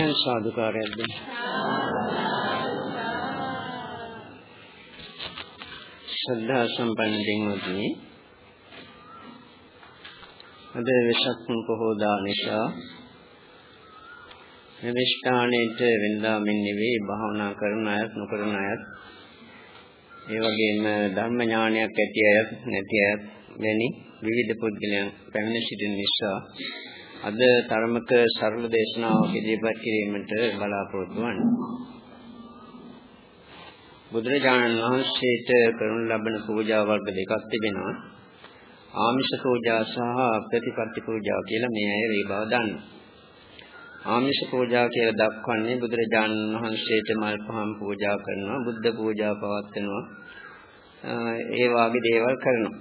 එහෙනම් සාදුකාරයක් දෙන්න. ශ්‍රද්ධා සම්පන්න දෙන්නෝදී අද වෙසක් පොහෝ දා නිසා මේ ස්ථානෙට වෙනදා මෙන් නෙවෙයි භාවනා කරන අයත් නොකරන අයත් ඒ වගේම ධර්ම ඥානයක් ඇති අයත් නැති අයත් වැනි විවිධ පුද්ගලයන් පැමිණ සිටින නිසා අද තරමක සරල දේශනාවක් ඉදිරිපත් කිරීමට බලාපොරොත්තු වන්නේ. බුදුරජාණන් වහන්සේට කරනු ලබන පූජා වර්ග දෙකක් තිබෙනවා. ආමිෂ පූජා සහ ප්‍රතිපත්ති පූජා කියලා මේ අය මේ බව දන්නවා. ආමිෂ පූජා කියලා දක්වන්නේ බුදුරජාණන් වහන්සේට මල් පහන් පූජා කරනවා, බුද්ධ පූජා පවත්වනවා. ඒ වාගේ දේවල් කරනවා.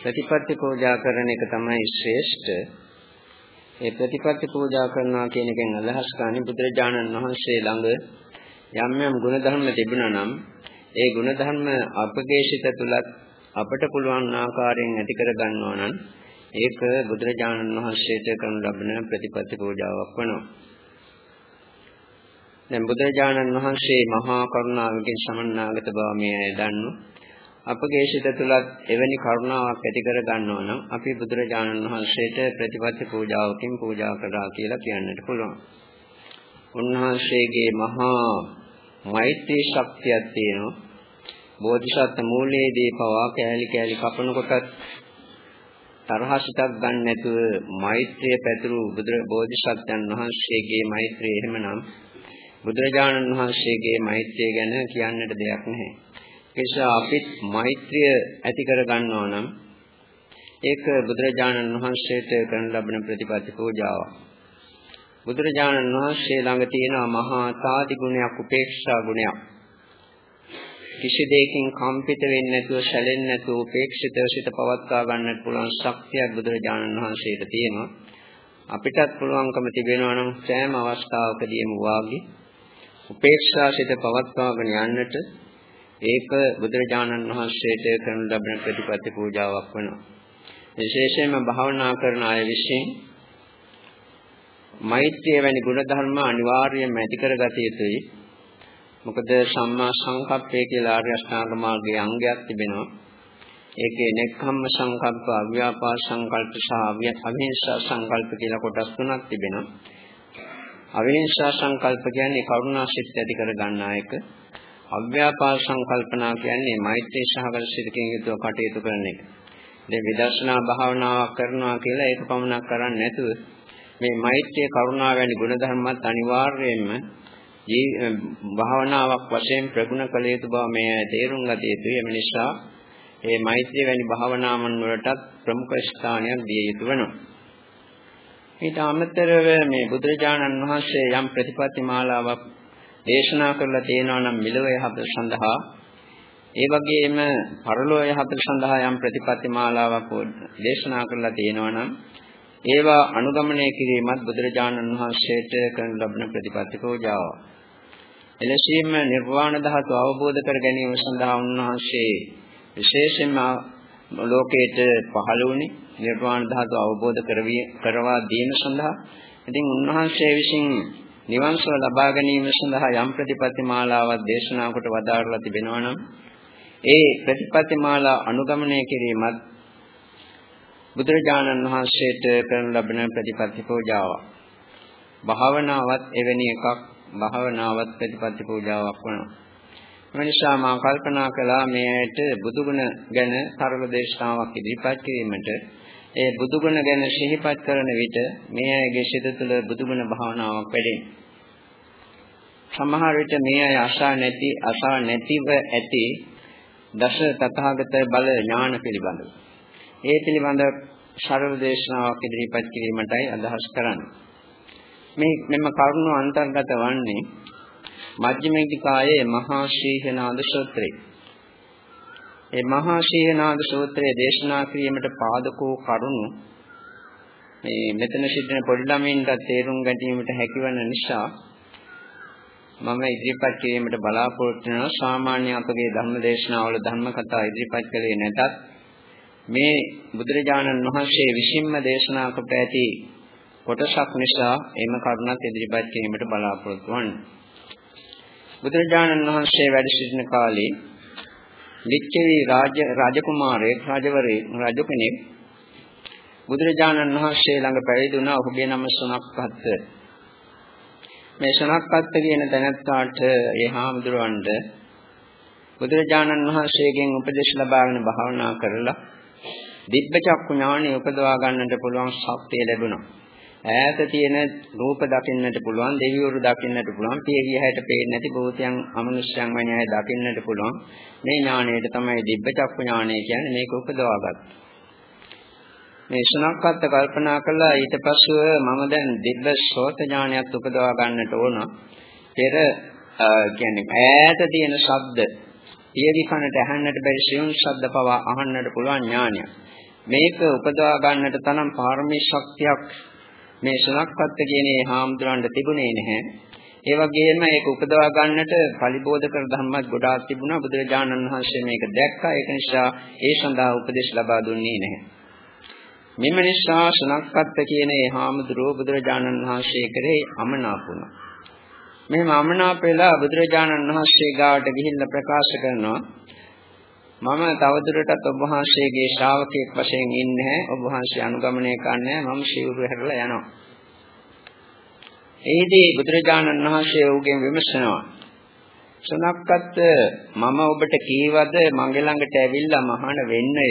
ප්‍රතිපත්ති පූජා කරන එක තමයි ශ්‍රේෂ්ඨ. ඒ ප්‍රතිපත්ති පූජා කරනවා කියන එකෙන් අදහස් කරන්නේ බුදුරජාණන් වහන්සේ ළඟ යම් යම් ගුණධර්ම තිබුණා නම් ඒ ගුණධර්ම අපගේ සිත තුලත් අපට පුළුවන් ආකාරයෙන් ඇති කර ගන්නවා නම් ඒක බුදුරජාණන් වහන්සේට කරන ලබන ප්‍රතිපත්ති පූජාවක් වෙනවා. දැන් බුදුරජාණන් වහන්සේ මහා කරුණාවකින් සමන්නාගත බව මේ අය දන්නු. අපගේ සිත තුළත් එවැනි කරුණාවක් ඇති කර ගන්නවා නම් අපි බුදුරජාණන් වහන්සේට ප්‍රතිපත්ති පූජාවකින් පූජා කරා කියලා කියන්නට පුළුවන්. උන්වහන්සේගේ මහා මෛත්‍රී ශක්තියක් තියෙනවා. බෝධිසත්ව මූලයේදී පවා කෑලි කෑලි කපනකොට තරහසිතක් ගන්න නැතුව මෛත්‍රිය පැතුරු බුදු බෝධිසත්වයන් වහන්සේගේ මෛත්‍රිය එහෙමනම් බුදුරජාණන් වහන්සේගේ මෛත්‍රිය ගැන කියන්නට දෙයක් නැහැ. නිසා අපිත් මෛත්‍රිය ඇති කර ගන්නවා නම් ඒක බුදුරජාණන් වහන්සේට කරන ලබන ප්‍රතිපත්ති පූජාවක්. බුදුරජාණන් වහන්සේ ළඟ තියෙන මහා සාදි ගුණයක් උපේක්ෂා ගුණයක්. කිසි දෙයකින් කම්පිත වෙන්නේ නැතුව සැලෙන්නේ නැතුව උපේක්ෂිතව සිත පවත්වා ගන්නට පුළුවන් ශක්තියක් බුදුරජාණන් වහන්සේට තියෙනවා. අපිටත් පුළුවන්කම තිබෙනවා නම් සෑම අවස්ථාවකදීම වාගේ උපේක්ෂා සිත පවත්වාගෙන යන්නට ඒක බුදුරජාණන් වහන්සේට කරන ලබන ප්‍රතිපත්ති පූජාවක් වෙනවා. විශේෂයෙන්ම භාවනා කරන අය විසින් මෛත්‍රිය වැනි ගුණ ධර්ම අනිවාර්යයෙන්ම ඇති කරගත යුතුයි. මොකද සම්මා සංකප්පය කියලා ආර්ය අෂ්ටාංග මාර්ගයේ අංගයක් තිබෙනවා. ඒකේ නෙක්ඛම්ම සංකල්ප, අව්‍යාපාද සංකල්ප සහ අවිහිංසා සංකල්ප කියලා කොටස් තුනක් තිබෙනවා. අවිහිංසා සංකල්ප කියන්නේ කරුණා සිත් ඇති කර ගන්නා එක. අව්‍යාපාද සංකල්පනා කියන්නේ මෛත්‍රී සහගත සිතකින් යුතුව කටයුතු කරන එක. දැන් විදර්ශනා භාවනාවක් කරනවා කියලා ඒක පමණක් කරන්නේ නැතුව මේ මෛත්‍රිය කරුණා වැනි ගුණධර්මات අනිවාර්යයෙන්ම භාවනාවක් වශයෙන් ප්‍රගුණ කළ යුතු බව මේ තේරුම් ගත යුතුයි. එම නිසා මේ මෛත්‍රිය වැනි භාවනාවන් වලටත් ප්‍රමුඛ ස්ථානයක් දිය යුතු වෙනවා. ඊට අමතරව මේ බුදුරජාණන් වහන්සේ යම් ප්‍රතිපත්ති මාලාවක් දේශනා කරලා තියෙනවා නම් මිලව යහපත සඳහා ඒ වගේම පරලෝක යහපත සඳහා යම් ප්‍රතිපත්ති මාලාවක් දේශනා කරලා තියෙනවා නම් ඒවා අනුගමනය කිරීමත් බුදුරජාණන් වහන්සේට කරන ලබන ප්‍රතිපත්ති පූජාව. එලෙසින්ම නිර්වාණ ධාතු අවබෝධ කර ගැනීම සඳහා උන්වහන්සේ විශේෂයෙන්ම ලෝකයට පහළ වුණේ නිර්වාණ ධාතු අවබෝධ කරවා දීම සඳහා. ඉතින් උන්වහන්සේ විසින් නිවන් සුව ලබා ගැනීම සඳහා යම් ප්‍රතිපත්ති මාලාවක් දේශනා කොට වදාරලා තිබෙනවා නම් ඒ ප්‍රතිපත්ති මාලා අනුගමනය කිරීමත් බුදුරජාණන් වහන්සේට කරන ලබන ප්‍රතිපත්ති පූජාවක්. භාවනාවත් එවැනි එකක් භාවනාවත් ප්‍රතිපත්ති පූජාවක් වෙනවා. ඒ නිසා මා කල්පනා කළා මේ ඇයට බුදුගුණ ගැන සරල දේශනාවක් ඉදිරිපත් කිරීමට ඒ බුදුගුණ ගැන සිහිපත් කරන විට මේ අයගේ සිත තුළ බුදුගුණ භාවනාවක් වැඩෙන. සමහර විට මේ අය අසා නැති අසා නැතිව ඇති දස තථාගත බල ඥාන පිළිබඳව. ඒ පිළිබඳ සරල දේශනාවක් ඉදිරිපත් කිරීමටයි අදහස් කරන්නේ. මේ මෙම කරුණු අන්තර්ගත වන්නේ මජ්ක්‍ධිම නිකායේ මහා ශීහනාද සූත්‍රය. ඒ මහා ශීහනාද සූත්‍රයේ දේශනා කිරීමට පාදකෝ කරුණු මේ මෙතන සිටින පොඩි ළමයින්ට තේරුම් ගැනීමට හැකිවන නිසා මම ඉදිරිපත් කිරීමට බලාපොරොත්තු වෙනවා සාමාන්‍ය අපගේ ධර්ම දේශනාවල ධර්ම කතා ඉදිරිපත් කළේ නැතත් මේ බුදුරජාණන් වහන්සේ විසින්ම දේශනා කොට ඇති කොටසක් නිසා එම කරුණත් ඉදිරිපත් කිරීමට බලාපොරොත්තු වන්නේ. බුදුරජාණන් වහන්සේ වැඩ සිටින කාලේ ලිච්ඡවි රාජ රාජකුමාරයෙක් රජවරේ රජ කෙනෙක්. බුදුරජාණන් වහන්සේ ළඟ පැවිදි වුණා ඔහුගේ නම සුනක්කත් මේ සුනක්කත් කියන තැනත්තාට ඒ හාමුදුරුවන්ට බුදුරජාණන් වහන්සේගෙන් උපදෙස් ලබාගෙන භාවනා කරලා දිබ්බ චක්කු ඥානෙ උපදවා ගන්නට පුළුවන් ශක්තිය ලැබුණා. ඈත තියෙන රූප දකින්නට පුළුවන්, දෙවිවරු දකින්නට පුළුවන්, පිය ගිය හැට පේන්නේ නැති භූතයන්, අමනුෂ්‍යයන් වැනි අය දකින්නට පුළුවන්. මේ ඥාණයට තමයි දිබ්බ චක්කු ඥානය කියන්නේ මේක උපදවාගත්. මේ ශුනක්කත් කල්පනා කළා ඊට පස්ව මම දැන් දිබ්බ ශෝත ඥානයත් උපදවා ගන්නට ඕන. පෙර කියන්නේ ඈත තියෙන ශබ්ද පියවි කනට ඇහෙන්නට බැරි සියුම් ශබ්ද පවා අහන්නට පුළුවන් ඥානයක්. මේක උපදවා ගන්නට තරම් පාරමී ශක්තියක් මේ ශුනක්කත් කියන්නේ හාමුදුරන්ට තිබුණේ නැහැ. ඒ වගේම ඒක උපදවා ගන්නට පරිබෝධ කර ධර්මයක් ගොඩාක් තිබුණා බුදුරජාණන් වහන්සේ මේක දැක්කා ඒක නිසා ඒ සඳහා උපදෙස් ලබා දුන්නේ නැහැ. මෙම නිසා ශුනක්කත් කියන ඒ හාමුදුරුවෝ බුදුරජාණන් වහන්සේ කරේ අමනාප වුණා. මෙහෙම අමනාප වෙලා බුදුරජාණන් වහන්සේ ගාවට ගිහිල්ලා ප්‍රකාශ කරනවා මම තවදුරටත් ඔබ වහන්සේගේ ශ්‍රාවකයෙක් වශයෙන් ඉන්නේ ඔබ වහන්සේ අනුගමනය කරන්නේ මම ශිවුරු හැරලා යනවා. එහිදී බුදුරජාණන් වහන්සේ ඔහුගෙන් විමසනවා. සුනක්කත් මම ඔබට කීවද මගේ ළඟට ඇවිල්ලා මහාන වෙන්නය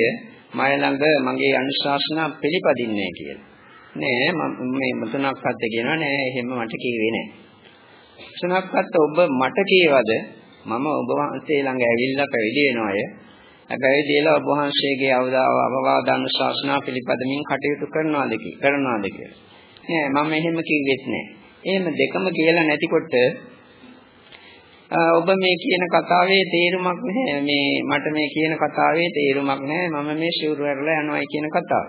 මය ළඟ මගේ අනුශාසනා පිළිපදින්නේ කියලා. නෑ මම මේ මුතුනක්කත් කියනවා නෑ එහෙම මට කිව්වේ නෑ. සුනක්කත් ඔබ මට කීවද මම ඔබ වහන්සේ ළඟ ඇවිල්ලා පැවිදි වෙනවය. හැබැයි දීලා ඔබ වහන්සේගේ අවවාද අනුශාසනා පිළිපදමින් කටයුතු කරනවාද කරනවාද කියලා. නෑ මම එහෙම කිව්වෙත් නෑ. එහෙම දෙකම කියලා නැතිකොට ඔබ මේ කියන කතාවේ තේරුමක් නැහැ මේ මට මේ කියන කතාවේ තේරුමක් නැහැ මම මේ ශූර වැරලා යනවායි කියන කතාව.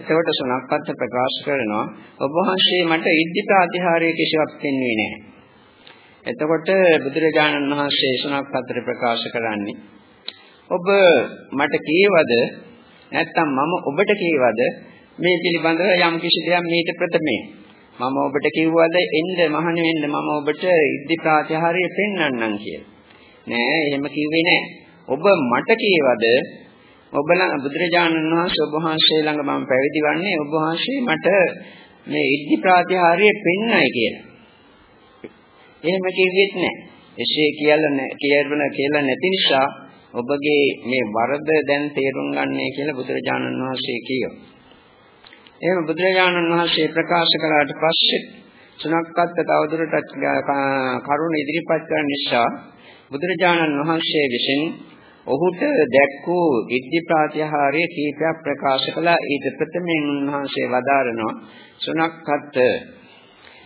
එතකොට සුණක්කත් ප්‍රකාශ කරනවා ඔබ වහන්සේ මට ඉද්ධි ප්‍රාතිහාර්ය කිසිවක් පෙන්වන්නේ නැහැ. එතකොට බුදුරජාණන් වහන්සේ සුණක්කත් ප්‍රකාශ කරන්නේ ඔබ මට කීවද නැත්නම් මම ඔබට කීවද මේ පිළිබඳව යම් කිසි දෙයක් මීට ප්‍රථමයෙන් මම ඔබට කිව්වද එන්න මහණ වෙන්න මම ඔබට ඉද්ධි ප්‍රාතිහාර්ය පෙන්වන්නම් කියලා. නෑ එහෙම කිව්වේ නෑ. ඔබ මට කියවද ඔබ ළඟ බුදුරජාණන් වහන්සේ ඔබ වහන්සේ ළඟ මම පැවිදි වන්නේ ඔබ වහන්සේ මට මේ ඉද්ධි ප්‍රාතිහාර්ය පෙන්වයි කියලා. එහෙම කිව්වෙත් නෑ. එසේ කියලා කියවන කියලා නැති නිසා ඔබගේ මේ වරද දැන් තේරුම් ගන්නයි කියලා බුදුරජාණන් වහන්සේ කියනවා. එහෙම බුදුරජාණන් වහන්සේ ප්‍රකාශ කළාට පස්සේ සුණක්කත් තවදුරටත් කරුණ ඉදිරිපත් කරන නිසා බුදුරජාණන් වහන්සේ විසින් ඔහුට දැක් වූ ඉද්ධි ප්‍රාතිහාරයේ කීපයක් ප්‍රකාශ කළා. ඊට ප්‍රථමයෙන් උන්වහන්සේ වදාරනවා සුණක්කත්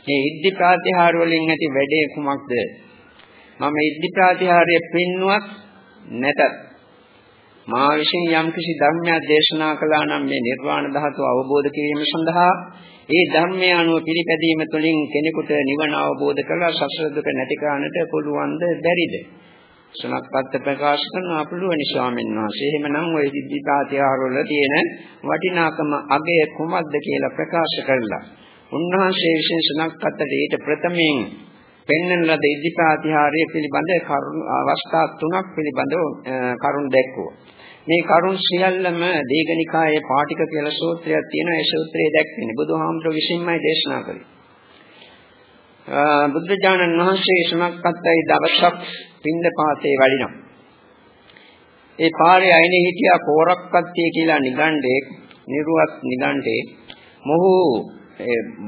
මේ ඉද්ධි ප්‍රාතිහාර වලින් ඇති වැඩේ කුමක්ද? මම ඉද්ධි ප්‍රාතිහාරයේ පින්නුවක් නැතත් මා විසින් යම්කිසි ධර්මයක් දේශනා කළා නම් මේ නිර්වාණ ධාතුව අවබෝධ කිරීම සඳහා ඒ ධර්මය අනුව පිළිපැදීම තුළින් කෙනෙකුට නිවන අවබෝධ කරලා සසර දුක නැති කරන්නට පුළුවන්ද බැරිද? සනක්පත්ත ප්‍රකාශ කරන අපළුවනි ස්වාමීන් වහන්සේ. එහෙමනම් ওই සිද්ධාතිහාර වල තියෙන වටිනාකම අගය කුමක්ද කියලා ප්‍රකාශ කළා. උන්වහන්සේ විශේෂ සනක්පත්තට ඊට ප්‍රථමයෙන් පෙන්වන ලද ඉදිපාතිහාරය පිළිබඳ කරුණු අවස්ථා තුනක් පිළිබඳව කරුණු දැක්වුවා. මේ කරුණ සියල්ලම දීඝනිකායේ පාටික කියලා සූත්‍රයක් තියෙනවා. ඒ සූත්‍රයේ දැක්වෙන්නේ බුදුහාමුදුරුවෝ විසින්මයි දේශනා කළේ. බුදුරජාණන් වහන්සේ සමක්කත්යි දවසක් පින්දපාතේ වඩිනවා. ඒ පාරේ අයිනේ හිටියා කෝරක්කත්තිය කියලා නිගණ්ඩේ, නිර්වත් නිගණ්ඩේ. මොහු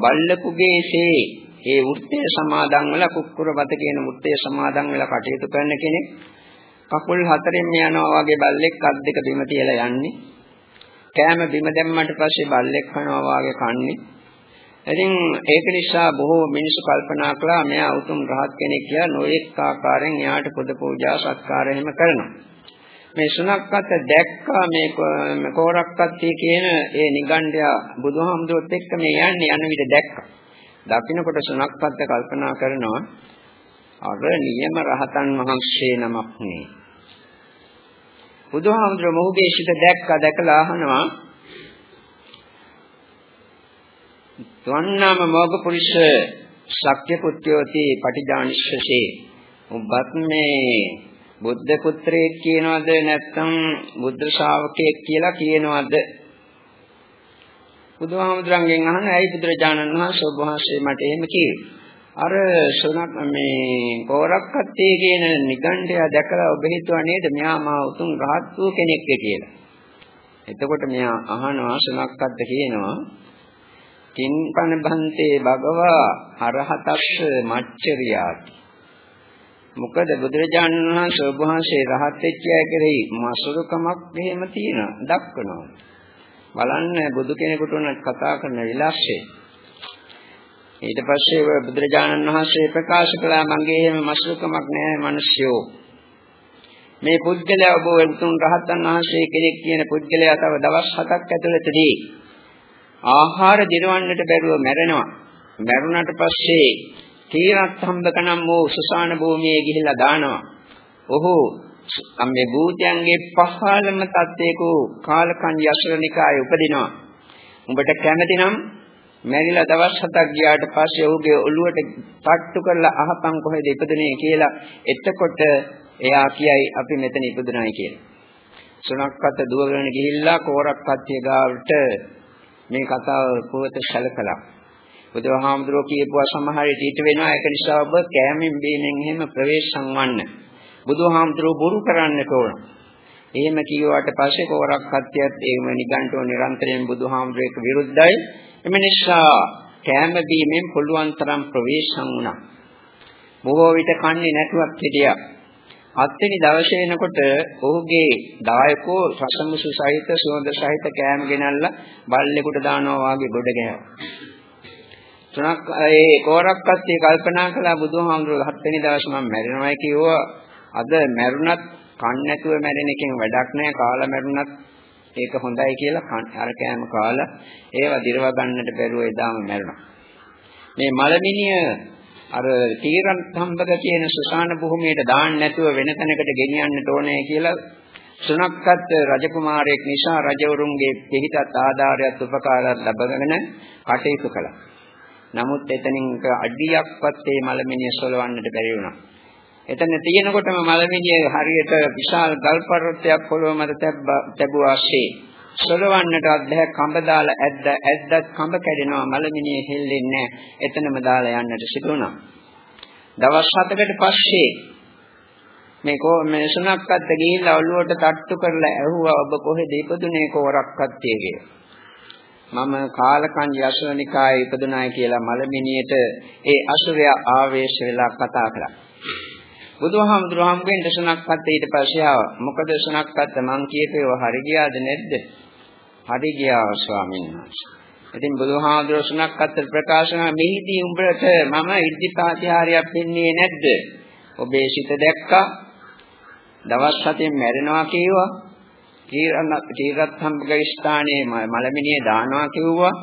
බල්ලකුගේසේ ඒ වෘත්තය සමාදන් වෙලා කුක්කුර බත කියන වෘත්තය සමාදන් වෙලා කටයුතු කරන කෙනෙක්. කකුල් හතරෙන් යනවා වගේ බල්ලෙක් අත් දෙක බිම තියලා යන්නේ. කෑම බිම දැම්මට පස්සේ බල්ලෙක් කනවා වගේ කන්නේ. ඉතින් ඒක නිසා බොහෝ මිනිස්සු කල්පනා කළා මෙයා උතුම් රහත් කෙනෙක් කියලා නොඑක ආකාරයෙන් එයාට පොද පූජා සත්කාර එහෙම කරනවා. මේ සුණක්කත් දැක්කා මේ කෝරක්කත් කියන ඒ නිගණ්ඨයා බුදුහාමුදුරුවොත් එක්ක මේ යන්නේ යන විදිහ දැක්කා. දකින්නකොට සුණක්පත්ත කල්පනා කරනවා අර නියම රහතන් වහන්සේ නමක් නේ. බුදුහාමුදුරුවෝ මොහුගේ සිත දැක්කා දැකලා අහනවා තුවන්නාම මොග පුරුෂ ශක්‍ය පුත්‍රයෝති පටිජානිස්සසේ උඹත් මේ බුද්ධ පුත්‍රයෙක් කියනවද නැත්නම් බුද්ධ ශ්‍රාවකයෙක් කියලා කියනවද බුදුහාමුදුරන්ගෙන් අහන ඇයි බුදුරජාණන් වහන්සේ ඔබ වහන්සේ මට එහෙම කිව්වේ අර සුණක් මේ කෝරක්කත්තේ කියන නිගණ්ඨය දැකලා ඔබ හිතුවා නේද මෙයා මා උතුම් රහත් වූ කෙනෙක් කියලා. එතකොට මෙයා අහනවා සුණක්කත්ත කියනවා කින්පන බන්තේ භගවා අරහතස්ස මච්චරියාති. මොකද බුදුරජාණන් වහන්සේ ඔබ වහන්සේ රහත් වෙච්ච අය කෙරෙහි මසුරුකමක් එහෙම තියෙනවා දක්වනවා. බලන්න බුදු කෙනෙකුට උනත් කතා කරන විලාසය ඊට පස්සේ බුදුරජාණන් වහන්සේ ප්‍රකාශ කළා මගේ එහෙම මස්ලුකමක් නැහැ මිනිස්යෝ. මේ පුද්ගලයා ඔබ උතුම් රහතන් වහන්සේ කෙනෙක් කියන පුද්ගලයා තව දවස් 7ක් ඇතුළතදී ආහාර දිරවන්නට බැරුව මැරෙනවා. මැරුණාට පස්සේ තීරත් හම්බකනම් වූ සුසාන භූමියේ ගිහිල්ලා දානවා. ඔහු මේ භූතයන්ගේ පහළම තත්වයක කාලකන්‍ය අසරණිකායේ උපදිනවා. උඹට කැමති නම් මැරිලා දවස් හතක් ගියාට පස්සේ ඔහුගේ ඔළුවට පට්ටු කරලා අහපන් කොහෙද ඉපදුනේ කියලා එතකොට එයා කියයි අපි මෙතන ඉපදුනායි කියලා. සුණක්කත් දුවගෙන ගිහිල්ලා කෝරක්කත්ය ගාවට මේ කතාව පුවත සැලකලා. බුදුහාමුදුරුවෝ කියපුවා සමහර ඊට වෙනවා ඒක නිසා ඔබ කෑමෙන් බීමෙන් එහෙම ප්‍රවේශම් වන්න. බුදුහාමුදුරුවෝ බොරු කරන්නට ඕන. එහෙම කියුවාට පස්සේ කෝරක්කත්යත් එහෙම නිගන්ඨෝ නිරන්තරයෙන් බුදුහාමුදුරුවේක විරුද්ධයි. එම නිසා කෑම බීමෙන් පුළුවන් තරම් ප්‍රවේශම් වුණා. බොහෝ විට කන්නේ නැතුවක් හිටියා. හත්වෙනි දවසේ එනකොට ඔහුගේ දායකෝ රසමුසු සහිත සුවඳ සහිත කෑම ගෙනල්ලා බල්ලෙකුට දානවා වගේ ගොඩ ගැහුවා. තුනක් ඒ කෝරක්කස්සේ කල්පනා කළා බුදුහාමුදුරුවෝ හත්වෙනි දවසේ මම මැරෙනවායි කිව්වා. අද මැරුණත් කන්නේ නැතුව මැරෙන එකෙන් වැඩක් නැහැ. කාලා මැරුණත් ඒක හොඳයි කියලා අර කෑම කාලා ඒව දිරව ගන්නට බැරුව එදාම මැරුණා. මේ මලමිනිය අර තීරන් සම්බද කියන සුසාන භූමියට දාන්න නැතුව වෙන තැනකට ගෙනියන්නට ඕනේ කියලා සුණක්කත් රජකුමාරයෙක් නිසා රජවරුන්ගේ පිහිටත් ආධාරයත් උපකාරات ලැබගෙන කටයුතු කළා. නමුත් එතනින් අඩියක්වත් මේ මලමිනිය සොලවන්නට බැරි වුණා. එතන තියෙනකොටම මලමිණිය හරියට විශාල ගල් පර්වතයක් පොළොව මත තැබුවාසේ සොලවන්නට අධ්‍යක් කඹ දාලා ඇද්ද ඇද්දත් කඹ කැඩෙනවා මලමිණිය හෙල්ලෙන්නේ එතනම දාලා යන්නට සිදුණා. දවස් 7කට පස්සේ මේ කෝ මේ සුණක්කත් ගිහිල්ලා ඔළුවට තට්ටු කරලා ඇහුවා ඔබ කොහෙද ඉපදුනේ කෝරක්කත් කියලා. මම කාලකන් යසවනිකායේ ඉපදුනායි කියලා මලමිණියට ඒ අසුරයා ආවේශ වෙලා කතා කළා. බුදුහාමුදුරුවෝ හම්බෙන්න සුණක්පත් ඊට පස්සේ ආවා. මොකද සුණක්පත් මං කියපේව හරි ගියාද නැද්ද? හරි ගියා ස්වාමීන් වහන්සේ. ඉතින් බුදුහාමුදුරුවෝ සුණක්පත් ප්‍රකාශ කරන මෙහිදී උඹට මම ඉද්ධිපාතිහාරයක් දෙන්නේ නැද්ද? ඔබේ සිත දැක්කා. දවස් හතෙන් මැරෙනවා කිව්වා. කීරත් සම්බග ස්ථානයේ මලමිනිය දානවා කිව්වා.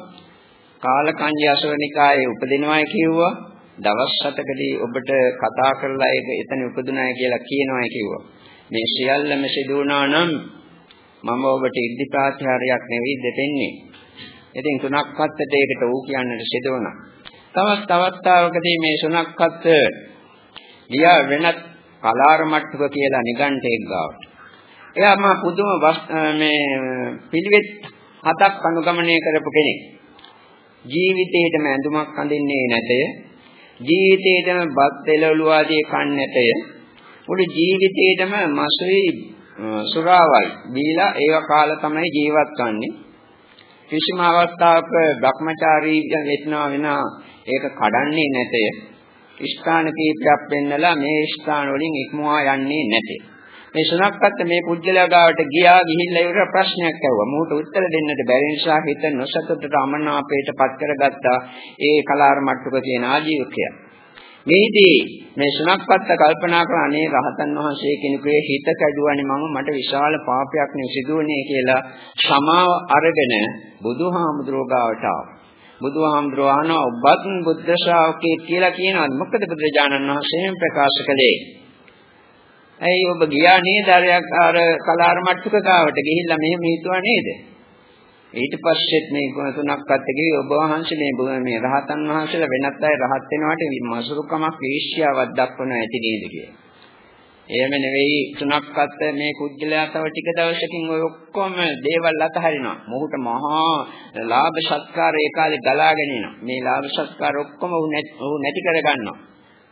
කාලකන්‍ය අසවනිකායේ උපදිනවායි කිව්වා. දවස් 7කදී ඔබට කතා කරලා ඒක එතන උපදුනාය කියලා කියනවායි කිව්වා. මේ සියල්ලම සිදු වුණා නම් මම ඔබට ඉද්ධි ප්‍රාතිහාරයක් නෙවෙයි දෙන්නේ. ඉතින් තුනක්පත්තට ඒකට ඌ කියන්නට සිදු වුණා. තවත් අවස්ථාවකදී මේ සුණක්පත්ත ගියා වෙනත් කලාර මට්ටක කියලා නිගණ්ඨයෙක් ගාවට. එයා මා පුදුම මේ පිළිවෙත් හතක් අනුගමනය කරපු කෙනෙක්. ජීවිතේටම ඇඳුමක් අඳින්නේ නැතය ජීවිතේටම බත් එළවලු ආදී කන්නටය මුළු ජීවිතේටම මසුයි සුරාවල් බීලා ඒව කාලා තමයි ජීවත් වන්නේ. කිසිම අවස්ථාවක භ්‍රමචාරී වෙනවා වෙනා ඒක කඩන්නේ නැතය. ස්ථාන කීපයක් පෙන්නලා මේ ස්ථාන වලින් ඉක්මවා යන්නේ නැතේ. මේ සුණක්කත් මේ පුජ්‍යලයා ගාවට ගියා ගිහිල්ලා ඉවර ප්‍රශ්නයක් ඇහුවා. මූට උත්තර දෙන්නට බැරි නිසා හිත නොසතුටට අමනාපයට පත් කරගත්තා. ඒ කලාර මට්ටක තියෙන ආජීවකයා. මේදී මේ සුණක්පත්ත කල්පනා කරා අනේ රහතන් වහන්සේ කෙනෙකුගේ හිත කැඩුවානේ මම මට විශාල පාපයක් නේ සිදුවන්නේ කියලා සමාව අරගෙන බුදුහාමුදුරුවෝ ගාවට ආවා. බුදුහාමුදුරුවෝ අහනවා ඔබත් බුද්ධ ශ්‍රාවකයෙක් කියලා කියනවා. මොකද බුදුරජාණන් වහන්සේ ප්‍රකාශ කළේ? ඇයි ඔබ ගියා නේද අර අර කලාර මට්ටක ගාවට ගිහිල්ලා මෙහෙම හිතුවා නේද? ඊට පස්සෙත් මේ ගුණ තුනක් අත්දැකී ඔබ වහන්සේ මේ මේ රහතන් වහන්සේලා වෙනත් අය රහත් වෙනවට මසුරුකමක් ඊර්ෂ්‍යාවක් දක්වන ඇති නේද කියලා. එහෙම නෙවෙයි තුනක් අත්ත මේ කුජලයා තව ටික දවසකින් ඔය ඔක්කොම දේවල් අතහරිනවා. මොහුට මහා ලාභ සත්කාර ඒ කාලේ ගලාගෙන එනවා. මේ ලාභ සත්කාර ඔක්කොම ඔහු නැති කර ගන්නවා.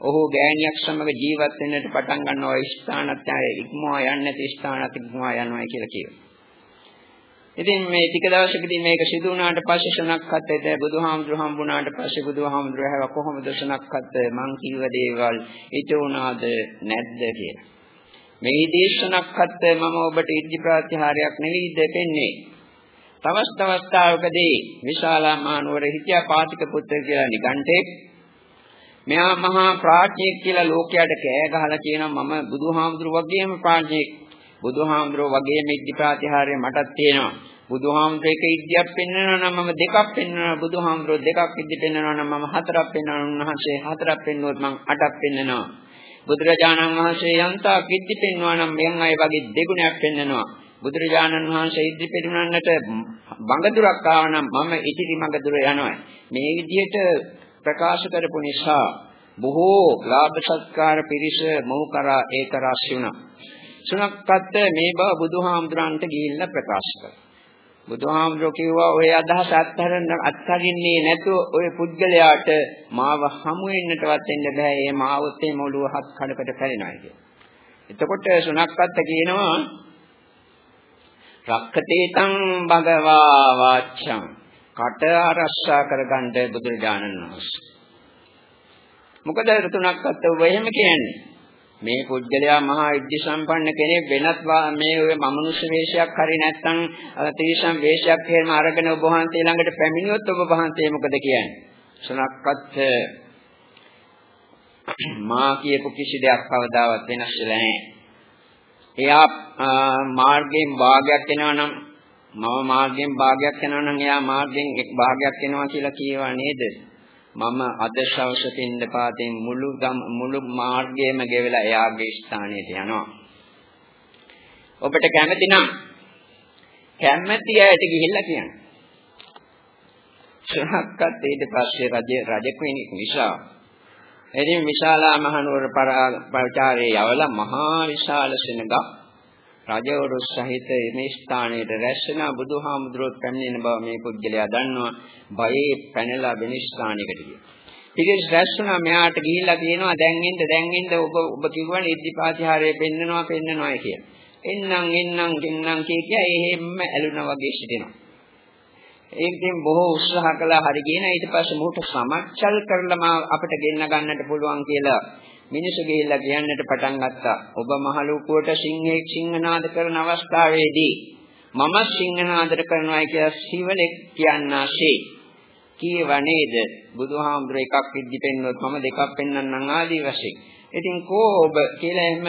ඔහු ගෑණියක් සමග ජීවත් වෙන්නට පටන් ගන්නවා ස්ථානත් ඉක්මවා යන්නේ නැති ස්ථානත් ඉක්මවා යනවා කියලා කියනවා. ඉතින් මේ ටික දවසකදී මේක සිදු වුණාට පස්සේ ශනක්කත් එද බුදුහාමුදුරු හම්බුණාට පස්සේ බුදුහාමුදුරු හැව කොහොමද ශනක්කත් මං කිව්ව දේවල් ඊට උනාද නැද්ද කියලා. මේ දේශනක්කත් මම ඔබට ඉද්ධි ප්‍රත්‍යහාරයක් නෙවෙයිද දෙන්නේ. තවස් අවස්ථාවකදී විශාලා මානුවර හිටියා පාතික පුත්‍ර කියලා නිකණ්ඨේ මෙහා මහා ප්‍රාඥයෙක් කියලා ලෝකයට කෑ ගහලා කියනවා මම බුදුහාමුදුරු වගේම ප්‍රාඥයෙක් බුදුහාමුදුරුවෝ වගේ මෙද්දි ප්‍රාතිහාර්ය මටත් තියෙනවා. බුදුහාමුදුරුවෝ එක ඉද්දියක් පෙන්වනවා නම් මම දෙකක් පෙන්වනවා. බුදුහාමුදුරුවෝ දෙකක් ඉද්දි පෙන්වනවා නම් මම හතරක් පෙන්වනවා. උන්වහන්සේ හතරක් පෙන්වුවොත් මම අටක් පෙන්වනවා. බුදුරජාණන් වහන්සේ යන්තා කිද්දි පෙන්වනවා නම් මෙයන් අය වගේ දෙගුණයක් පෙන්වනවා. බුදුරජාණන් වහන්සේ ඉද්දි පෙන්වන්නට බඟදුරක් ආව නම් මම ඉතිරි මඟදුර යනවා. මේ විදිහට ප්‍රකාශ කරපු නිසා බොහෝ ලාභ සත්කාර පිරිස මොහු කරා ඒක රාශි වුණා. සුණක්කත් මේ බව බුදුහාමුදුරන්ට ගිහිල්ලා ප්‍රකාශ කළා. බුදුහාමුදුරුවෝ කිව්වා ඔය අදහස අත්හරින්න අත්හරින්නේ නැතුව ඔය පුද්ගලයාට මාව හමු වෙන්නටවත් වෙන්න බෑ. ඒ මාවොත් මේ මොළුව හත් කඩකට පැලෙනවා කියලා. එතකොට සුණක්කත් කියනවා රක්කතේතං භගවා වාච්ඡං කට ආරක්ෂා කරගන්න බුදුරජාණන් වහන්සේ. මොකද තුනක්වත් ඔබ එහෙම කියන්නේ? මේ පුජ්‍යලයා මහා ඉද්ධි සම්පන්න කෙනෙක් වෙනත් මේ ඔය මනුෂ්‍ය වේශයක් හරි නැත්නම් තීසම් වේශයක් එහෙම අරගෙන ඔබ වහන්සේ ළඟට පැමිණියොත් ඔබ වහන්සේ මොකද කියන්නේ? සනක්වත් මා කියපු කිසි දෙයක් කවදාවත් වෙනස් වෙලා නැහැ. එයා මාර්ගයෙන් භාගයක් වෙනවා නම් මම මාර්ගයෙන් භාගයක් වෙනවා නම් එයා මාර්ගයෙන් එක් භාගයක් වෙනවා කියලා කියවා නේද? මම අද ශවස පින්දපාතෙන් මුළු මුළු මාර්ගයම ගෙවලා එයාගේ ස්ථානයට යනවා. ඔබට කැමති නම් කැමැති අයට ගිහිල්ලා කියන්න. ශ්‍රහක්කත් ඊට පස්සේ රජ රජ කෙනෙක් නිසා එදින විශාලා මහනුවර පරාචාරයේ යවලා මහා විශාල සෙනඟක් රජවරු සහිත මේ ස්ථානයේ රැස්වෙන බුදුහාමුදුරුවෝ පැමිණෙන බව මේ පුජ්‍යලයා දන්නවා. බයේ පැනලා වෙන ස්ථානයකට ගියා. ඊට රැස්වුණා මෙයාට ගිහිල්ලා කියනවා දැන් ඉන්න දැන් ඉන්න ඔබ ඔබ කිව්වනේ ඉද්ධිපාතිහාරය පෙන්නනවා පෙන්නනවා කියලා. එන්නම් එන්නම් එන්නම් කිය කිය එහෙම්ම ඇලුනා වගේ සිටිනවා. ඒකෙන් බොහෝ උත්සාහ කළා හරි කියන ඊට පස්සේ මොහොත සමච්චල් කරලා අපිට ගෙන්න ගන්නට පුළුවන් කියලා මිනිස්සු ගිහිල්ලා කියන්නට පටන් ගත්තා. ඔබ මහලුකුවට සිංහෙක් සිංහනාද කරන අවස්ථාවේදී මම සිංහනාදර කරනවා කියලා සිවලෙක් කියන්නාසේ. කීව නේද? බුදුහාමුදුර එකක් විද්දි පෙන්වුවොත් මම දෙකක් පෙන්වන්නම් ආදී වශයෙන්. ඉතින් කෝ ඔබ කියලා එහෙම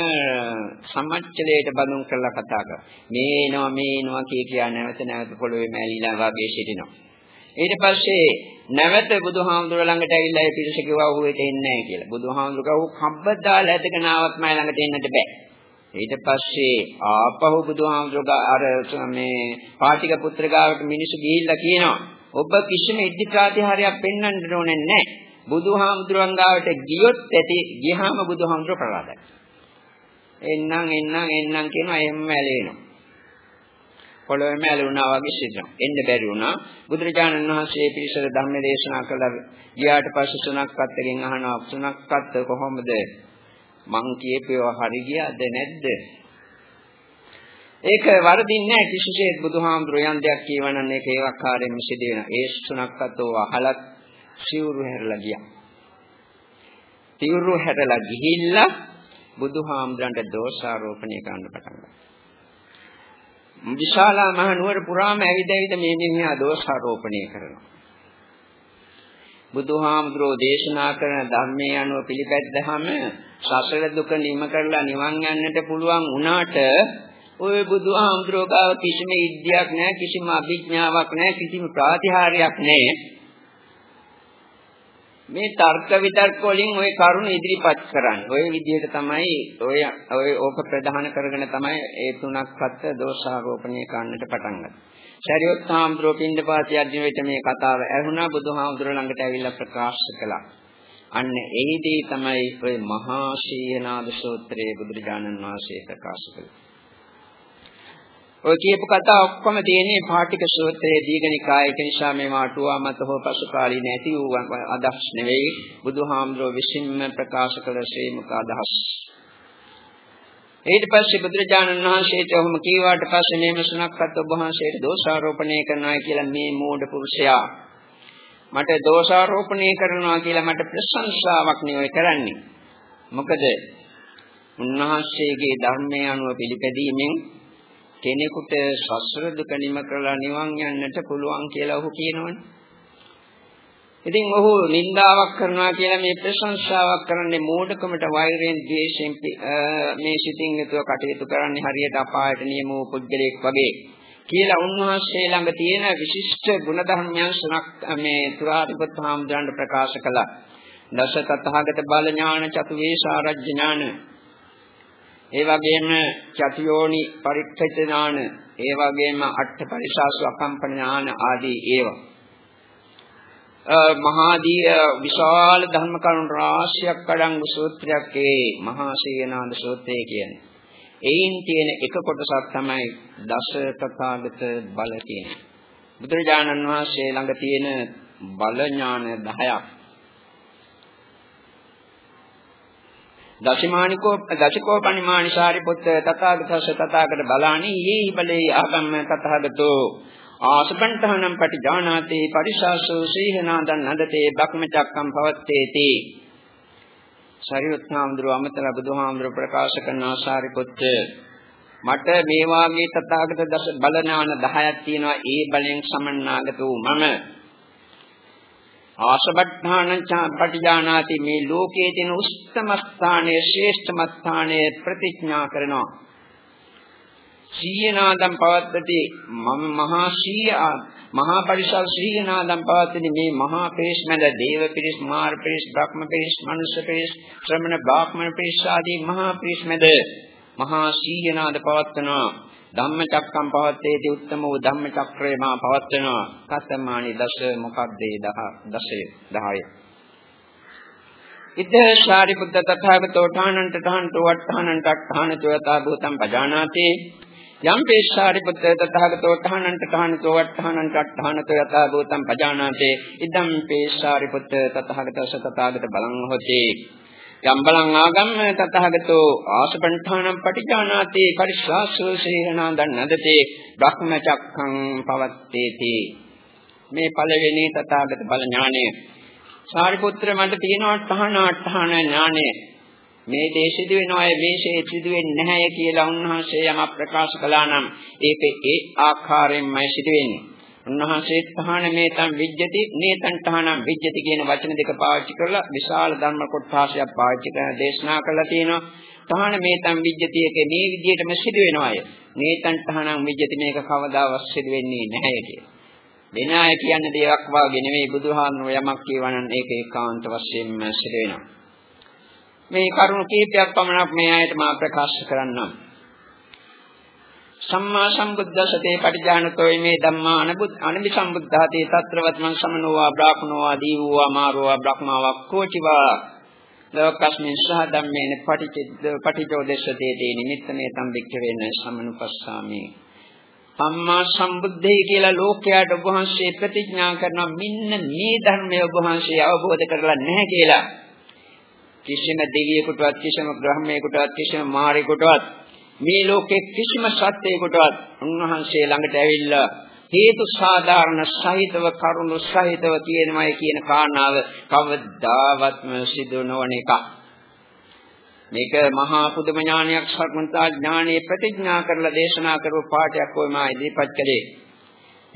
සමච්චලයට බඳුන් කරලා කතා කරා. මේනවා මේනවා කිය කියා නැවත නැවත පොළොවේ මැලිලා වගේ සිටිනවා. ඊට පස්සේ නැවත බුදුහාමුදුර ළඟට ඇවිල්ලා ඒ පිරිස කිව්වා ඌ එතෙ එන්නේ නැහැ කියලා. බුදුහාමුදුර කව කබ්බදාලා ඇදගෙන ආවත් මම ළඟට එන්නට බෑ. ඊට පස්සේ ආපහු බුදුහාමුදුර අර මේ පාටික පුත්‍ර ගාවට මිනිස්සු ගිහිල්ලා කියනවා ඔබ කිසිම ඉද්ධි ප්‍රාතිහාරයක් පෙන්වන්න ඕනේ නැහැ. බුදුහාමුදුරන් ගාවට ගියොත් ඇති ගියාම බුදුහාමුදුර ප්‍රකාශයි. එන්නම් එන්නම් එන්නම් කියනවා එහෙම ඇලේනවා. පොළොවේම ඇලුනා වගේ සිටිනවා. එන්න බැරි වුණා. බුදුරජාණන් වහන්සේ පිරිසට ධම්ම දේශනා කළා. ගියාට පස්සේ සුණක්කත්ගෙන් අහනවා සුණක්කත් කොහොමද? මං කියපේවා හරි ගියාද නැද්ද? ඒක වරදින්නේ නැහැ කිසිසේත් බුදුහාමුදුරුවෝ යන් දෙයක් කියවනනම් ඒක ඒවක්කාරයෙන්ම සිදු වෙනවා. ඒ සුණක්කතෝ අහලත් සිවුරු හැරලා ගියා. සිවුරු හැරලා ගිහිල්ලා බුදුහාමුදුරන්ට දෝෂාරෝපණය කරන්න පටන් ගත්තා. විශාලා මහ නුවර පුරාම ඇවිද ඇවිද මේ මිනිහා දෝෂාරෝපණය කරනවා. බුදුහාමුදුරෝ දේශනා කරන ධර්මයේ අනුව පිළිපැද්දහම සසල දුක නිම කරලා නිවන් යන්නට පුළුවන් වුණාට ඔය බුදුහාමුදුරෝ ගාව කිසිම ඉද්ධියක් නැහැ කිසිම අභිඥාවක් නැහැ කිසිම ප්‍රාතිහාර්යයක් නැහැ මේ තර්ක විතර්ක වලින් ওই කරුණ ඉදිරිපත් කරන්නේ. ওই විදිහට තමයි ඔය ඔය ඕක ප්‍රධාන කරගෙන තමයි ඒ තුනක් හත් දෝෂාරෝපණය කරන්නට පටන් ගත්තේ. ශරීරත් හාමුදුරුවෝ පින්දපාත යද්දී වෙත මේ කතාව ඇහුණා බුදුහාමුදුරුවෝ ළඟට ඇවිල්ලා ප්‍රකාශ කළා. අන්න එහිදී තමයි ඔය මහා ශීනාද සූත්‍රයේ බුදුරජාණන් වහන්සේ ප්‍රකාශ කළේ. ඔය කියපු කතා ඔක්කොම තියෙන්නේ පාටික සූත්‍රයේ දීඝනිකායක නිසා මේවා අටුවා මත හෝ පසු කාලී නැති වූ අදහස් නෙවෙයි බුදුහාමුදුරුවෝ විසින්ම ප්‍රකාශ කළ ශ්‍රී මුඛ අදහස්. ඊට පස්සේ බුදුරජාණන් වහන්සේට ඔහොම කීවාට පස්සේ මේ මසුණක්වත් ඔබ වහන්සේට දෝෂාරෝපණය කරනවා කියලා මේ මෝඩ පුරුෂයා මට දෝෂාරෝපණය කරනවා කියලා මට ප්‍රශංසාවක් නෙවෙයි කරන්නේ. මොකද උන්වහන්සේගේ ධර්මයේ අනුව පිළිපැදීමෙන් කෙනෙකුට සසර දුක නිම කරලා නිවන් යන්නට පුළුවන් කියලා ඔහු කියනවනේ. ඉතින් ඔහු නින්දාවක් කරනවා කියලා මේ ප්‍රශංසාවක් කරන්නේ මෝඩකමට වෛරයෙන් ද්වේෂයෙන් මේ සිතින් යුතුව කටයුතු කරන්නේ හරියට අපායට නියම වූ පුද්ගලයෙක් වගේ කියලා උන්වහන්සේ ළඟ තියෙන විශිෂ්ට ගුණධර්මයන් සුණක් මේ තුරාරිපත් හාමුදුරන්ට ප්‍රකාශ කළා. දස තථාගත බල ඥාන චතු වේසාරජ්‍ය ඥාන ඒ වගේම චතුයෝනි පරික්ඛිත ඥාන ඒ වගේම අට්ඨ පරිශාසු අකම්පන ඥාන ආදී ඒවා මහාදී විශාල ධර්ම කරුණු රාශියක් අඩංගු සූත්‍රයක් ඒ මහා ශීනාන්ද සූත්‍රය කියන්නේ. එයින් තියෙන එක කොටසක් තමයි දස තථාගත බල කියන්නේ. බුදුරජාණන් වහන්සේ ළඟ තියෙන බල ඥාන 10ක්. දශමානිකෝ දශකෝ පණිමානි සාරිපුත්ත තථාගතස්ස තථාගත බලානි යේහි බලේ ආගම්ම තථාගතෝ. ආසපන්තහනම් පටිජානාති පරිශාසෝ සීහනාදන් නදතේ බක්මචක්කම් පවත්තේති. සරියුත්හාමුදුරුව අමතර බුදුහාමුදුරුව ප්‍රකාශ කරන ආසාරිපුත්ත මට මේ වාගේ තථාගත දස බලනාන 10ක් තියෙනවා. ඒ බලෙන් සමන්නාගත වූ මම. ආසබද්ධාන පටිජානාති මේ ලෝකයේ තියෙන උත්තම ස්ථානයේ ශ්‍රේෂ්ඨම ස්ථානයේ ප්‍රතිඥා කරනවා. සීයනාදම් පවත්තති. මම මහා සීය මහා පරිසල් සීයනාදම් පවත්තති. මේ මහා පේස් මැද දේව පිරිස් මාර පිරිස් බ්‍රහ්ම පිරිස් මනුෂ්‍ය පිරිස් ශ්‍රමණ බ්‍රාහ්මණ පිරිස් ආදී මහා පිරිස් මැද මහා සීයනාද පවත්වනවා. ධම්මචක්කම් පවත්තේති උත්තම වූ ධම්මචක්‍රය මා පවත්වනවා. කතමානි දස මොකක්ද 10 10 ඉද ශාරිපුත්ත තථාගතෝ ඨානන්ත ඨාන්තෝ වට්ඨානන්ත ඨානතෝ යතා භූතං පජානාති. යම් පේශාරිපුත්ත තථාගතෝ ඨානන්ත ඨානතෝ වට්ඨානන්ත ඨානතෝ යතා භූතං පජානාති. ඉදම් පේශාරිපුත්ත තථාගතස තථාගත බලං හොති යම් බලං ආගම්ම තථාගතෝ ආසපණ්ඨානම් පටිජානාති පරිශාසෝ ශේහනා දන්නදතේ බ්‍රහ්මචක්ඛං පවත්තේති. මේ පළවෙනි තථාගත බල ඥානය සාරිපුත්‍ර මට තියෙනවා ඨානාඨාන ඥානය. මේ දේ සිදු වෙනවා මේ ශේ සිදු වෙන්නේ නැහැ කියලා උන්වහන්සේ යමක් ප්‍රකාශ කළා නම් ඒක ඒ ආකාරයෙන්මයි සිදු වෙන්නේ. උන්වහන්සේ තහන මේතම් විජ්ජති නේතං තහනම් විජ්ජති කියන වචන දෙක පාවිච්චි කරලා විශාල ධර්ම කොටසක් පාවිච්චි කරන දේශනා කළා තියෙනවා. තහන මේතම් විජ්ජති එක මේ විදිහටම සිදු වෙනවාය. නේතං තහනම් විජ්ජති මේක කවදාවත් සිදු වෙන්නේ නැහැ කියලා. වෙන අය කියන්නේ දේවක් වාගේ නෙමෙයි බුදුහාමුදුරුවෝ යමක් කියවනම් ඒක ඒකාන්ත වශයෙන්ම සිදු වෙනවා. මේ කරුණු කීපයක් පමණක් මේ ආයත මා ප්‍රකාශ කරන්නම්. සම්මා සම්බුද්දසතේ පටිජානතෝ මේ ධම්මා අනබුත් අනබි සම්බුද්ධාතේ తත්‍රවත්මන් සමනෝවා බ්‍රාහ්මනෝවා දීවෝවා මාරෝවා බ්‍රහ්මාවා කෝචිවා ලෝකස්මින් සහ ධම්මේන පටිච්ච පටිච්චෝදේශතේ දේ නිමිත්ත මේ සම්බික්ක වෙන සමනුපස්සාමි. අම්මා සම්බුද්ධේ කියලා ලෝකයට ඔබ වහන්සේ ප්‍රතිඥා කරනවා මෙන්න මේ ධර්මය ඔබ වහන්සේ අවබෝධ කරලා නැහැ කියලා. කිසිම දෙවියෙකුටවත් කිසිම බ්‍රහ්මයෙකුටවත් කිසිම මාරයෙකුටවත් මේ ලෝකේ කිසිම සත්‍යයකටවත් උන්වහන්සේ ළඟට ඇවිල්ලා හේතු සාධාරණ සහිතව කරුණු සහිතව කියනමයි කියන කාරණාව කවදාවත්ම සිදු නොවන එකක්. මේක මහා පුදුම ඥානයක් සර්වන්තා ඥානයේ ප්‍රතිඥා කරලා දේශනා කරපු පාඩයක් ඔය මා ඉදිරිපත් කළේ.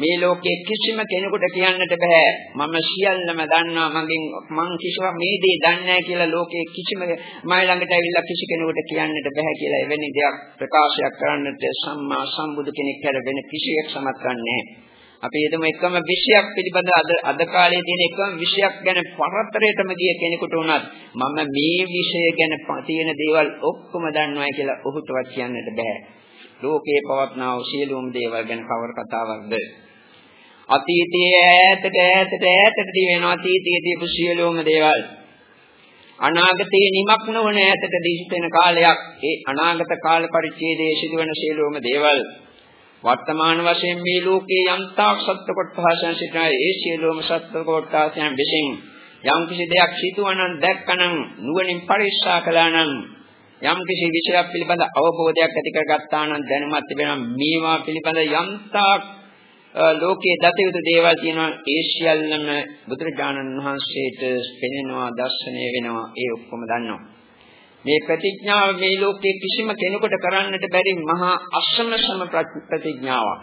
මේ ලෝකයේ කිසිම කෙනෙකුට කියන්නට බෑ. මම සියල්ලම දන්නවා. මගෙන් මං කිසිවක් මේ දේ දන්නේ නැහැ කියලා ලෝකයේ කිසිම මයි ළඟට ඇවිල්ලා කිසි කෙනෙකුට කියන්නට බෑ කියලා එවැනි දෙයක් ප්‍රකාශයක් කරන්නට සම්මා සම්බුදු කෙනෙක් හැර වෙන කිසියෙක් සමත් නැහැ. අපි හිතමු එකම විෂයක් පිළිබඳ අද අද කාලේ තියෙන එකම විෂයක් ගැන පරතරයටම ගිය කෙනෙකුට උනත් මම මේ විෂය ගැන තියෙන දේවල් ඔක්කොම දන්නවයි කියලා ඔහුටවත් කියන්නට බෑ. ලෝකේ පවත්නා වූ සියලුම දේවල් ගැන කවර කතාවක්ද? අතීතයේ ඈතට ඈතට ඈතට දිවෙනවා. අතීතයේ තියපු සියලුම දේවල්. අනාගතයේ නිමක් නොවන ඈතට දිස්වෙන කාලයක්. ඒ අනාගත කාල පරිච්ඡේදයේ සිදුවන සියලුම දේවල්. වර්තමාන වශයෙන් මේ ලෝකයේ යම්තාක් සත්‍ය කොටසයන් සිටිනා ඒ සියලුම සත්‍ය කොටසයන් විසින් යම් කිසි දෙයක් හිතුවනම් දැක්කනම් නුවණින් පරික්ෂා කළා නම් යම් කිසි විෂයක් පිළිබඳ අවබෝධයක් ඇති කරගත්තා නම් දැනුමක් තිබෙනවා මේවා පිළිබඳ යම්තාක් ලෝකයේ දත යුතු දේවල් තියෙනවා. ඒ සියල්ලම බුදුරජාණන් වහන්සේට පෙනෙනවා දර්ශනය වෙනවා. ඒ ඔක්කොම දන්නවා. මේ ප්‍රතිඥාව මේ ලෝකයේ කිසිම කෙනෙකුට කරන්නට බැරි මහා අසමසම ප්‍රතිඥාවක්.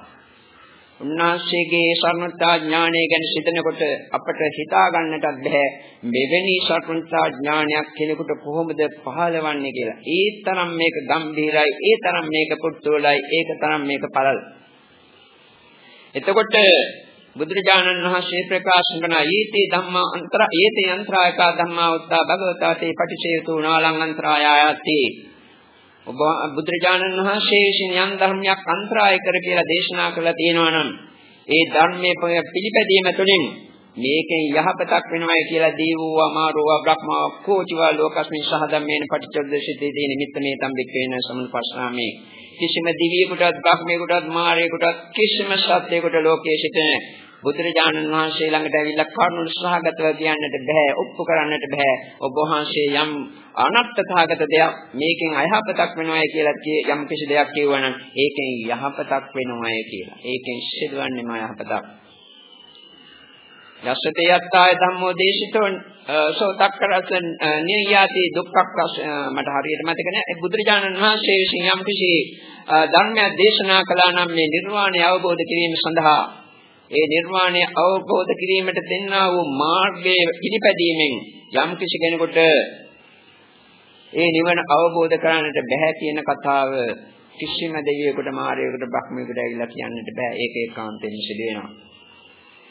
උන්වහන්සේගේ සර්වඥතා ඥානය ගැන සිතනකොට අපට හිතා ගන්නටත් බෑ. මෙවැනි සර්වඥතා ඥානයක් කෙනෙකුට කොහොමද පහළවන්නේ කියලා. ඒ තරම් මේක ගැඹීරයි, ඒ තරම් මේක පුදුලයි, ඒක තරම් මේක පළල්. එතකොට බුදුරජාණන් වහන්සේ ප්‍රකාශ කරන ඊති ධම්මා අන්තර ඊති යන්ත්‍රායක ධම්මා උත්තා භගවතා තේ පටිච්චේතු නාලං අන්තරායයති. ඔබ බුදුරජාණන් වහන්සේ විසින් යම් ධර්මයක් අන්තරාය කර කියලා දේශනා කළා තියෙනවා නම් ඒ ධර්මයේ පිළිපැදීම තුළින් මේකෙන් යහපතක් වෙනවයි කියලා දීවෝ අමාරෝ බ්‍රහ්මා කෝචිවා ලෝකස්මින් සහ ධම්මේන පටිච්චෝදසිතේ තියෙන නිමිත්ත මේ තම්බික් වෙන සමුපස්සාමේ කිසිම දිවියෙකුටත් බ්‍රහ්මයෙකුටත් මාරයෙකුටත් කිසිම සත්‍යයකට ලෝකයේ සිටින බුදුරජාණන් වහන්සේ ළඟට ඇවිල්ලා කරුණු සහගතව කියන්නට බෑ ඔප්පු කරන්නට බෑ. ඔබ වහන්සේ යම් අනත්තතාවගත දෙයක් මේකෙන් අයහපතක් වෙනවයි කියලා යම් කිසි දෙයක් කියවනම් ඒකෙන් යහපතක් වෙනවයි කියලා. ඒකෙන් සිදුවන්නේම යහපතක්. යස්සතේ යත්තාය ධම්මෝ දේශිතෝ සෝතක්කරස නියාති දුක්ඛක් මට හරියට මතක නැහැ බුදුරජාණන් වහන්සේ විසින් යම් කිසි ධර්මයක් දේශනා කළා නම් මේ නිර්වාණය අවබෝධ කිරීම සඳහා ඒ නිර්වාණය අවබෝධ කිරීමට දෙන්නා වූ මාර්ගයේ පිළිපැදීමෙන් යම් කිසි කෙනෙකුට ඒ නිවන අවබෝධ කරගන්නට බැහැ කියන කතාව කිසිම දෙවියෙකුට මාරයෙකුට බ්‍රහ්මයෙකුට ඇවිල්ලා කියන්නට බෑ. ඒක ඒකාන්තයෙන් සිදු වෙනවා.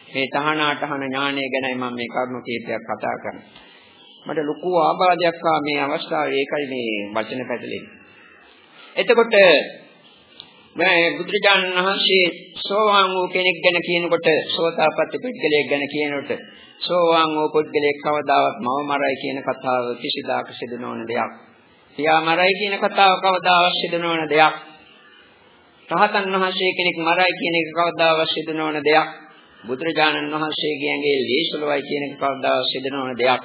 මේ තහනාටහන ඥානය ගැනයි මම මේ කරුණු කීපයක් කතා කරන්නේ මට ලොකු ආබාධයක් ආ මේ අවස්ථාවේ ඒකයි මේ වචන පැටලෙන්නේ එතකොට මේ බුදුරජාණන් වහන්සේ සෝවාන් වූ කෙනෙක් ගැන කියනකොට සෝතාපට්ටි පුද්ගලයෙක් ගැන කියනකොට සෝවාන් වූ පුද්ගලයෙක් කවදාවත් මව මරයි කියන කතාව කිසිදාක සිදු නොවන දෙයක්. පියා මරයි කියන කතාව කවදාවත් සිදු නොවන දෙයක්. රහතන් වහන්සේ කෙනෙක් මරයි කියන එක කවදාවත් සිදු නොවන දෙයක්. බුදුරජාණන් වහන්සේගේ ඇඟේ ලේසලොයි කියන එක කවදාවත් සිදු නොවන දෙයක්.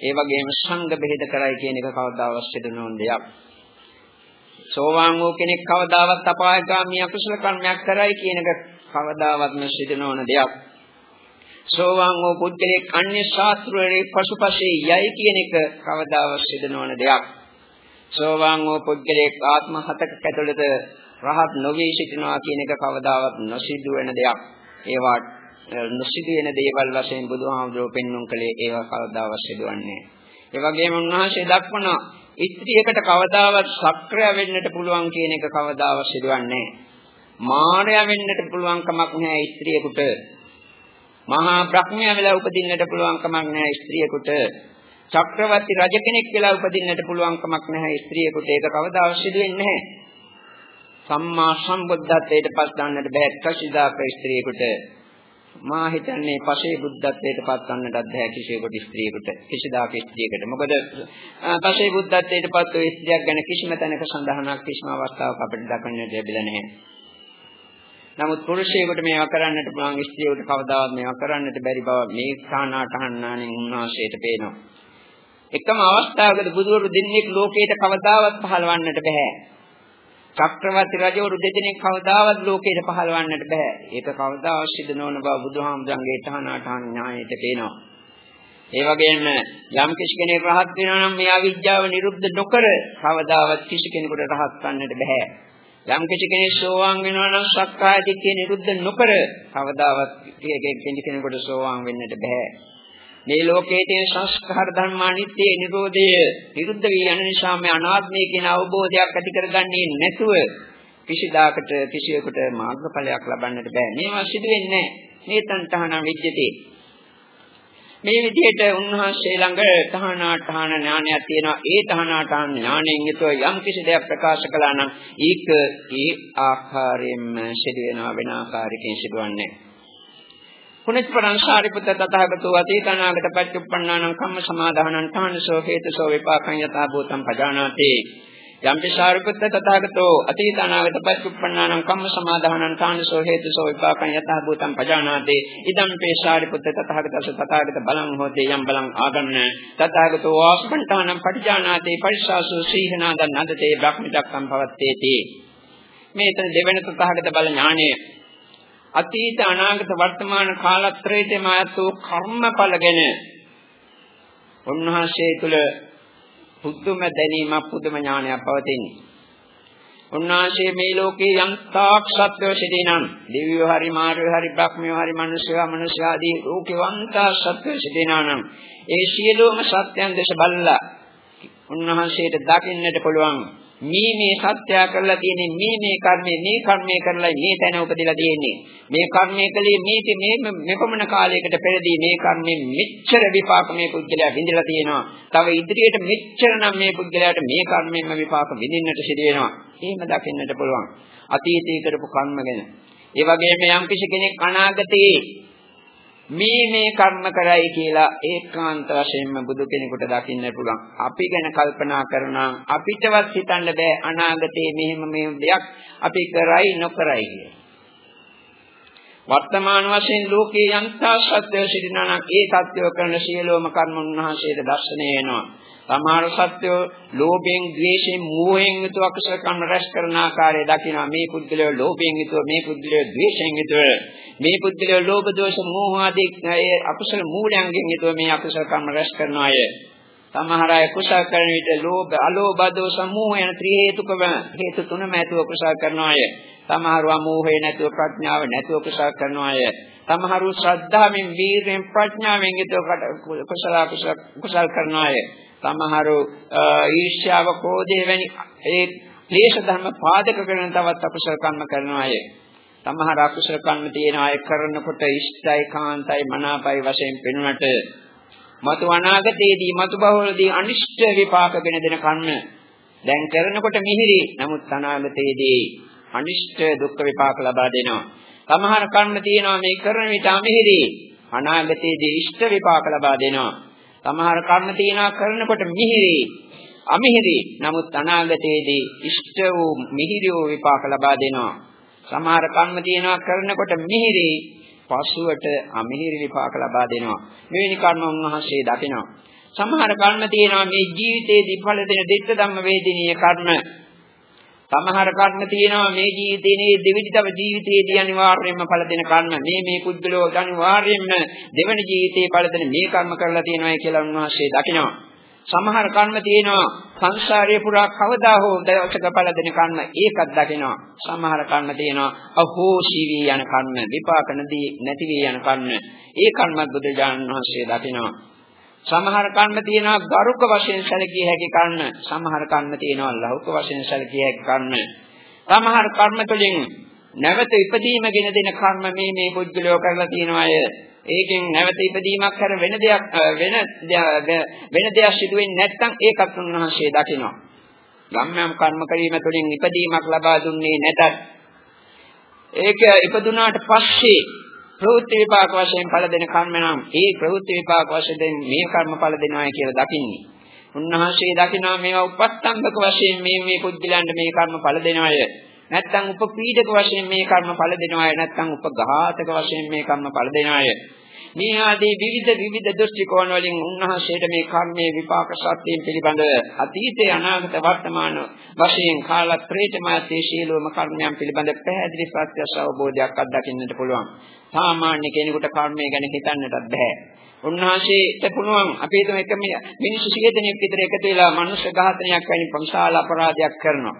ඒ වගේම සංඝ බෙහෙත කරයි කියන එක කවදාවත් සිදු නොවන දෙයක්. සෝවාන් වූ කෙනෙක් කවදාවත් අපායගාමී අකුසල කර්මයක් කරයි කියන එක කවදාවත්ම සිදු නොවන දෙයක්. සෝවාන් වූ පුද්ගලෙක් අන්‍ය ශාස්ත්‍රයේ පසුපසේ යයි කියන එක කවදාවත් සිදු නොවන දෙයක්. සෝවාන් වූ පුද්ගලෙක් ආත්ම හතක ඇතුළත රහත් නොවී සිටිනවා කියන එක කවදාවත් නොසිදු වෙන දෙයක්. ඒවා නොසිදු වෙන දේවල් වශයෙන් බුදුහාමුදුරුවෝ පෙන්වුම් කළේ ඒවා කවදාවත් සිදුවන්නේ නැහැ. ඒ වගේම උන්වහන්සේ දක්වනවා ස්ත්‍රියකට කවදාවත් සක්‍රිය වෙන්නට පුළුවන් කියන එක කවදාවත් සිදුවන්නේ නැහැ. මායя වෙන්නට පුළුවන් කමක් නැහැ ස්ත්‍රියකට. මහා බ්‍රහ්මයා වෙලා උපදින්නට පුළුවන් කමක් නැහැ ස්ත්‍රියකට. චක්‍රවර්ති රජ කෙනෙක් වෙලා උපදින්නට පුළුවන් කමක් නැහැ ස්ත්‍රියකට. ඒක කවදාවත් සිදු වෙන්නේ නැහැ. සම්මා සම්බුද්ධත්වයට පස් ගන්නට බෑ කසිදාක ස්ත්‍රියකට. මා හිතන්නේ පසේ බුද්ධත්වයට පත් වන්නටත් බෑ කිසියෙකුට ස්ත්‍රියකට කිසිදාක ස්ත්‍රියකට. මොකද පසේ බුද්ධත්වයට පත් වූ ස්ත්‍රියක් ගැන කිසිම තැනක සඳහනක් කිසිම අවස්ථාවක අපිට දක්වන්නට ලැබිලා නැහැ. නමුත් පුරුෂයෙකුට මේවා කරන්නට පුළුවන් ස්ත්‍රියකට කවදාවත් මේවා කරන්නට බැරි බව මේ කාණාටහන්නානේ උන්වහන්සේට පේනවා. එකම අවස්ථාවකදී බුදුවරු දෙන්නෙක් ලෝකයට කවදාවත් පහළවන්නට බෑ. චක්‍රවර්ති රජවරු දෙදෙනෙක් කවදාවත් ලෝකෙට පහළවන්නට බෑ. ඒක කවදාවත් සිදු නොවන බව බුදුහාමුදුරන්ගේ තහනාටහන් ඥාණයට පේනවා. ඒ වගේම යම් කිසි කෙනෙක් රහත් වෙනවා නම් මේ අවිජ්ජාව නිරුද්ධ නොකර කවදාවත් කිසි කෙනෙකුට රහත් වන්නට බෑ. යම් කිසි කෙනෙක් සෝවාන් වෙනවා නම් සක්කාය දිට්ඨිය නිරුද්ධ නොකර කවදාවත් කෙනෙකුට සෝවාන් වෙන්නට බෑ. මේ ලෝකයේ තියෙන සංස්කාර ධර්ම අනිත්‍ය නිරෝධය විරුද්ධ වී යන නිසා මේ අනාත්මය කියන අවබෝධයක් ඇති කරගන්නේ නැතුව කිසිදාකට කිසියෙකුට මාර්ගඵලයක් ලබන්නට බෑ. මේවා සිදු වෙන්නේ නැහැ. මේ තණ්හන විද්‍යතේ. මේ විදිහට උන්වහන්සේ ළඟ තහනාඨාන ඥානයක් තියෙනවා. ඒ තහනාඨාන ඥාණයෙන් යුතුව යම් කිසි දෙයක් ප්‍රකාශ කළා නම් ඒක ඒ ආකාරයෙන්ම සිදු වෙනවා වෙන ආකාරයකින් සිදුවන්නේ. පුනිච්පරං සාරිපුත්ත තථාගතෝ අතීතනාගත පච්චුප්පන්නානං කම්ම සමාදානං තානසෝ හේතුසෝ විපාකං යථා භූතං පජානාති. යම් පිසාරිපුත්ත තථාගතෝ අතීත අනාගත පච්චුප්පන්නානං කම්ම සමාදානං කාණසෝ හේතුසෝ විපාකං යතහ භූතං පජානාති. ඉදම් පිසාරිපුත්ත තථාගතස තථාගත බලං හෝති යම් බලං ආගන්න. තථාගතෝ ආස්පණ්ඨානං පටිජානාති පරිසාසු සීහනාදන් නදතේ බ්‍රහ්මිතක්කම් පවත්තේති මේ එතන දෙවෙනි තථාගත බල ඥානය අතීත අනාගත වර්තමාන කාලත්‍රයේම ආයත් වූ කර්මඵල ගැන උන්වහන්සේ තුල පුදුම දැනීමක් පුදුම ඥානයක් පවතින්නේ. උන්වහන්සේ මේ ලෝකේ යම් තාක් සත්වෝ සිටිනම් දෙවියෝ හරි මාර්යෝ හරි බ්‍රහ්මයෝ හරි මිනිස්යා මිනිස්යා ආදී ලෝකේ වන්තා සත්වෝ සිටිනානම් ඒ සියලුම සත්‍යයන් දැස බලලා උන්වහන්සේට දකින්නට පුළුවන් මේ මේ සත්‍ය කරලා තියෙන්නේ මේ මේ කර්මේ මේ කර්මේ කරලා මේ තැන උපදලා තියෙන්නේ. මේ කර්මයේ කලේ මේ මේ මෙපමණ කාලයකට පෙරදී මේ කර්මෙන් මෙච්චර විපාක මේ පුද්ගලයා විඳලා තියෙනවා. තව ඉදිරියට මෙච්චර නම් මේ පුද්ගලයාට මේ කර්මෙන්ම විපාක විඳින්නට සිදු වෙනවා. එහෙම දකින්නට පුළුවන්. අතීතයේ කරපු කර්ම ගැන. ඒ වගේම යම් කෙනෙක් අනාගතයේ මේ මේ කර්ම කරයි කියලා ඒකාන්ත වශයෙන්ම බුදු කෙනෙකුට දකින්න පුළුවන්. අපි ගැන කල්පනා කරනවා අපිටවත් හිතන්න බෑ අනාගතයේ මෙහෙම මේ දෙයක් අපි කරයි නොකරයි කියලා. වර්තමාන වශයෙන් ලෝකේ යන්තා සත්‍යය සිටිනා නම් ඒ සත්‍යය කරන සියලුම කර්ම උන්වහන්සේට දැర్శණය වෙනවා. සමහර සත්‍යෝ ලෝභයෙන්, ද්වේෂයෙන්, මෝහයෙන් යුතුව අකුසල කර්ම රැස් කරන ආකාරය දකිනවා. මේ පුද්ගලයෝ ලෝභයෙන් යුතුව, මේ පුද්ගලයෝ ද්වේෂයෙන් යුතුව, මේ පුද්ගලයෝ ලෝභ, දෝෂ, මෝහ ආදී ඒ අකුසල මූලයන්ගෙන් යුතුව මේ අකුසල කර්ම රැස් කරන අය. සමහර අය කුසල කරන විට ලෝභ, අලෝභ, දෝෂ, මෝහ යන ත්‍රි හේතුකම හේතු තුනම ඇතුව කුසල කරන අය. සමහරව මෝහේ නැතුව ප්‍රඥාව නැතුව කුසල කරන අය. සමහරු ශ්‍රද්ධාවෙන්, වීරයෙන්, ප්‍රඥාවෙන් යුතුව කුසල කුසල කරන අය. සමහරු ඊර්ෂ්‍යාව, ක්‍රෝධය වැනි ඒ ක්ලේශ ධර්ම පාදක කරන තවත් අකුසල කර්ම කරන අය. සමහර අකුසල කර්ම තියෙන අය කරනකොට ඉෂ්ටයි, කාන්තයි, මනාපයි වශයෙන් පෙනුනට මතු අනාගතයේදී මතු බහවලදී අනිෂ්ට විපාක ගෙන දෙන කර්ම දැන් කරනකොට මිහිරි නමුත් අනාගතයේදී අනිෂ්ට දුක් විපාක ලබා දෙනවා. සමහර කර්ම තියෙනවා මේ කරන විට අමිහිරි අනාගතයේදී ඉෂ්ට විපාක ලබා දෙනවා. සමහර කර්ම තියනවා කරනකොට මිහිරි. අමිහිරි. නමුත් අනාගතයේදී ඉෂ්ට වූ මිහිරි වූ විපාක ලබා දෙනවා. සමහර කර්ම තියනවා කරනකොට මිහිරි පසුවට අමිහිරි විපාක ලබා දෙනවා. මෙවැනි කර්ම උන්වහන්සේ දකිනවා. සමහර කර්ම තියනවා මේ ජීවිතයේදී ඵල දෙන දෙත්ත ධම්ම වේදිනීය කර්ම. සමහර කර්ම තියෙනවා මේ ජීවිතේ දෙවිදිතව ජීවිතයේදී අනිවාර්යයෙන්ම ඵල දෙන කර්ම. මේ මේ කුද්දලෝ අනිවාර්යයෙන්ම දෙවන ජීවිතේ ඵල දෙන මේ කර්ම කරලා තියෙනවා කියලා උන්වහන්සේ දකිනවා. සමහර කර්ම තියෙනවා සංසාරයේ පුරා කවදා හෝ දවසක ඵල දෙන කර්ම ඒකත් දකිනවා. සමහර කර්ම තියෙනවා අහෝසි වී යන කර්ම විපාක නැති වී යන කර්ම. ඒ කර්මත් බුදුජානක වහන්සේ දකිනවා. සමහර කන්න තියෙනවා ගරුක වශයෙන් සැලකිය හැකි කන්න. සමහර කන්න තියෙනවා ලෞක වශයෙන් සැලකිය හැකි කන්න. සමහර කර්ම තුළින් නැවත ඉපදීම ගෙන දෙන කර්ම මේ මේ පුද්ගලයෝ කරලා තියෙනවා අය ඒකෙන් නැවත ඉපදීමක් කර වෙන දෙයක් වෙන වෙන දෙයක් සිදු වෙන්නේ නැත්නම් ඒකත් උන්වහන්සේ දකිනවා. යම් යම් කර්ම කිරීම තුළින් ඉපදීමක් ලබා දුන්නේ නැතත් ඒක ඉපදුනාට පස්සේ ප්‍රවෘත්ති විපාක වශයෙන් ඵල දෙන කර්ම නම් ඒ ප්‍රවෘත්ති විපාක වශයෙන් මේ කර්ම ඵල දෙනවායි කියලා දකින්නේ. උන්වහන්සේ දකිනවා මේවා උපස්තම්භක වශයෙන් මේ මේ පුද්ගලයන්ට මේ කර්ම ඵල දෙනවාය. නැත්නම් උපපීඩක වශයෙන් මේ කර්ම ඵල දෙනවාය. නැත්නම් උපඝාතක වශයෙන් මේ කර්ම ඵල දෙනවාය. මේ ආදී විවිධ විවිධ දෘෂ්ටි කෝණ වලින් උන්වහන්සේට මේ කර්මයේ විපාක සත්‍යයෙන් පිළිබඳව අතීතේ අනාගත වර්තමාන වශයෙන් කාලත්‍රේතමාතේ ශීලෝම කර්මයන් පිළිබඳ පැහැදිලි ප්‍රත්‍යක්ෂ අවබෝධයක් අත්දකින්නට පුළුවන්. සාමාන්‍ය කෙනෙකුට කර්මය ගැන හිතන්නටත් බෑ. උන්වහන්සේට පුළුවන් අපි හිතමු එක මිනිස්සු 100 දෙනෙක් විතර එකතු වෙලා මනුෂ්‍ය ඝාතනයක් වැනි විශාල අපරාධයක් කරනවා.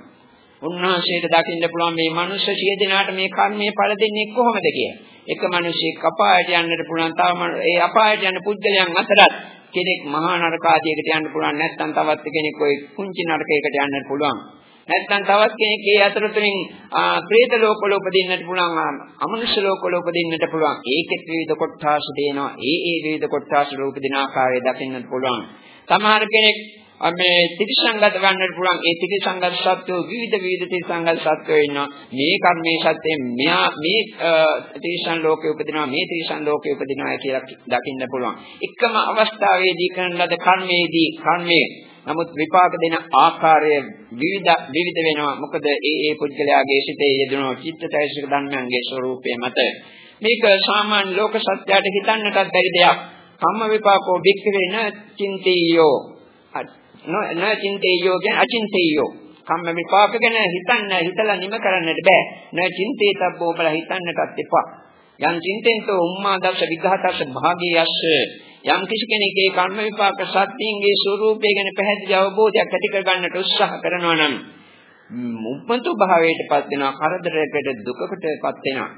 උන්වහන්සේට දකින්න පුළුවන් මේ මනුෂ්‍ය 100 දෙනාට මේ කර්මයේ ඵල දෙන්නේ කොහොමද කියලා. එක මිනිසෙක් අපායට යන්නට පුළුවන් තව ඒ අපායට යන පුද්ගලයන් අතරත් කෙනෙක් මහා නරක ආදියකට යන්න පුළුවන් නැත්නම් තවත් කෙනෙක් ওই කුංචි නරකයකට යන්න පුළුවන්. නැත්නම් තවත් කෙනෙක් ඒ අතරතුරින් പ്രേත ලෝකවල උපදින්නට පුළුවන් අමනුෂ්‍ය ලෝකවල උපදින්නට පුළුවන්. ඒකෙත් විවිධ කොටස් දෙනවා ඒ ඒ විවිධ කොටස් වල උපදින ආකාරය දකින්නට පුළුවන්. සමහර කෙනෙක් මේ ත්‍රිසංගත වන්නට පුළුවන්. ඒ ත්‍රිසංගත සත්‍යෝ විවිධ විවිධ ත්‍රිසංගත සත්‍යෝ ඉන්නවා. මේ කර්මයේ සත්‍යයෙන් මෙයා මේ ත්‍රිසං ලෝකේ උපදිනවා මේ ත්‍රිසං ලෝකේ උපදිනවා කියලා දකින්න පුළුවන්. එකම අවස්ථාවේදී කරන ලද කර්මයේදී කර්මයේ. නමුත් විපාක දෙන ආකාරය විවිධ විවිධ වෙනවා. මොකද ඒ ඒ පුද්ගලයාගේ සිතේ යෙදෙන චිත්තචෛතසික ධර්මයන්ගේ ස්වરૂපය මත. මේක සාමාන්‍ය ලෝක සත්‍යයට හිතන්නටත් බැරි දෙයක්. කම්ම විපාකෝ භික්ඛවේ න චින්තේයෝ. න චින්තේයෝ කියන අචින්තේයෝ. කම්ම විපාක ගැන හිතන්න හිතලා නිම කරන්නට බෑ. න චින්තේතබ්බෝ බල හිතන්නටත් එපා. යම් චින්තෙන්තෝ උම්මා දස්ස විඝාතස්ස භාගියස්ස යම් කිසි කෙනෙක්ගේ කර්ම විපාක සත්‍යයේ ස්වરૂපය ගැන පැහැදිලි අවබෝධයක් ඇති කර ගන්නට උත්සාහ කරනවා නම් මුප්පන්තු භාවයටපත් වෙනවා කරදරයකට දුකකටපත් වෙනවා.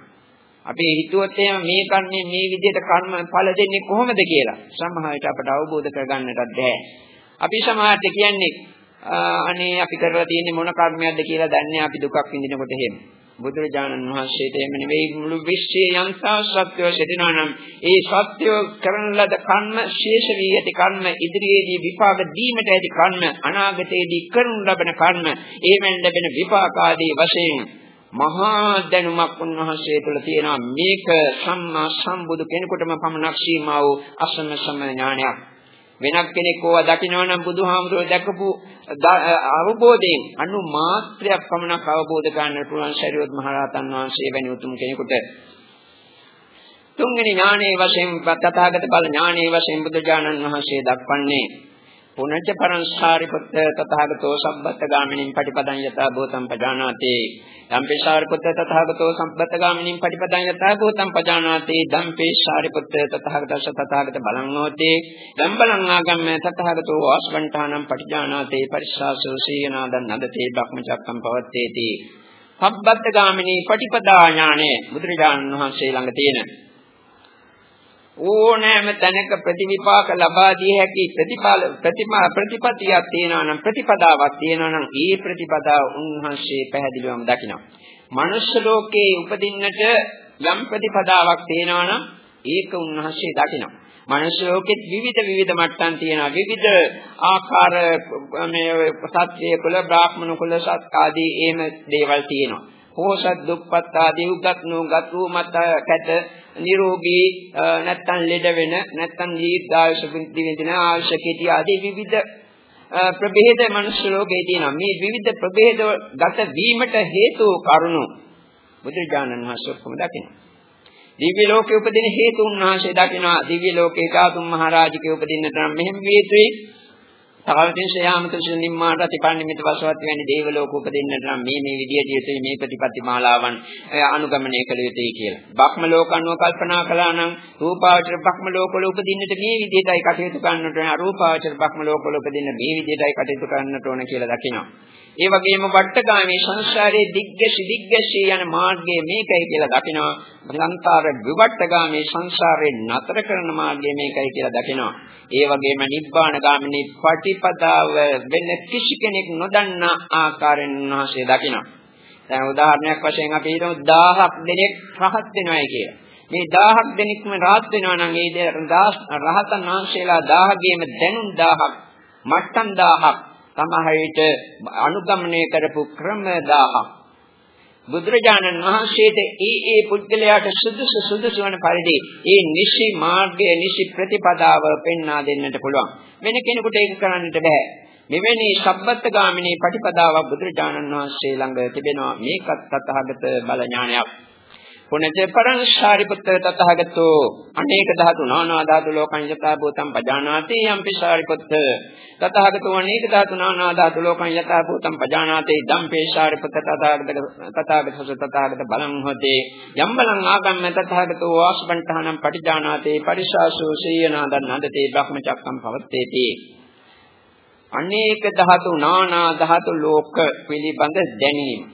අපි හිතුවොත් එහෙම මේ කර්මයේ මේ විදිහට කර්ම ඵල දෙන්නේ කොහොමද කියලා. සමහර විට අපට අවබෝධ කරගන්නටත් බැහැ අපි සමහරට කියන්නේ අනේ අපි කරලා තියෙන්නේ මොන කර්මයක්ද කියලා දන්නේ අපි දුකක් විඳිනකොට එහෙම. බුදුරජාණන් වහන්සේට එම නෙවෙයි මුළු විශ්වයේ යන්තා සත්‍යව සිටිනවා නම් ඒ සත්‍යව කරන ලද කර්ම ශේෂ වී ඇති කර්ම ඉදිරියේදී විපාක දීමට ඇති කර්ම අනාගතයේදී කරනු ලබන කර්ම ඒවෙන් ලැබෙන විපාක ආදී වශයෙන් මහා දැනුමක් උන්වහන්සේ තුළ තියෙනවා. මේක සම්මා සම්බුදු කෙනෙකුටම පමණක් සීමා වූ අසම සම ඥානයක්. වෙනත් කෙනෙක් ඕවා දකිනවා නම් බුදුහාමුදුරුවෝ දැකපු අවබෝධයෙන් අනු මාත්‍රයක් පමණක් අවබෝධ ගන්නට පුළුවන් ශරීරොත් මහරහතන් වහන්සේ වැනි උතුම් කෙනෙකුට. තුන්වෙනි ඥානයේ වශයෙන් තථාගත බල ඥානයේ වශයෙන් බුදුජානන් වහන්සේ දක්වන්නේ පුනච්ච පරංසාරිපුත්ත තථාගතෝ සම්බත්ත ගාමිනින් පටිපදං යතා භූතං පජානාති. ධම්පේශාරිපුත්ත තථාගතෝ සම්බත්ත ගාමිනින් පටිපදං යතා භූතං පජානාති. ධම්පේශාරිපුත්ත තථාගතස්ස තථාගත බලං හෝති ධම්බලං ආගම්ම තථාගතෝ වාස්වණ්ඨානම් පටිජානාති. පරිස්සාසෝ සීනාදන් නදතේ. බ්‍රහ්මචක්කම් පවත්තේති. සම්බත්ත ගාමිනී පටිපදා ඥානෙ බුදුරජාණන් වහන්සේ ළඟ තියෙන ඕනෑම තැනක ප්‍රතිවිපාක ලබා දිය හැකි ප්‍රතිපාල ප්‍රතිමා ප්‍රතිපතියක් තියෙනවා නම් ප්‍රතිපදාවක් තියෙනවා නම් ඒ ප්‍රතිපදාව උන්වහන්සේ පැහැදිලිවම දකිනවා. මනුෂ්‍ය ලෝකේ උපදින්නට යම් ප්‍රතිපදාවක් තියෙනවා නම් ඒක උන්වහන්සේ දකිනවා. මනුෂ්‍ය ලෝකෙත් විවිධ විවිධ මට්ටම් තියෙනවා. විවිධ ආකාර මේ සත්‍ය කුල බ්‍රාහ්මණ කුල සත් ආදී එහෙම දේවල් තියෙනවා. පෝසත් දුප්පත් ආදී උගත් නුගත් වූ මත කැට නිරෝගී නැත්තම් ලෙඩ වෙන නැත්තම් දීර්ඝායුෂ විඳින ආයුෂ කීටි ආදී විවිධ ප්‍රභේද මනුෂ්‍ය ලෝකේ තියෙනවා. මේ විවිධ ප්‍රභේද ගත වීමට හේතු කරුණු බුදුජානන් වහන්සේ ඔක්කොම දකිනවා. දිව්‍ය ලෝකේ උපදින හේතු උන්වහන්සේ දකිනවා. දිව්‍ය ලෝකේ කාතුම් මහරජකේ උපදින්නට නම් මෙහෙම හේතුයි සාවතිංශ යාමතුෂ නිම්මාට අතිපන්නිමිත වසවත් වැනි දේව ලෝක උපදින්නට නම් මේ මේ විදියට යුතුයි මේ ප්‍රතිපත්ති මාලාවන් අනුගමනය කළ යුතුයි කියලා. බ්‍රහ්ම ලෝක අනුව කල්පනා කළා නම් රූපාවචර බ්‍රහ්ම ලෝකවල උපදින්නට මේ විදියටයි කටයුතු කරන්නට ඕන. අරූපාවචර බ්‍රහ්ම ලෝකවල උපදින්න මේ විදියටයි කටයුතු කරන්නට ඕන කියලා දකිනවා. ඒ වගේම වට්ටගාමී සංසාරයේ දිග්ගසි දිග්ගසි යන මාර්ගය මේකයි කියලා දකිනවා. සංසාර විවට්ටගාමී සංසාරේ නතර කරන මාර්ගය මේකයි කියලා දකිනවා. ඒ වගේම නිබ්බාන ගාමිනී පටිපදාව වෙන කිසි කෙනෙක් නොදන්නා ආකාරයෙන් උන්වහන්සේ දකිනවා. දැන් උදාහරණයක් වශයෙන් අපි හිතමු 1000ක් දෙනෙක් රහත් වෙනවායි කියලා. මේ 1000ක් දෙනෙක්ම රහත් වෙනවා නම් ඒ රහතන් වහන්සේලා 1000ගෙම දැනුම් 1000ක් මට්ටම් 1000ක් සමහර විට අනුගමනය කරපු ක්‍රම 1000ක් බුදුරජාණන් වහන්සේට ඒ ඒ පුද්ගලයාට සුදුසු සුදුසු වන පරිදි ඒ නිසි මාර්ගය නිසි ප්‍රතිපදාව පෙන්වා දෙන්නට පුළුවන්. වෙන කෙනෙකුට ඒක කරන්නට බෑ. මෙවැනි සබ්බත් ගාමිනී ප්‍රතිපදාවක් බුදුරජාණන් වහන්සේ ළඟ තිබෙනවා. මේකත් තථාගත බල ඥානයක්. පුනජ පරං ශාරිපුත්‍ර තථාගතෝ අනේක ධාතු නානා ධාතු ලෝකං යතා භූතං පජානාති යම්පි ශාරිපුත්‍ර තථාගතෝ අනේක ධාතු නානා ධාතු ලෝකං යතා භූතං පජානාති ධම්පේ ශාරිපුත්‍ර තථාගත තථාගතස තථාගත බලං හොතේ. යම් බලං ආගම්ම තථාගතෝ වාස්පන්ඨානම් පටිජානාති පරිශාසෝ සීයනාදන් නන්දතේ බ්‍රහ්මචක්කම් පවත්තේති. අනේක ධාතු නානා ධාතු ලෝක පිළිබඳ දැනීම.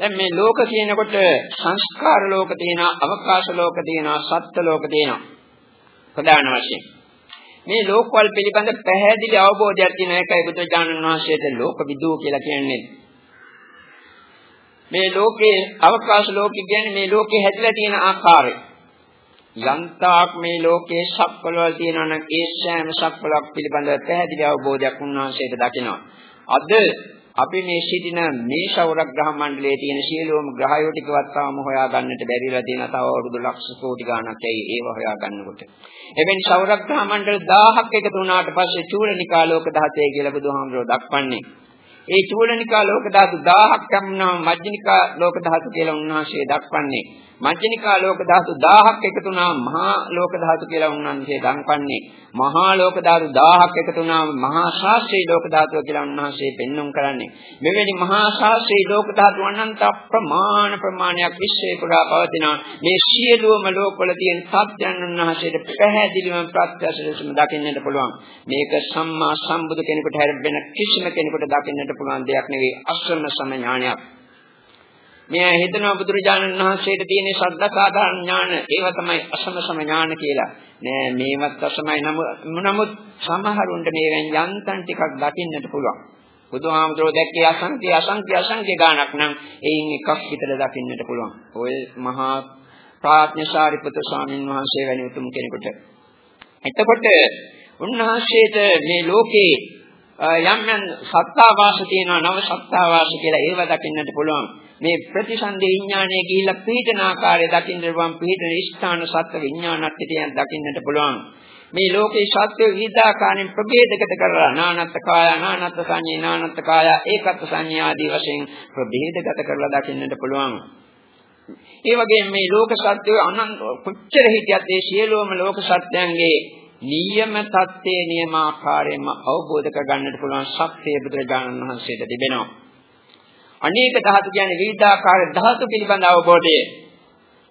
දැන් මේ ලෝක කියනකොට සංස්කාර ලෝක තියෙනවා, අවකාශ ලෝක තියෙනවා, සත්ත්ව ලෝක තියෙනවා. ප්‍රධාන වශයෙන්. මේ ලෝකවල පිළිබඳ පැහැදිලි අවබෝධයක් තියෙන එකයි බුදුජානක වහන්සේට ලෝක විදූ කියලා කියන්නේ. මේ ලෝකේ අවකාශ ලෝකෙ කියන්නේ මේ ලෝකේ හැදිලා තියෙන ආකාරය. යන්තාක් මේ ලෝකයේ ශක්වලවල් තියෙනවා නම් ඒ සෑම ශක්වලක් පිළිබඳව පැහැදිලි අවබෝධයක් උන්වහන්සේට දකිනවා. අද අපි මේ සිටින මේ ශෞරග්‍රහ මණ්ඩලයේ තියෙන සියලුම ග්‍රහයෝ ටිකවත් තාම හොයා ගන්නට බැරිලා තියෙන තව අවුරුදු ලක්ෂ කෝටි ගණනක් ඇයි ඒව හොයා ගන්නකොට. එබැවින් ශෞරග්‍රහ මණ්ඩල 1000ක් එකතු වුණාට පස්සේ චූලනිකා ලෝක ධාතය කියලා බුදුහාමුදුරුවෝ දක්වන්නේ. ඒ චූලනිකා ලෝක ධාතු 1000ක් යම්නම් මජ්ජනිකා ලෝක ධාතු කියලා උන්වහන්සේ දක්වන්නේ. මජ්ජනිකා ලෝක ධාතු 1000ක් එකතු වුණා මහා ලෝක ධාතු කියලා උන්වහන්සේ දක්වන්නේ. මහා ලෝක ධාතු 1000ක් එකතු වුණා මහා ශාස්ත්‍රීය ලෝක ධාතුව කියලා උන්වහන්සේ පෙන්눔 කරන්නේ. මෙවැනි මහා ශාස්ත්‍රීය ලෝක ධාතු අනන්ත ප්‍රමාණ ප්‍රමාණයක් විශ්වයේ පුරා පවතින මේ සියලුම ලෝකවල තියෙන සත්‍යයන් උන්වහන්සේට පැහැදිලිවම ප්‍රත්‍යක්ෂ ලෙසම දකින්නට පුළුවන්. මේක සම්මා සම්බුදු කෙනෙකුට හැර වෙන කිසිම කෙනෙකුට දකින්නට පුළුවන් දෙයක් නෙවෙයි අශ්‍රම සම ඥානයක්. මේ හිතනවා බුදුරජාණන් වහන්සේට තියෙන ශ්‍රද්ධා සාධාරණ ඥාන ඒව තමයි අසම සම ඥාන කියලා. නෑ මේවත් අසමයි නමුත් සමහරුන්ට මේවෙන් යන්තම් ටිකක් දකින්නට පුළුවන්. බුදුහාමුදුරුවෝ දැක්කේ අසංඛ්‍ය අසංඛ්‍ය අසංඛ්‍ය ගාණක් නම් එයින් එකක් විතර දකින්නට පුළුවන්. ඔය මහා ප්‍රාඥාසාරිපුත්‍ර ස්වාමීන් වහන්සේ වැනි උතුම් කෙනෙකුට. එතකොට උන්වහන්සේට මේ ලෝකේ යම් යම් සත්තාවාස තියෙනවා නව සත්තාවාස කියලා ඒව දකින්නට පුළුවන්. මේ ප්‍රතිසන්දි විඥානයේ ගිහිල්ලා පිහිටන ආකාරය දකින්න පුළුවන් පිහිටන ස්ථාන සත්ත්ව විඥානත් පිටියන් දකින්නට පුළුවන් මේ ලෝකේ සත්‍ය විවිධාකාරයෙන් ප්‍රභේදකට කරලා නානත්ත් කාය නානත්ත් සංඤේ නානත්ත් කාය ඒකත් සංඥා ආදී වශයෙන් ප්‍රභේදගත කරලා දකින්නට පුළුවන් ඒ වගේම මේ ලෝක සත්‍යය අනන්ත කොච්චර හිටියත් ඒ සියලුම ලෝක සත්‍යයන්ගේ නියම தත්ත්වයේ නියමාකාරයෙන්ම අවබෝධ කර ගන්නට පුළුවන් ශක්තිය බුදුරජාණන් වහන්සේට තිබෙනවා අනේක ධාතු කියන්නේ විවිධාකාර ධාතු පිළිබඳ අවබෝධය.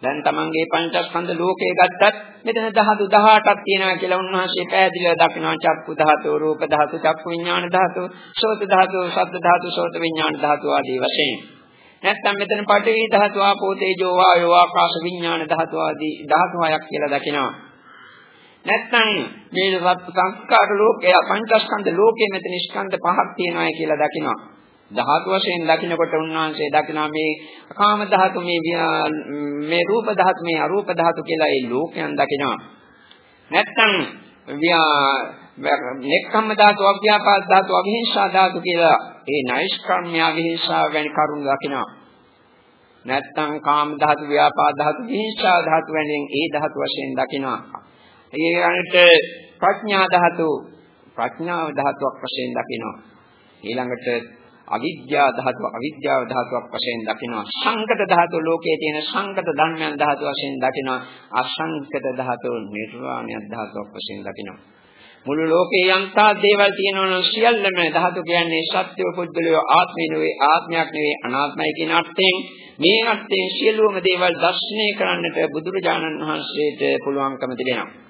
දැන් තමන්ගේ පංචස්කන්ධ ලෝකයේ ගත්තත් මෙතන ධාතු 18ක් තියෙනවා කියලා උන්වහන්සේ පැහැදිලිව දක්වනවා චක්කු ධාතු, රූප ධාතු, චක්කු විඥාන ධාතු, සෝත ධාතු, ශබ්ද ධාතු, සෝත විඥාන ධාතු ආදී වශයෙන්. නැත්නම් මෙතන පඨවි ධාතු, ආපෝ තේජෝ වායෝ ආකාශ විඥාන ධාතු ආදී ධාතු හයක් කියලා දකිනවා. නැත්නම් මේ සංස්කාර ලෝකය පංචස්කන්ධ ලෝකයේ මෙතන ස්කන්ධ පහක් තියෙනවා කියලා දකිනවා. ධාතු වශයෙන් දකිනකොට උන්වහන්සේ දකිනවා මේ කාම ධාතු මේ මේ රූප ධාතු මේ අරූප ධාතු කියලා ඒ ලෝකයන් දකිනවා. නැත්තම් නෙක්ඛම්ම ධාතු, අභ්‍යාපාද ධාතු, අවිහිංසා ධාතු කියලා ඒ නෛෂ්ක්‍රම්‍ය අවිහිංසා වැනි කරුණු දකිනවා. නැත්තම් කාම ධාතු, ව්‍යාපාද ධාතු, විහිංසා ධාතු වැනි ඒ ධාතු වශයෙන් දකිනවා. ඒ අනිට ප්‍රඥා ධාතු, ප්‍රඥාව ධාතුවක් වශයෙන් දකිනවා. ඊළඟට අවිද්‍යා ධාතුව අවිද්‍යාව ධාතුවක් වශයෙන් දකිනවා. සංකත ධාතුව ලෝකයේ තියෙන සංකත ධර්මයන් ධාතුව වශයෙන් දකිනවා. අසංකත ධාතුව නිර්වාණය ධාතුවක් වශයෙන් දකිනවා. මුළු ලෝකේ යම්තා දේවල් තියෙනවා නම් සියල්ලම ධාතු කියන්නේ සත්‍ය පුද්ගලය ආත්මය නෙවෙයි ආත්මයක් නෙවෙයි අනාත්මයි කියන අර්ථයෙන්. මේ අර්ථයෙන් සියලුම දේවල් දර්ශනය කරන්නට බුදුරජාණන් වහන්සේට පුළුවන්කම තිබෙනවා.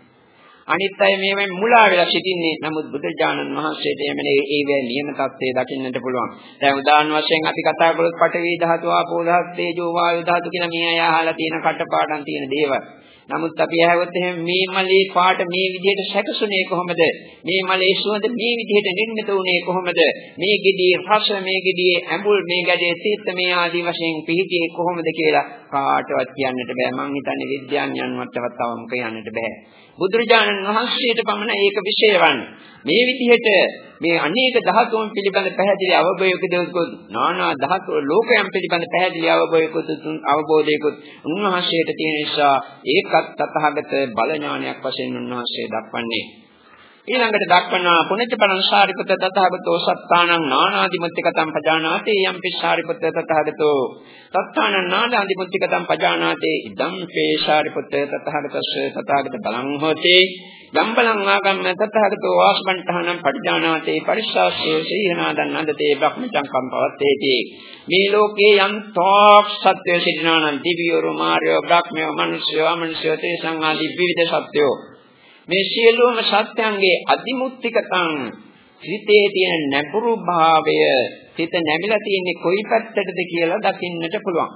අනිත් අය මේවෙන් මුලා වෙලා සිටින්නේ. නමුත් බුදුජානන් වහන්සේට එමනේ ඒවේ නියම தත්ත්වය දකින්නට පුළුවන්. දැන් උදාහරණ වශයෙන් අපි කතා කරොත් පඨවි ධාතු, ආපෝ ධාතු, තේජෝ වායු ධාතු කියන මේ අය අහලා තියෙන කටපාඩම් තියෙන දේවල්. නමුත් අපි ඇහුවොත් එහෙම මේ මලේ පාට මේ විදිහට සැකසුනේ කොහොමද? මේ මලේ සුවඳ මේ විදිහට නිර්මිත වුනේ කොහොමද? මේ ගෙඩියේ රස මේ ගෙඩියේ ඇඹුල් මේ ගැඩේ තීත්ත මේ ආදී වශයෙන් පිහිටියේ කොහොමද කියලා කාටවත් කියන්නට බෑ. මං හිතන්නේ විද්‍යාඥයන්වත්වත් තවම කියන්නට බෑ. බුදුරජාණන් වහන්සේට පමණ ඒක විශේෂවන්නේ. මේ විදිහට මේ අනේක ධාතුන් පිළිබඳ පැහැදිලි අවබෝධයකුත් නානා ධාතු ලෝකයන් පිළිබඳ පැහැදිලි අවබෝධයකුත් අවබෝධයකුත් උන්වහන්සේට තියෙන නිසා ඒකත් තථාගත බල ඥානයක් වශයෙන් උන්වහන්සේ දක්වන්නේ ඊළඟට දක්වනවා පුණජ පරංසාරිපුත්ත තථාගතෝ සත්තානං නානාදිමුත්තිකතම් පජානාති යම් පිස්සාරිපුත්ත තථාගතෝ සත්තානං නානාදිමුත්තිකතම් පජානාති ඉදම් පේසාරිපුත්ත තථාගතස්ස තථාගත බලං හෝති. යම් බලං ආගම්ම තථාගතෝ වාස්මණ්ඨානම් පටිජානාති පරිස්සාස්සේ සීහනාදන් නන්දතේ බ්‍රහ්මචං කම්පවත්තේති. මේ ලෝකේ යම් තෝක් සත්‍ය සිටිනා නම් දිව්‍යෝ මාර්යෝ බ්‍රහ්මයෝ මිනිස්යෝ අමනුෂ්‍යෝ තේ සංඝාදී විවිධ සත්‍යෝ මේ සියලුම සත්‍යයන්ගේ අදිමුත්තිකතං හිතේ තියෙන නැඹුරු භාවය හිත නැමිලා තියෙන්නේ කොයි පැත්තටද කියලා දකින්නට පුළුවන්.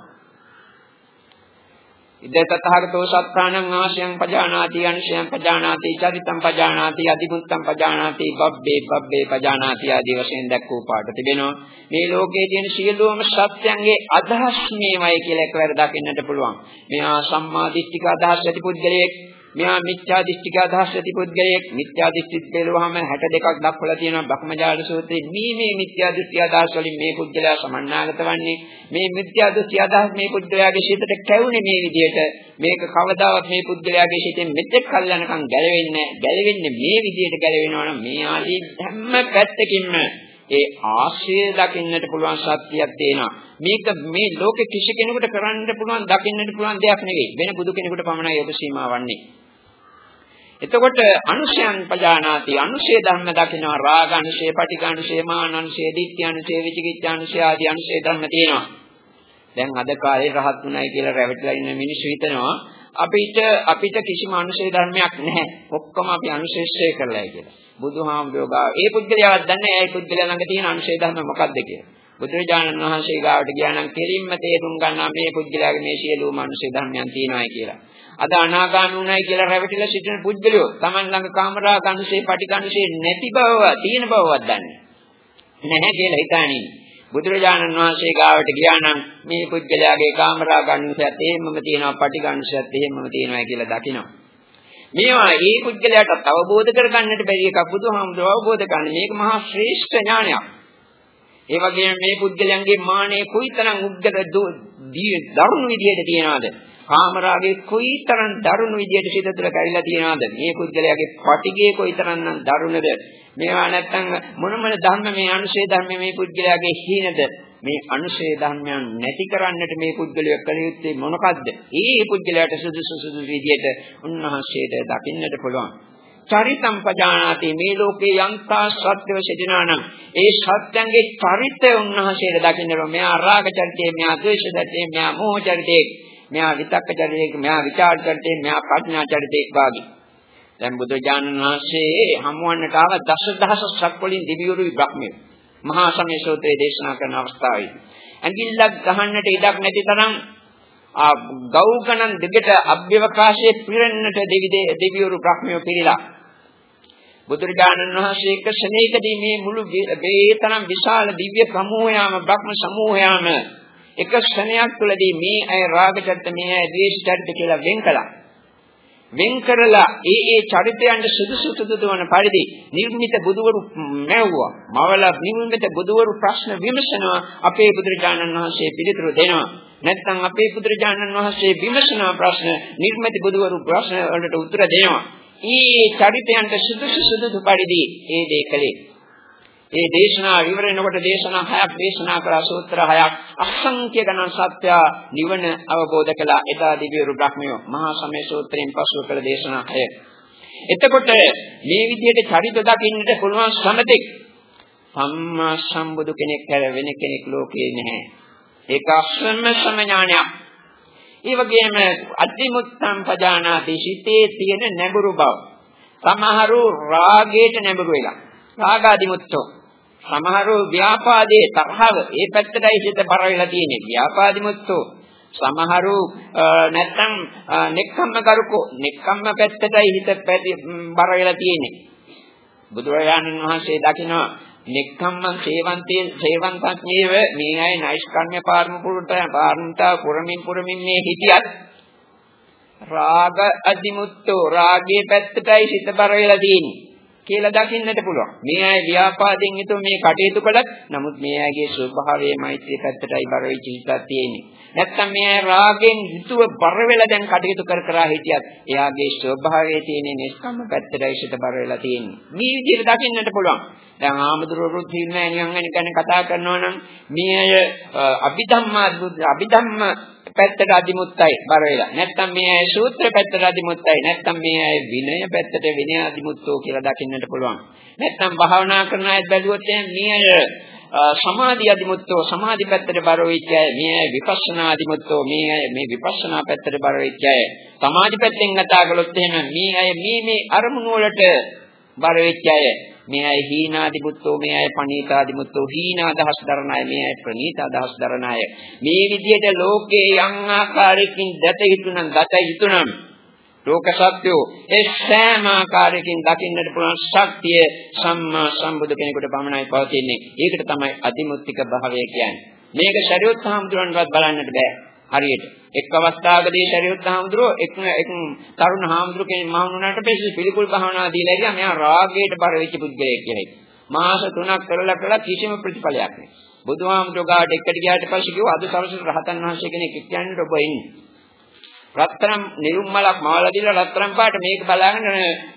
ඉද තථාගතෝ සත්තානං ආශයන් පජානාති අනුශයන් පජානාති චරිතං පජානාති අදිමුත්තං පජානාති බබ්බේ බබ්බේ පජානාති ආදී වශයෙන් දැක්වූ පාඩ තිබෙනවා. මේ ලෝකයේ තියෙන සියලුම සත්‍යයන්ගේ අදහස් මේවයි කියලා එකවර දකින්නට පුළුවන්. මෙහා සම්මා දිට්ඨික අදහස් ඇති පුද්ගලයෙක්. මෙහා මිත්‍යා දෘෂ්ටික අදහස් ඇති පුද්ගලයෙක් මිත්‍යා දෘෂ්ටි බැලුවහම 62ක් දක්වලා තියෙනවා බ්‍රහ්මජාල සූත්‍රයේ මේ මේ මිත්‍යා දෘෂ්ටි අදහස් වලින් මේ පුද්ගලයා සමන්නාගත වන්නේ මේ මිත්‍යා දෘෂ්ටි අදහස් මේ පුද්ගලයාගේ සිතට කැවුනේ මේ විදිහට මේක කවදාවත් මේ පුද්ගලයාගේ සිතෙන් මෙතෙක් කල් යනකම් ගැලවෙන්නේ ගැලවෙන්නේ මේ විදිහට ගැලවෙනවා නම් මේ ආදී හැම පැත්තකින්ම ඒ ආශ්‍රය දකින්නට පුළුවන් සත්‍යයක් තියෙනවා. මේක මේ ලෝකෙ කිසි කෙනෙකුට කරන්න පුළුවන් දකින්නට පුළුවන් දෙයක් නෙවෙයි. වෙන බුදු කෙනෙකුට පමණයි ඔබ සීමාවන්නේ. එතකොට අනුශයන් පජානාති අනුශය ධර්ම දකිනවා රාග අනුශය, පටිඝ අනුශය, මාන අනුශය, ditthි අනුශය, විචිකිච්ඡ අනුශය ආදී අනුශය ධර්ම තියෙනවා. දැන් අද කාලේ රහත් උනායි කියලා රැවටිලා ඉන්න මිනිස්සු හිතනවා අපිට අපිට කිසිම අනුශය ධර්මයක් නැහැ. ඔක්කොම අපි අනුශේෂය කරලායි කියලා. බුදුහාමුදුරුවෝ ගාව ඒ පුද්ගලයාවත් දන්නේ ඒ පුද්ගලයා ළඟ තියෙන අනුශය ධර්ම මොකක්ද කියලා. බුදුරජාණන් වහන්සේ ගාවට ගියා නම් කෙලින්ම තේරුම් ගන්නවා මේ පුද්ගලයාගේ මේ සියලුම අනුශය ධර්මයන් තියෙනවායි කියලා. අද අනාගාමී වුණයි කියලා රැවටිලා සිටින පුද්ගලයෝ Taman ළඟ කාමරා කනුසේ පටිකනුසේ නැති බව තියෙන බවවත් දන්නේ නැහැ කියලා හිතන්නේ. බුදුරජාණන් වහන්සේ ගාවට ගියා නම් මේ පුද්ගලයාගේ කාමරා ගන්නසයත් එහෙමම තියෙනවා පටිගන්නසයත් එහෙමම තියෙනවා කියලා දකිනවා. මේවා ඒ පුද්ගලයාට අවබෝධ කරගන්නට බැරි එකක් බුදුහාමුදුරුවෝ අවබෝධ කරන්නේ මේක මහා ශ්‍රේෂ්ඨ ඥානයක්. ඒ වගේම මේ පුද්ගලයන්ගේ මානෙ කොයිතරම් උග්ගත දරුණු විදියට තියනවාද? කාමරාගේ කොයිතරම් දරුණු විදියට සිත තුළ කැවිලා තියනවාද? මේ පුද්ගලයාගේ පටිගේ කොයිතරම්නම් දරුණද? මේවා නැත්තම් මොන මොන ධර්ම මේ අනුශේ ධර්ම මේ පුද්ගලයාගේ හීනද? මේ අනුශේ ධර්මයන් නැති කරන්නට මේ පුද්ගලයා කළ යුත්තේ මොනකද්ද? ඒ පුද්ගලයාට සුදුසු සුදුසු විදියට උන්වහන්සේට දකින්නට පුළුවන්. චරිතම් පජානාති. මේ ලෝකේ යන්තා සත්‍යව සිටිනා නම් ඒ සත්‍යංගේ චරිතය උන්වහන්සේට දකින්නට මෙයා රාග චරිතය මෙයා ද්වේෂ චරිතය මෙයා මෝහ චරිතය. මෙහා විතක්ක චරිතයක මෙහා විචාර චරිතයක මෙහා ප්‍රඥා චරිතයක වාගේ. දැන් බුදුජානන වහන්සේ හමුවන්නට ආව දසදහසක් වලින් දිවිවරු බ්‍රහ්මයෝ. මහා සමය සූත්‍රයේ දේශනා කරන අවස්ථාවේ ඇඟිල්ලක් ගහන්නට ඉඩක් නැති තරම් ආ ගෞ ගණන් දෙකට අභ්‍යවකාශයේ පිරෙන්නට දෙවිවරු බ්‍රහ්මයෝ පිළිලා බුදුරජාණන් වහන්සේ එක ශනේකදී මේ මුළු මේ තරම් විශාල දිව්‍ය සමූහයාම බ්‍රහ්ම සමූහයාම එක ක්ෂණයක් තුළදී මේ අය රාග චරිත මේ අය ද්වේෂ චරිත කියලා වෙන් කළා. වෙන් කරලා ඒ ඒ චරිතයන්ට සුදුසු සුදුසු වන පරිදි නිර්මිත බුදුවරු මැව්වා. මවල නිර්මිත බුදුවරු ප්‍රශ්න විමසනවා අපේ බුදුරජාණන් වහන්සේ පිළිතුරු දෙනවා. නැත්නම් අපේ බුදුරජාණන් වහන්සේ විමසන ප්‍රශ්න නිර්මිත බුදුවරු ප්‍රශ්න වලට උත්තර දෙනවා. ඊ චරිතයන්ට සුදුසු සුදුසු පරිදි ඒ දේ කලේ. ඒ දේශනා ඉවර වෙනකොට දේශනා හයක් දේශනා කරා සූත්‍ර හයක් අසංඛ්‍ය ගණන් සත්‍ය නිවන අවබෝධ කළා එදා දිව්‍ය බ්‍රහ්මයෝ මහා සමය සූත්‍රයෙන් පසුව කළ දේශනා හය. එතකොට මේ විදිහට චරිත දකින්නට පුළුවන් සමතෙක් සම්මා සම්බුදු කෙනෙක් හැර වෙන කෙනෙක් ලෝකේ නැහැ. ඒක අස්සම සමඥානයක්. ඒ වගේම අතිමුත්තම් පජානාති සිතේ තියෙන නැඹුරු බව. සමහරු රාගයට නැඹුරු වෙලා. රාගාදිමුත්තෝ සමහරව ව්‍යාපාදයේ තරහව ඒ පැත්තටයි හිත බර වෙලා තියෙන්නේ. ව්‍යාපාදිමුත්තෝ සමහරු නැත්තම් නෙක්ඛම්ම කරුකෝ නෙක්ඛම්ම පැත්තටයි හිත බර වෙලා තියෙන්නේ. බුදුරජාණන් වහන්සේ දකිනවා නෙක්ඛම්ම සේවන්තේ සේවන්තස්මේව මේ අය නෛෂ්කර්ම්‍ය පාරම පුරුට පාරමිතා පුරමින් පුරමින් මේ හිටියත් රාග අදිමුත්තෝ රාගයේ පැත්තටයි හිත බර වෙලා තියෙන්නේ. කියලා දකින්නට පුළුවන්. මේ අය ව්‍යාපාදයෙන් යුතුව මේ කටයුතු කළත් නමුත් මේ අයගේ ස්වභාවයේ මෛත්‍රී පැත්තටයි බර වෙච්ච හිතක් තියෙන්නේ. නැත්තම් මේ අය රාගෙන් යුතුව බර වෙලා දැන් කටයුතු කර කර හිටියත් එයාගේ ස්වභාවයේ තියෙන නිෂ්කම්ම පැත්තටයි සිත බර වෙලා තියෙන්නේ. මේ විදිහට දකින්නට පුළුවන්. දැන් ආමතුරුරුත් හින්නේ නිකන් ගැන කතා කරනවා නම් මේ අය අභිධම්මා අභිධම්ම පැත්තට අදිමුත්තයි බර වෙලා. නැත්තම් මේ අය සූත්‍ර පැත්තට අදිමුත්තයි. නැත්තම් මේ අය විනය පැත්තට විනය අදිමුත්තෝ කියලා දකින්නට පුළුවන්. නැත්තම් භාවනා කරන අය බැලුවොත් මේ අය සමාධි අදිමුත්තෝ සමාධි පැත්තට බර වෙච්ච අය මේ අය විපස්සනා අදිමුත්තෝ මේ අය මේ විපස්සනා පැත්තට බර වෙච්ච අය සමාධි පැත්තෙන් කතා කළොත් එහෙම මේ අය මේ මේ අරමුණු වලට බර වෙච්ච අය මේ අය හීනාදි මුත්තෝ මේ අය පණීතාදි මුත්තෝ හීන අදහස් දරන අය මේ අය ප්‍රණීත අදහස් දරන අය මේ විදිහට ලෝකේ යම් ආකාරයකින් දත යුතුනම් දත යුතුනම් ලෝක සත්‍යෝ ඒ සෑම ආකාරයකින් දකින්නට පුළුවන් ශක්තිය සම්මා සම්බුදු කෙනෙකුට පමණයි පවතින්නේ. ඒකට තමයි අතිමුත්තික භාවය කියන්නේ. මේක ශරීරත් හාමුදුරන්වත් බලන්නට බෑ. හරියට. එක් අවස්ථාවකදී ශරීරත් හාමුදුරුව එක් එක් තරුණ හාමුදුරු කෙනෙක් මහා වුණාට පස්සේ පිළිකුල් භාවනා දීලා ගියා. මෙයා රාගයට බර වෙච්ච පුද්ගලයෙක් කියලා. මාස 3ක් කරලා කළා කිසිම ප්‍රතිඵලයක් නැහැ. බුදුහාමුදුරුවෝ ගාවට එකට ගියාට පස්සේ කිව්වා අද සවස් රහතන් වහන්සේ කෙනෙක් කියන්නේ ඔබ ඉන්නේ. රත්තරන් නිරුම්මලක් මාලා දීලා රත්තරන් පාට මේක බලාගෙන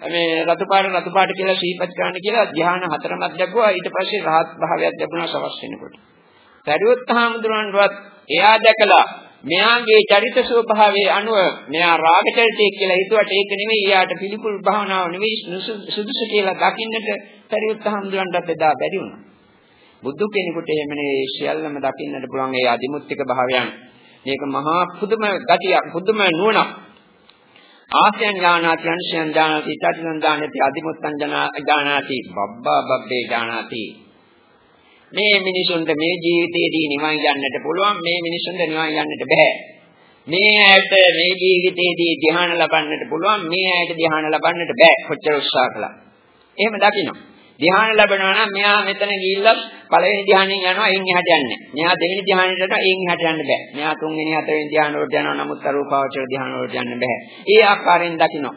මේ රතු පාට රතු පාට කියලා සීපත් කරන්න කියලා ධ්‍යාන හතරමක් ලැබුවා ඊට පස්සේ රහත් භාවයක් ලැබුණා සවස් වෙනකොට. සරියුත් හාමුදුරන්වත් එයා දැකලා මෙයාගේ චරිත ස්වභාවයේ අනුව මෙයා රාග චරිතය කියලා හිතුවට ඒක නෙමෙයි එයාට පිළිකුල් භාවනාව නෙමෙයි සුදුසු කියලා දකින්නට සරියුත් හාමුදුරන්ට එදා බැරි වුණා. බුදු කෙනෙකුට එහෙමනේ සියල්ලම දකින්නට පුළුවන් ඒ අදිමුත්තික භාවයන්. මේක මහා පුදුම ගතියක් පුදුම නුවණක් ආසයන් ඥානාති අංශයන් ඥානාති චටිනං ඥානාති අදිමුත්තං ඥානාති බබ්බා බබ්බේ ඥානාති මේ මිනිසුන්ට මේ ජීවිතයේදී නිවන් යන්නට පුළුවන් මේ මිනිසුන්ට නිවන් යන්නට බෑ මේ ඇයට මේ ජීවිතයේදී ධ්‍යාන ලබන්නට පුළුවන් මේ ඇයට ධ්‍යාන ලබන්නට බෑ කොච්චර උත්සාහ කළා එහෙම දකින්න ධ්‍යාන ලැබනවා නම් මෙයා මෙතන ගිහිල්ලා පළවෙනි ධ්‍යානෙන් යනවා එයින් එහාට යන්නේ. මෙයා දෙවෙනි ධ්‍යානෙට යනවා එයින් එහාට යන්න බෑ. මෙයා තුන්වෙනි හතරවෙනි ධ්‍යාන වලට යනවා නමුත් අරූපාවචර ධ්‍යාන වලට යන්න බෑ. ඒ ආකාරයෙන් දකිනවා.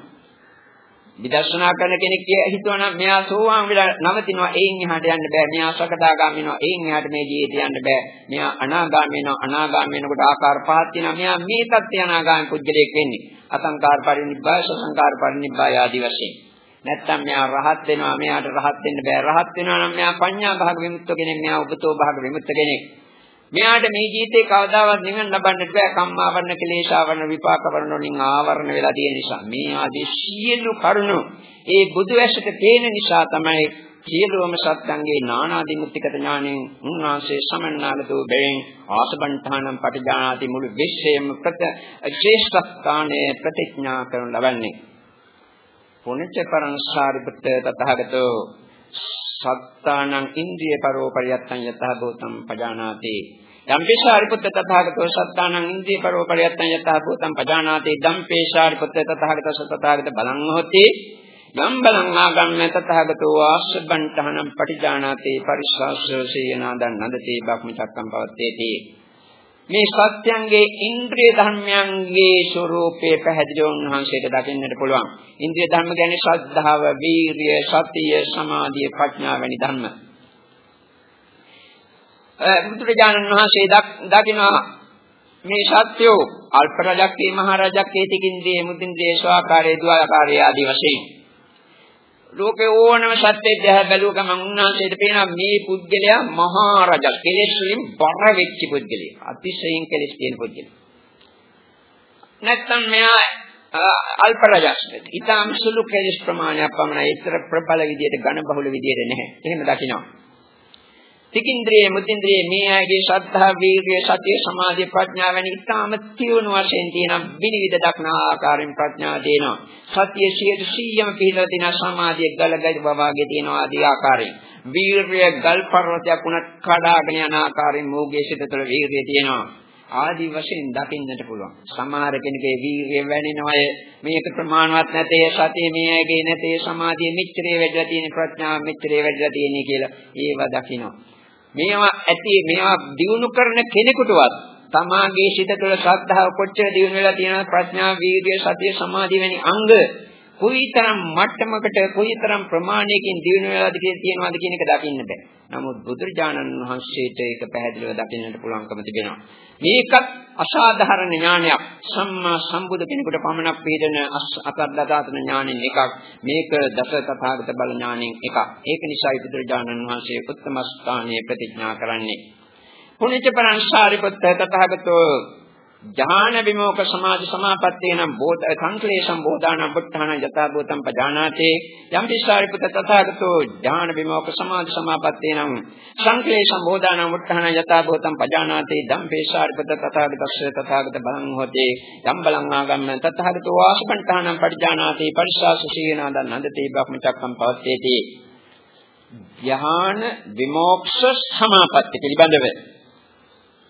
විදර්ශනා කරන කෙනෙක් හිතුවනම් මෙයා සෝවාන් වෙලා නවතිනවා එයින් එහාට යන්න බෑ. මෙයා සකදාගාමී වෙනවා එයින් එහාට මේ ජීවිතය යන්න බෑ. මෙයා අනාගාමී වෙනවා අනාගාමී වෙනකොට ආකාර පහක් තියෙනවා. මෙයා මේ தත්ත්‍ය අනාගාමී පුද්ගලයෙක් වෙන්නේ. අසංකාර පරිනිබ්බාය සසංකාර පරිනිබ්බාය ආදී වශයෙන්. නැත්තම් මෙයා රහත් වෙනවා මෙයාට රහත් වෙන්න බෑ රහත් වෙනවා නම් මෙයා පඤ්ඤා භාග විමුක්ත කෙනෙක් මෙයා උපතෝ භාග විමුක්ත කෙනෙක් මෙයාට මේ ජීවිතේ කවදාවත් නිවන් ලබන්නට බෑ. කම්මාවරණ කෙලේශාවරණ විපාකවරණ වලින් ආවරණ වෙලා තියෙන නිසා. මේ ආදී සියලු කරුණු ඒ බුදු ඇසට පේන නිසා තමයි සියලුම සත්‍යංගේ නානාදිමුක්තිකත ඥාණයෙන් උන්වහන්සේ සමන්නාගතෝ බැවින් ආසබන්ඨානම් පටිජානාති මුළු විශ්වයම ප්‍රත ශ්‍රේෂ්ඨ ස්ථානයේ ප්‍රතිඥා කරන ලබන්නේ. පුණච්ච පරංසාරිපුත්ත තථාගතෝ සත්තානං ඉන්ද්‍රිය පරෝ පරියත්තං යතහ භූතං පජානාති. ධම්පේශාරිපුත්ත තථාගතෝ සත්තානං ඉන්ද්‍රිය පරෝ පරියත්තං යතහ භූතං පජානාති. ධම්පේශාරිපුත්ත තථාගතෝ සත්තාගත බලං හොති යම් බලං ආගම්ම තථාගතෝ ආශ්‍රබන්තහනම් පටිජානාති. පරිස්සාසසේනාදන් නදති. බක්මිචක්කම් පවත්තේති. මේ සත්‍යංගේ ඉන්ද්‍රිය ධර්මයන්ගේ ස්වરૂපේ පැහැදිලිව උන්වහන්සේට දකින්නට පුළුවන්. ඉන්ද්‍රිය ධර්ම කියන්නේ ශ්‍රද්ධාව, වීරිය, සතිය, සමාධිය, ප්‍රඥා වැනි ධර්ම. බුදුරජාණන් වහන්සේ දකිනවා මේ සත්‍යෝ අල්ප රජක්, මහ රජක්, ඒතිකින්දී මුදින්දී ස්වාකාරයේ දුආකාරයේ ආදී වශයෙන් ලෝකේ ඕනම සත්‍යයක් දැහැ බැලුව ගමන් උන්වහන්සේට පේනවා මේ පුද්ගලයා මහා රජ කෙලෙස් වලින් බර වෙච්ච පුද්ගලයෙක්. අතිශයින් කෙලෙස් තියෙන පුද්ගලයෙක්. නැත්නම් මෙයා අල්ප රජස්. ඊටාම් සුළු කෙලෙස් ප්‍රමාණයක් පමණයි. ඒතර ප්‍රබල විදියට ඝන බහුල විදියට නැහැ. එහෙම දකිනවා. තිකින්ද්‍රිය මුතින්ද්‍රිය මේ ආගේ ශ්‍රද්ධා වීර්ය සතිය සමාධිය ප්‍රඥා වැනි ඉතාම තියුණු වශයෙන් තියෙන විනිවිද දක්නා ආකාරයෙන් ප්‍රඥා දෙනවා සතිය 100ම පිළිලා තියෙන සමාධිය ගලගල බවාගේ තියෙනවා ආදී ආකාරයෙන් වීර්ය ගල් පර්වතයක් උනත් කඩාගෙන යන ආකාරයෙන් මෝගේ සිත තුළ වීර්යය තියෙනවා ආදී වශයෙන් දකින්නට පුළුවන්. සමහර කෙනෙකුගේ වීර්යය වැඩෙනවය මේක ප්‍රමාණවත් නැතේ සතිය මේගේ නැතේ සමාධිය මෙච්චරේ වැඩිලා තියෙන ප්‍රඥාව මෙච්චරේ වැඩිලා තියෙන්නේ කියලා ඒවා දකිනවා. මේවා ඇති මේවා දිනු කරන කෙනෙකුටවත් තමාගේ සිත තුළ ශ්‍රද්ධාව කොච්චර දිනු වෙලා තියෙනවද ප්‍රඥා වීර්ය සතිය සමාධිය වැනි අංග කොයිතරම් මට්ටමකට කොයිතරම් ප්‍රමාණයකින් දිනු වෙලාද කියනවාද කියන එක දකින්න බෑ. නමුත් බුදුරජාණන් වහන්සේට ඒක පැහැදිලිව දකින්නට පුළුවන්කම තිබෙනවා. මේකත් අසාධාරණ ඥානයක්. සම්මා සම්බුදු කෙනෙකුට පමණක් පිළිදෙන අකද්දාතන ඥානෙන් එකක්. මේක දස තථාගත බල ඥානෙන් එකක්. ඒක නිසායි බුදුරජාණන් වහන්සේ උත්තම ස්ථානයේ ප්‍රතිඥා කරන්නේ. පුණ්‍යච පරංසාරිපුත්ත තථාගතෝ ඥාන විමෝක සමාධි සමාපත්තේ නම් බෝධ සංක්ලේශම් බෝධානම් පුත්තාන යථා භූතම් පජානාතේ යම් පිස්සාරිපුත තථාගතෝ ඥාන විමෝක සමාධි සමාපත්තේ නම් සංක්ලේශම් බෝධානම් පුත්තාන යථා භූතම් පජානාතේ ධම් පිස්සාරිපුත තථාගතස්ස තථාගත බලං හොතේ ධම් බලං ආගම්ම තථාගතෝ වාසපණ්ඨානම් පටිජානාතේ පරිශාස සීනාදන් නන්දතේ බ්‍රහ්මචක්කම් පවත්තේති. ධ්‍යාන විමෝක්ෂ සමාපatti පිළිබඳව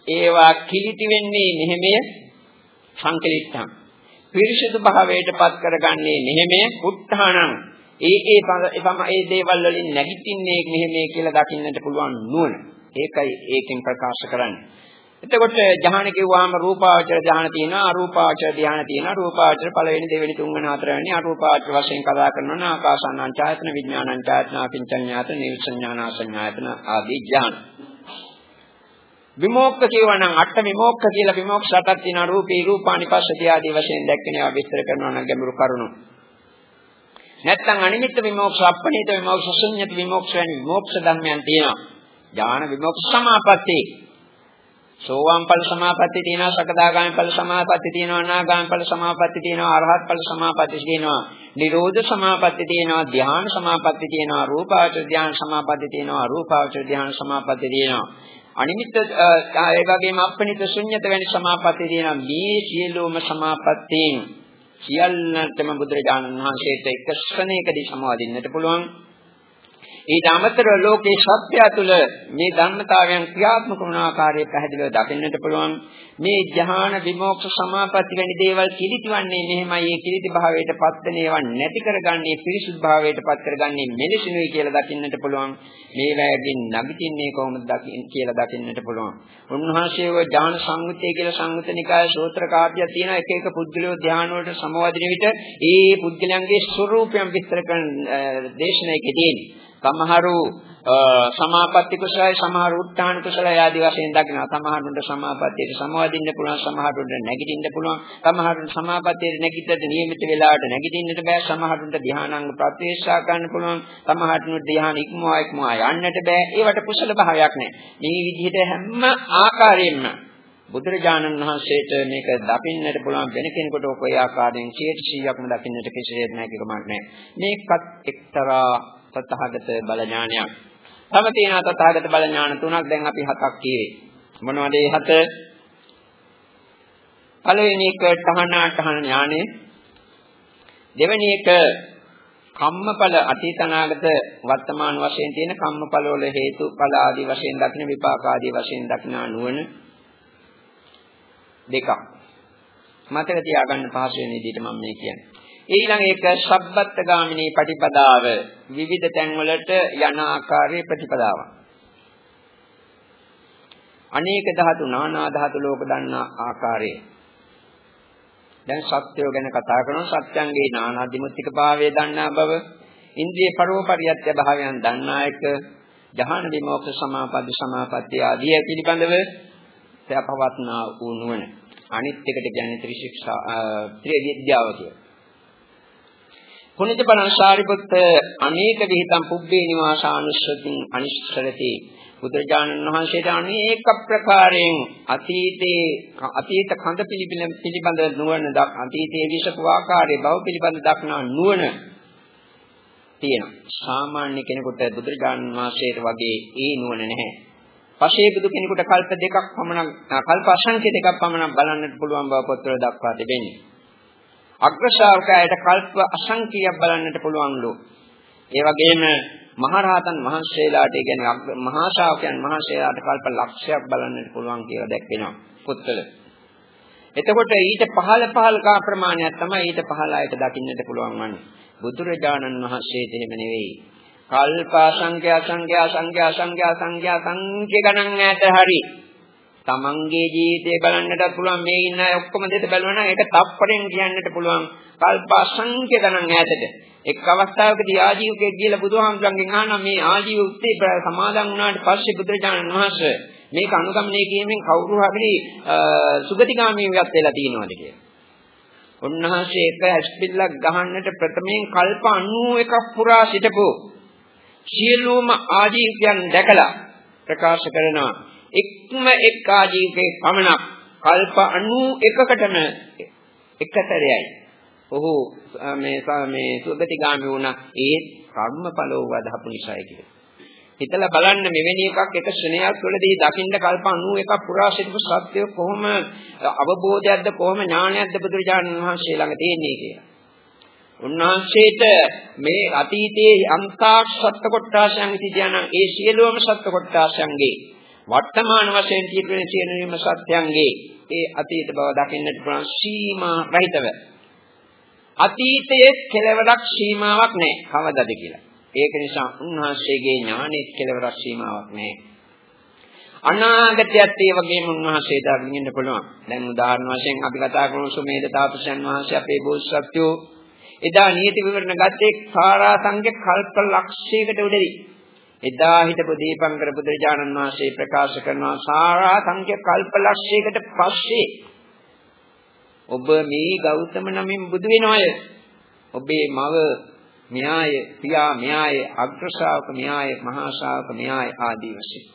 ඒවා කිලිටි වෙන්නේ මෙහෙමය සංකලිට්ඨං. පිරිසිදු භාවයට පත් කරගන්නේ මෙහෙමය උත්හානං. ඒ ඒ තම ඒ දේවල් වලින් නැගිටින්නේ මෙහෙමයි කියලා දකින්නට පුළුවන් නුවණ. ඒකයි ඒකෙන් ප්‍රකාශ කරන්නේ. එතකොට ධ්‍යාන කිව්වාම රූපාවචර ධ්‍යාන තියෙනවා අරූපාවචර ධ්‍යාන තියෙනවා. රූපාවචර පළවෙනි දෙවෙනි තුන්වෙනි හතරවෙනි අරූපාවචර වශයෙන් කතා කරනවා. නම් ආකාසානංචායතන විඥානංචායතන අකින්චඤ්ඤායතන නිවිසඤ්ඤානාසඤ්ඤායතන ආදී ධ්‍යාන විමෝක්ඛ කියවනම් අට විමෝක්ඛ කියලා විමෝක්ෂ අටක් තියෙනවා රූපී රූපානිපස්සති ආදී වශයෙන් දැක්කේනවා විස්තර කරනවා නම් ගැඹුරු කරුණු. නැත්නම් අනිමිත්ත විමෝක්ෂ අප්පණීත විමෝක්ෂ ශුන්්‍යත විමෝක්ෂ වැනි විමෝක්ෂ ධර්මයන් තියෙනවා. ඥාන විමෝක්ෂ සමාපatti. සෝවාන් ඵල සමාපatti තියෙනවා සකදාගාමී ඵල සමාපatti තියෙනවා අනාගාමී ඵල සමාපatti තියෙනවා අරහත් ඵල සමාපatti තියෙනවා නිරෝධ සමාපatti තියෙනවා ධ්‍යාන සමාපatti තියෙනවා රූපාවචර ධ්‍යාන සමාපatti තියෙනවා අරූපාවචර ධ්‍යාන සමාපatti තියෙනවා. අනිමිත්ත ඒ වගේම අපනිත ශුන්්‍යත වැනි සමාපatti තියෙනවා. මේ සියලුම සමාපත්තීන් සියල්ලටම බුදුරජාණන් වහන්සේට එක ශ්‍රණයකදී සමාදින්නට පුළුවන්. ඊට අමතරව ලෝකේ සත්‍යය තුළ මේ ධර්මතාවයන් ක්‍රියාත්මක වන ආකාරය පැහැදිලිව දකින්නට පුළුවන්. මේ ධ්‍යාන විමෝක්ෂ සමාපatti වැනි දේවල් කිලිටවන්නේ මෙහෙමයි. ඒ කිලිටි භාවයට පත්වන ඒවා නැති කරගන්නේ පිරිසුදු භාවයට පත් කරගන්නේ මෙලෙසිනුයි කියලා දකින්නට පුළුවන්. මේ වැයකින් නැගිටින්නේ කොහොමද කියලා දකින්නට පුළුවන්. උන්වහන්සේව ඥාන සංගුතය කියලා සංගුතනිකාය සූත්‍ර කාර්යය තියෙන එක එක පුද්ගලයෝ ධ්‍යාන වලට සමවදින විට ඒ පුද්ගලයන්ගේ ස්වરૂපයන් විස්තර කරන දේශනාවකදී තියෙන්නේ. සමහරු සමාපatti කුසලයි සමහරු උත්හාන කුසලයි ආදී වශයෙන් දකිනවා. සමහරුන්ට සමාපත්තියට සමවදින්න පුළුවන් සමහරුන්ට නැගිටින්න පුළුවන්. සමහරුන්ට සමාපත්තියට නැගිටට නියමිත වෙලාවට නැගිටින්නට බෑ. සමහරුන්ට ධ්‍යානාංග ප්‍රත්‍යක්ෂා ගන්න පුළුවන්. සමහරුන්ට ධ්‍යාන ඉක්මවා ඉක්මවා යන්නට බෑ. ඒවට කුසල භාවයක් නෑ. මේ විදිහට හැම ආකාරයෙන්ම බුදුරජාණන් වහන්සේට මේක දකින්නට පුළුවන්. වෙන කෙනෙකුට ඔය ආකාරයෙන් 100%ක්ම දකින්නට කිසිසේත් නැහැ කිකමක් නැහැ. මේකත් එක්තරා තථාගත බල ඥානයක්. තම තියෙන තථාගත බල ඥාන තුනක් දැන් අපි හතක් කියේ. මොනවද ඒ හත? පළවෙනි එක තහනාටහන ඥානෙ. දෙවෙනි එක කම්මඵල අතීතනාගත වර්තමාන වශයෙන් තියෙන කම්මඵල වල හේතුඵල ආදී වශයෙන් දකින විපාක ආදී වශයෙන් දකිනා නුවණ දෙකක්. මතක තියාගන්න පහසු වෙන විදිහට මම මේ කියන්නේ. ඊළඟ එක සබ්බත් ගාමිනී ප්‍රතිපදාව විවිධ තැන්වලට යන ආකාරයේ ප්‍රතිපදාවක්. අනේක ධාතු නානා ධාතු ලෝක දන්නා ආකාරය. දැන් සත්‍යය ගැන කතා කරනවා සත්‍යංගේ නානා දිමුත්තික භාවය දන්නා බව, ඉන්ද්‍රිය පරෝපරියත්‍ය භාවයන් දන්නා එක, ජහන විමෝක්ෂ සමාපatti සමාපatti ආදී පිළිබඳව සපවත්නා වූ නුවණ. අනිත් එකට කියන්නේ ත්‍රිශික්ෂා ත්‍රිවිද්‍යාව කියලා. පුනිත පරණශාරිපුත්ත අනේක විහිතම් පුබ්බේ නිවාසානුස්සතින් අනිශ්චරති බුදුරජාණන් වහන්සේට අනේක ප්‍රකාරයෙන් අතීතේ අතීත කඳ පිළිබඳ නුවණ දක් අතීතයේ විශේෂ ආකාරයේ බව පිළිබඳ දක්නා නුවණ තියෙනවා. සාමාන්‍ය කෙනෙකුට බුදුරජාණන් වහන්සේට වගේ ඒ නුවණ නැහැ. පසේ බුදු කෙනෙකුට කල්ප දෙකක් පමණ කල්ප අසංඛ්‍ය දෙකක් පමණ බලන්නට පුළුවන් බව පොත්වල දක්වා තිබෙනවා. අග්‍රශාවකයට කල්ප අසංඛ්‍යයක් බලන්නට පුළුවන්ලු. ඒ වගේම මහරහතන් වහන්සේලාට කියන්නේ මහා ශාවකයන් වහන්සේලාට කල්ප ලක්ෂයක් බලන්නට පුළුවන් කියලා දැක්වෙනවා පොත්වල. එතකොට ඊට පහළ පහළ කා ප්‍රමාණයක් තමයි ඊට පහළ ආයත දකින්නට පුළුවන් වන්නේ. බුදුරජාණන් වහන්සේට එහෙම නෙවෙයි. කල්ප අසංඛ්‍ය අසංඛ්‍ය අසංඛ්‍ය අසංඛ්‍ය අසංඛ්‍ය සංඛ්‍ය ගණන් ඈත හරි තමන්ගේ ජීවිතය බලන්නටත් පුළුවන්. මේ ඉන්න අය ඔක්කොම දෙත බලනවා ඒක තප්පරෙන් කියන්නට පුළුවන්. කල්ප අසංඛ්‍ය ගණන් ඈතට. එක් අවස්ථාවකදී ආජීවකෙක් කියලා බුදුහාමුදුරන්ගෙන් අහනවා මේ ආජීව උත්තේ සමාදන් වුණාට පස්සේ බුදුරජාණන් වහන්සේ මේක අනුගමනය කිරීමෙන් කවුරු හරි සුගතිගාමීවියක් වෙලා තියෙනවද කියලා. උන්වහන්සේ එක ඇස්පිල්ලක් ගහන්නට ප්‍රථමයෙන් කල්ප 91ක් පුරා සිටපු සියලුම ආජීවයන් දැකලා ප්‍රකාශ කරනවා. එක්ම එක් ආජීවකේ පමණක් කල්ප 91කටම එකතරයයි. ඔහු මේ මේ සුගතිගාමි වුණා ඒ කර්මඵලව වදහපු නිසායි කියලා. හිතලා බලන්න මෙවැනි එකක් එක ශ්‍රේණියක් වලදී දකින්න කල්ප 91ක් පුරා සිටපු සත්‍ය කොහොම අවබෝධයක්ද කොහොම ඥානයක්ද බුදුරජාණන් වහන්සේ ළඟ තියෙන්නේ කියලා. උන්වහන්සේට මේ අතීතයේ අන්තාක් සත්ත්ව කොටාශයන් සිටියානම් ඒ සියලුම සත්ත්ව කොටාශයන්ගේ වර්තමාන වශයෙන් තියෙන සියලුම සත්‍යයන්ගේ ඒ අතීත බව දකින්නට පුළුවන් සීමා රහිතව අතීතයේ කෙලවරක් සීමාවක් නැහැ කවදද කියලා. ඒක නිසා උන්වහන්සේගේ ඥානෙත් කෙලවරක් සීමාවක් නැහැ. අනාගතයත් ඒ වගේම උන්වහන්සේට අගින්න පුළුවන්. දැන් උදාහරණ වශයෙන් අපි කතා කරමු සුමේද තාපසයන් වහන්සේ අපේ බෝසත්ත්වෝ එදා නියති විවරණ ගත්තේ සාරාංශක කල්ප ලක්ෂයකට උඩදී. එදා හිටපු දීපංකර බුදුරජාණන් වහන්සේ ප්‍රකාශ කරනවා සාරාංශක කල්ප ලක්ෂයකට පස්සේ ඔබ මේ ගෞතම නමින් බුදු වෙනවය. ඔබේ මව න්‍යාය, පියා න්‍යාය, අග්‍ර ශ්‍රාවක න්‍යාය, මහා ශ්‍රාවක න්‍යාය ආදී වශයෙන්.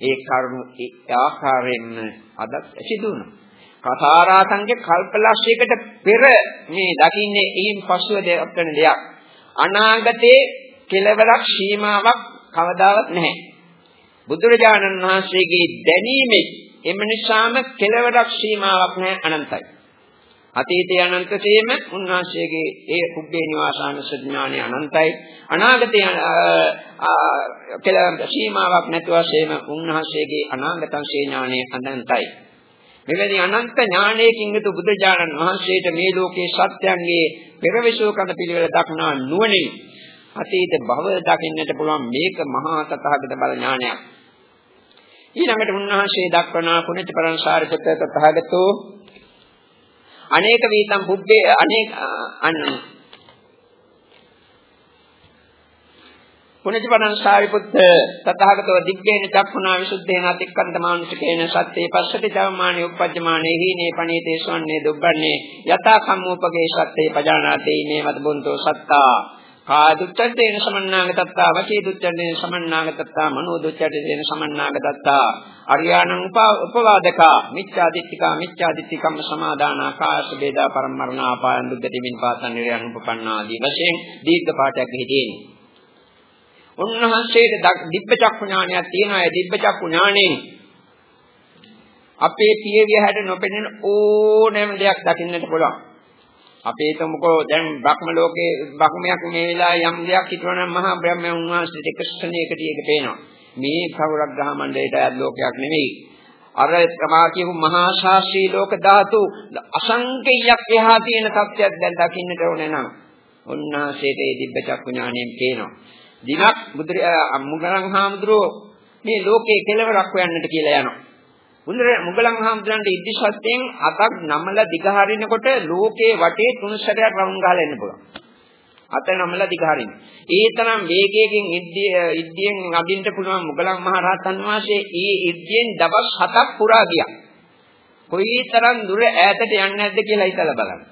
ඒ කරුණු ඒ ආකාරයෙන්ම අදත් සිදුුණා. කතාරාසංගේ කල්පලක්ෂයකට පෙර මේ දකින්නේ එයින් පසුව දෙයක් වෙන දෙයක්. අනාගතේ කෙලවරක් සීමාවක් කවදාවත් නැහැ. බුදුරජාණන් වහන්සේගේ දැනීමේ එම නිසාම කෙලවරක් සීමාවක් නැහැ අනන්තයි. අතීතයේ අනන්තසේම උන්වහන්සේගේ ඒ කුබ්බේ නිවාසාන ඥානෙ අනන්තයි. අනාගතයේ කෙලවර සීමාවක් නැතුවසේම උන්වහන්සේගේ අනාගතං ඥානෙ අනන්තයි. මෙවැනි අනන්ත ඥානයකින් යුතු බුදුජානන් වහන්සේට මේ ලෝකේ සත්‍යයන්ගේ පෙරවිසෝ කඳ පිළිවෙල දක්නා නුවණින් අතීත භව දකින්නට පුළුවන් මේක මහා තථාගත බල ඥානයක්. ඊළඟට උන්වහන්සේ දක්වන පුණ්‍ය පරංසාරිපුත්‍ර තථාගතෝ අනේක වීතම් පුබ්බේ අනේක අන්න පුණජපනං සාරිපුත්ත තථාගතෝ දිග්ගේන චක්ඛුනා විසුද්ධේන අතික්කන්ත මානුෂිකේන සත්‍යේ පස්සති චවමානි උප්පජ්ජමානේ හීනේ පණීතේ සවන්නේ දුබ්බන්නේ යතා කම්මෝපගේ සත්‍යේ පජානාතේ මේ මත බොන්තෝ සත්තා කාදුච්ඡද්දේන සමන්නාගතත්තා වචී දුච්ඡද්දේන සමන්නාගතත්තා මනෝ දුච්ඡද්දේන සමන්නාගතත්තා අරියාණං උපවාදකා මිච්ඡාදිත්තිකා මිච්ඡාදිත්තිකම්ම සමාදානා කාශ වේදා පරමරණා අපායන් දුක්ගති මින් පාතන් නිරයන් උපපන්නාදී වශයෙන් දීර්ඝ පාඨයක් හිතේනේ උන්වහන්සේට දිබ්බ චක්කු ඥානයක් තියෙනවා. ඒ දිබ්බ චක්කු ඥාණයෙන් අපේ පියවිය හැට නොපෙනෙන ඕනෑම දෙයක් දකින්නට පුළුවන්. අපේ තමකෝ දැන් බ්‍රහ්ම ලෝකේ බ්‍රහ්මයක් මේ වෙලාවේ යම් දෙයක් හිතවනම් මහා බ්‍රහ්මයන් උන්වහන්සේට එක ශ්‍රණයකට ඒක පේනවා. මේ කවුරක් ග්‍රහ මණ්ඩලයට අයත් ලෝකයක් නෙමෙයි. අර තමා කියපු මහා ශාස්ත්‍රීය ලෝක ධාතු අසංකේයයක් එහා තියෙන සත්‍යයක් දැන් දකින්නට ඕනේ නම් උන්වහන්සේට ඒ දිබ්බ චක්කු ඥාණයෙන් පේනවා. දිනක් බුදුර මුගලන් හාමුදුරුවෝ මේ ලෝකේ කෙලවරක් හොයන්නට කියලා යනවා. මුදර මුගලන් හාමුදුරන්ට ඉදිරිපත්යෙන් අතක් නමලා දිගහරිනකොට ලෝකේ වටේ තුන් සැරයක් රවුම් ගහලා එන්න පුළුවන්. අත නමලා දිගහරින්න. ඒ තරම් වේගයකින් ඉද්දියෙන් අදින්න පුළුවන් මුගලන් මහරහතන් වහන්සේ ඒ ඉද්දියෙන් දවස් 7ක් පුරා ගියා. කොයිතරම් දුර ඈතට යන්නේ නැද්ද කියලා හිතලා බලන්න.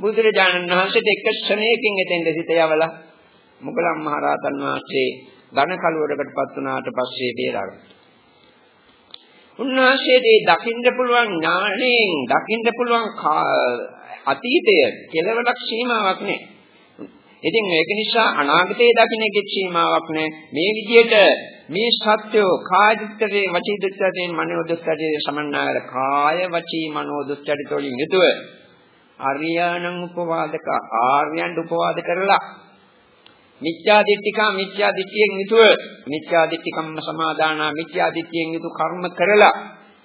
බුදුරජාණන් වහන්සේට එක ශ්‍රණයකින් එතෙන්ද සිට යවලා මුගලන් මහරහතන් වහන්සේ ඝන කලවරකටපත් වුණාට පස්සේ බේරාගත්තා. උන්වහන්සේට දකින්න පුළුවන් ඥාණයෙන් දකින්න පුළුවන් අතීතය කෙලවරක් සීමාවක් නෑ. ඉතින් ඒක නිසා අනාගතයේ දකින්නගේ සීමාවක් නෑ. මේ විදිහට මේ සත්‍යෝ කාය දුක්ඛේ වචී දුක්ඛයෙන් මනෝ දුක්ඛයෙන් සමන්නාගල කාය වචී මනෝ දුක්ඛයට වලින් යුතුව ආර්යයන්න් උපවාදක ආර්යයන් උපවාද කරලා මිත්‍යා දිට්ඨිකා මිත්‍යා දිට්ඨියෙන් යුතුව මිත්‍යා දිට්ඨිකම්ම සමාදානා මිත්‍යා දිට්ඨියෙන් යුතු කර්ම කරලා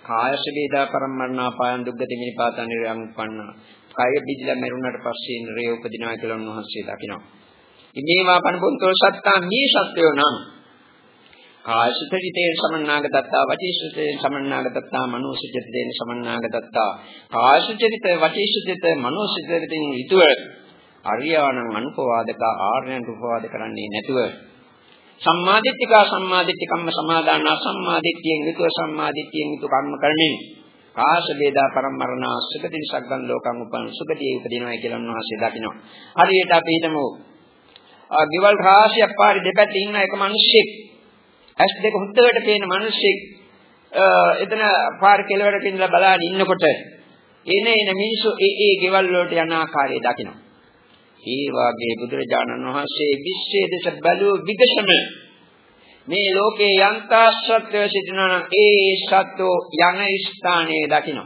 කායස වේදා පරමරණා පායන් දුක්ගති මිනිපාතන් නිරයන් උපන්නා. කය බිදිලා මරුණාට පස්සේ නිරය උපදිනවා කියලා උන්වහන්සේ දකිනවා. ඉමේවා පණපොන්තෝ සත්තා මේ සත්‍යෝ නම් කායසිතේ සමන්නාගතත්තා වචීසිතේ සමන්නාගතත්තා මනෝසිතේ සමන්නාගතත්තා කායසිතේ වචීසිතේ මනෝසිතේ යුතුව අරියාණං අනුපවාදක ආර්යයන් උපවාද කරන්නේ නැතුව සම්මාදිට්ඨිකා සම්මාදිට්ඨිකම්ම සමාදාන සම්මාදිට්ඨියෙන් යුතුව සම්මාදිට්ඨියෙන් යුතු කර්ම කරමින් කාශ වේදා පරමරණ සුගතින් සග්ගන් ලෝකං උපන් සුගතියේ උපදිනවා කියලා උන්වහන්සේ දකිනවා. හරියට අපි හිතමු ගෙවල් රාශියක් පාරේ දෙපැත්තේ ඉන්න එක මිනිහෙක් ඇස් දෙක හුත්තකට පේන මිනිහෙක් එතන පාර කෙළවරක ඉඳලා බලාගෙන ඉන්නකොට එන එන මිනිස්සු ඒ ඒ ගෙවල් වලට යන ආකාරය දකිනවා. ඒ වාගේ බුදුරජාණන් වහන්සේ විශ්වයේ දෙස බැලුව විගසම මේ ලෝකේ යන්තා සත්‍යය සිටිනවා නම් ඒ සත්‍යෝ යන ස්ථානයේ දකින්න.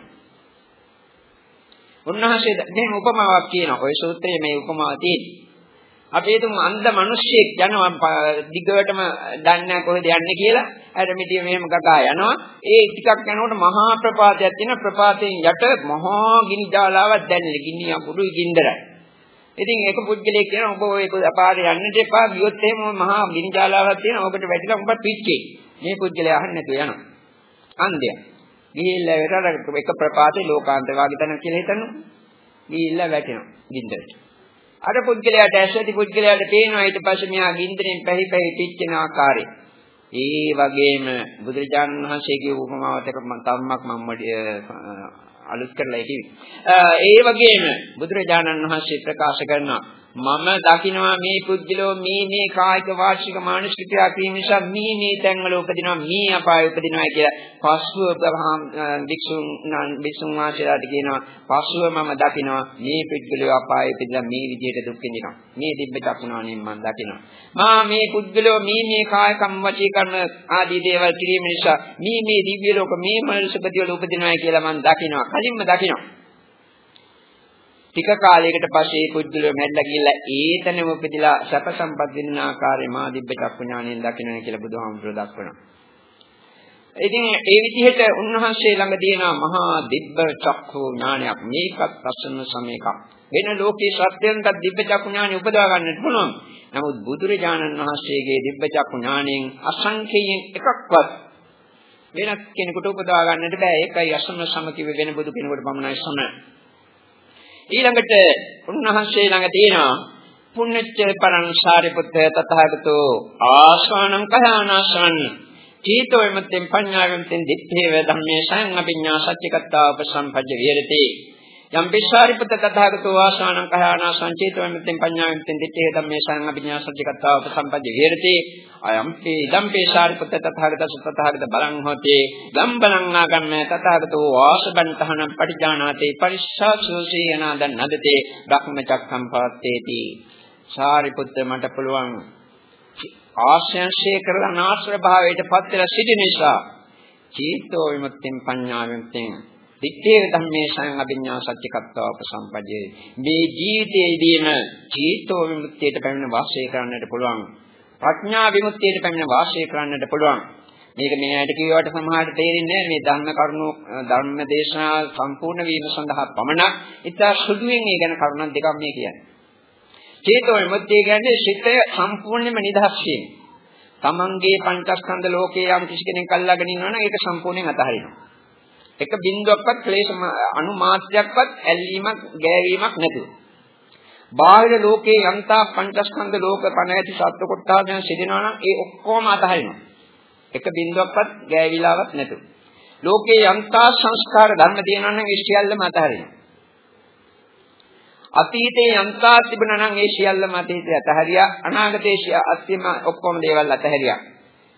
උන්වහන්සේ මෙහෙම උපමාවක් කියනවා. ඔය සූත්‍රයේ මේ උපමාව තියෙන්නේ. අපි හිතමු අන්ධ මිනිස්සෙක් යනවා දිගටම දන්නේ කොහෙද යන්නේ කියලා. අර මිටිය මෙහෙම ගගා යනවා. ඒ ටිකක් යනකොට මහා ප්‍රපාතයක් තියෙන ප්‍රපාතයෙන් යට මහා ගිනි ජාලාවක් දැනෙන. ගිනි අඟුරුයි ගින්දරයි. ඉතින් ඒක පුද්ගලයෙක් කියනවා ඔබ ඔය පාරේ යන්නට එපා. ගියොත් එහෙම මහා ගිනි ජාලාවක් තියෙනවා. ඔබට වැටිලා උඹ පිච්චේ. මේ පුද්ගලයා අහන්නේ නැතුව යනවා. අන්ධයා. ගිහිල්ලා වෙතර එක ප්‍රපාතේ ලෝකාන්ත වාගේ තැන කියලා හිතනවා. ගිහිල්ලා වැටෙනවා ගින්දරට. අර පුද්ගලයාට ඇසති පුද්ගලයාට පේනවා ඊට පස්සේ මෙහා ගින්දරෙන් පැහි පැහි පිච්චෙන ආකාරය. ඒ වගේම බුදුරජාණන් වහන්සේගේ උපමාවට තම්මක් මම අලුත් කරලා කිව්වේ. ඒ වගේම බුදුරජාණන් වහන්සේ ප්‍රකාශ කරනවා මම දකිනවා මේ පුද්ගලෝ මේ මේ කායික වාචික මානසික ක්‍රියා නිසා මේ මේ තැන්වල උපදිනවා මේ අපාය උපදිනවා කියලා. පස්ව වික්ෂුන් වික්ෂුන් වාචලාට කියනවා පස්ව මම දකිනවා මේ පුද්ගලෝ අපාය උපදිනවා මේ විදිහට දුක් විඳිනවා. මේ දිබ්බ චක්ුණාණයෙන් මම දකිනවා. මා මේ පුද්ගලෝ මේ මේ කායකම් වචී කර්ම ආදී දේවල් කිරීම නිසා මේ මේ දිව්‍ය ලෝක මේ මනුෂ්‍ය ප්‍රතිවල උපදිනවා කියලා මම දකිනවා. කලින්ම දකිනවා. ටික කාලයකට පස්සේ මේ පුද්ගලයා මැරිලා ගිහිල්ලා ඒතනම උපදිලා සැප සම්පත් විඳින ආකාරය මා දිබ්බ චක්කු ඥාණයෙන් දකිනවා කියලා බුදුහාමුදුරුවෝ දක්වනවා. ඉතින් ඒ විදිහට උන්වහන්සේ ළඟ තියෙන මහා දිබ්බ චක්කු ඥානයක් මේකත් අසන්න සමයක. වෙන ලෝකේ සත්‍යයෙන්ද දිබ්බ චක්කු ඥානය උපදවා ගන්නට පුළුවන්. නමුත් බුදුරජාණන් වහන්සේගේ දිබ්බ චක්කු ඥාණයෙන් අසංඛේයයෙන් එකක්වත් වෙනත් කෙනෙකුට උපදවා ගන්නට බෑ. ඒකයි අසන්න සම කිව්වේ වෙන බුදු කෙනෙකුට පමණයි සම. ඊළඟට උන්වහන්සේ ළඟ තියෙනවා පුඤ්ඤච්ච පරං සාරිපුත්ත තථාගතෝ ආශානං කයානාශාන චීතෝ විමුක්තිං පඤ්ඤා විමුක්තිං දිත්තේව ධම්මේ සං අභිඥා සච්චිකත්තා උපසම්පජ්ජ විහෙරති. යම් පිස්සාරිපත තථාගතෝ වාසානං කහානා සංචේතව මෙතෙන් පඤ්ඤා මෙතෙන් දිත්තේ ධම්මේ සං අභිඥා සත්‍යකත්තා උපසම්පජ්ජ විහෙරති. අයම් පේ ඉදම් පිස්සාරිපත තථාගත සතථාගත බලං හොතේ. ගම්බලං ආගම්ම තථාගතෝ වාසබන්තහන පටිජානාතේ පරිස්සාසෝසී යනාදන් නදතේ. බ්‍රහ්මචක්ඛම් පවත්තේති සාරිපුත්ත මට පුළුවන් ආශ්‍රයන්ශේ කරලා නාශ්‍ර භාවයට පත් වෙලා සිටින නිසා චීතෝ විමුක්තිං පඤ්ඤා විමුක්තිං දිත්තේ ධම්මේ සං අභිඥා සත්‍යකත්වා උපසම්පජේ මේ ජීවිතයේදීම චීතෝ විමුක්තියට පැමිණ වාසය කරන්නට පුළුවන්. ප්‍රඥා විමුක්තියට පැමිණ වාසය කරන්නට පුළුවන්. මේක මේ ඇයිට කියවට සමහරට තේරෙන්නේ නැහැ. මේ ධර්ම කරුණු ධර්ම දේශනා සම්පූර්ණ වීම සඳහා පමණක් ඉතා සුදුවෙන් ඒ ගැන කරුණක් දෙකක් මේ කියන්නේ. චේතෝ විමුක්තිය කියන්නේ සිතය සම්පූර්ණයෙන්ම නිදහස් වීම. තමන්ගේ පංචස්කන්ධ ලෝකයේ යම් කිසි කෙනෙක් අල්ලාගෙන ඉන්නවනම් ඒක සම්පූර්ණයෙන් අතහරිනවා. එක බිඳුවක්වත් ක්ලේශ අණු මාත්‍රයක්වත් ඇල්ලීමක් ගෑවීමක් නැතුව. බාහිර ලෝකේ යන්තා පංචස්කන්ධ ලෝක පණ ඇති සත්ව කොටාගෙන සිටිනවා නම් ඒ ඔක්කොම අතහරිනවා. එක බිඳුවක්වත් ගෑවිලාවක් නැතුව. ලෝකේ යන්තා සංස්කාර ධර්ම තියෙනවා නම් ඒ සියල්ලම අතහරිනවා. අතීතේ යන්තා තිබුණා නම් ඒ සියල්ලම අතීතේ අතහැරියා අනාගතේ අත්‍යම ඔක්කොම දේවල් අතහැරියා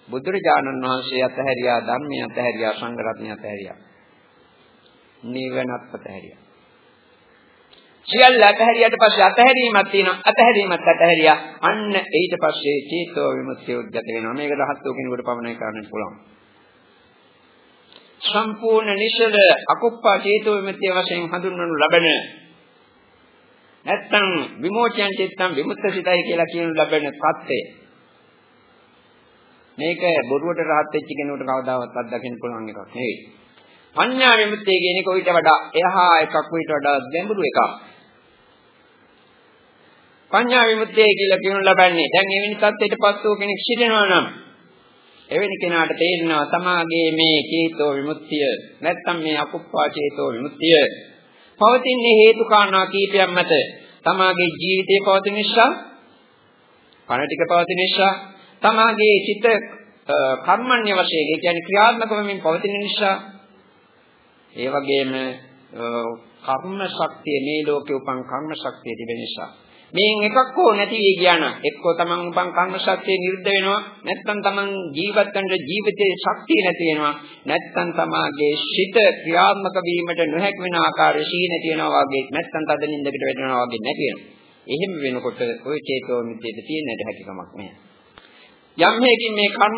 බුදුරජාණන් වහන්සේ අතහැරියා ධර්මය අතහැරියා සංඝ රත්නය අතහැරියා නිවනත් අතහැරියා. සියල්ල අතහැරියට පස්සේ අතහැරීමක් තියෙනවා. අතහැරීමත් අතහැරියා. අන්න ඊට පස්සේ චේතෝ විමුක්තිය උද්ගත වෙනවා. මේක රහත්ෝ කෙනෙකුට පමණයි කරන්න පුළුවන්. සම්පූර්ණ නිශ්චල අකුප්පා චේතෝ විමුක්තිය වශයෙන් හඳුන්වනු ලබන නැත්තම් විමෝචයන් චිත්තම් විමුක්ත සිතයි කියලා කියනු ලබන தත්ත්වය. මේක බොරුවට රහත් වෙච්ච කෙනෙකුට කවදාවත් අත්දකින්න පුළුවන් එකක් නෙවෙයි. පඤ්ඤා විමුක්තිය කියන එක ඊට වඩා එහා එකක් ඊට වඩා ගැඹුරු එකක්. පඤ්ඤා විමුක්තිය කියලා කියනු ලබන්නේ දැන් එවැනි තත්ත්වයකට පස්සෝ කෙනෙක් සිටිනවා නම් එවැනි කෙනාට තේරෙනවා තමාගේ මේ චේතෝ විමුක්තිය නැත්තම් මේ අකුප්පා චේතෝ විමුක්තිය පවතින්නේ හේතු කාරණා කීපයක් මත තමාගේ ජීවිතේ පවතින නිසා පණ ටික පවතින නිසා තමාගේ චිත්ත කර්මන්‍ය වශයෙන් ඒ කියන්නේ ක්‍රියාත්මක වෙමින් පවතින නිසා ඒ වගේම කර්ම ශක්තිය මේ ලෝකේ උපන් කර්ම ශක්තිය තිබෙන නිසා. මේන් එකක් හෝ නැති වී ගියා නම් එක්කෝ තමන් උපන් කර්ම ශක්තිය නිරුද්ධ වෙනවා නැත්නම් තමන් ජීවත් වෙන ජීවිතයේ ශක්තිය නැති වෙනවා නැත්නම් තමාගේ සිත ක්‍රියාත්මක වීමට නොහැකි වෙන ආකාරය සී නැති වෙනවා වගේ නැත්නම් තද නින්දකට වැටෙනවා වගේ නැති වෙනවා. එහෙම වෙනකොට ওই චේතෝ මිත්‍යයට තියෙන හැකියාවක් නැහැ. යම් හේකින් මේ කර්ම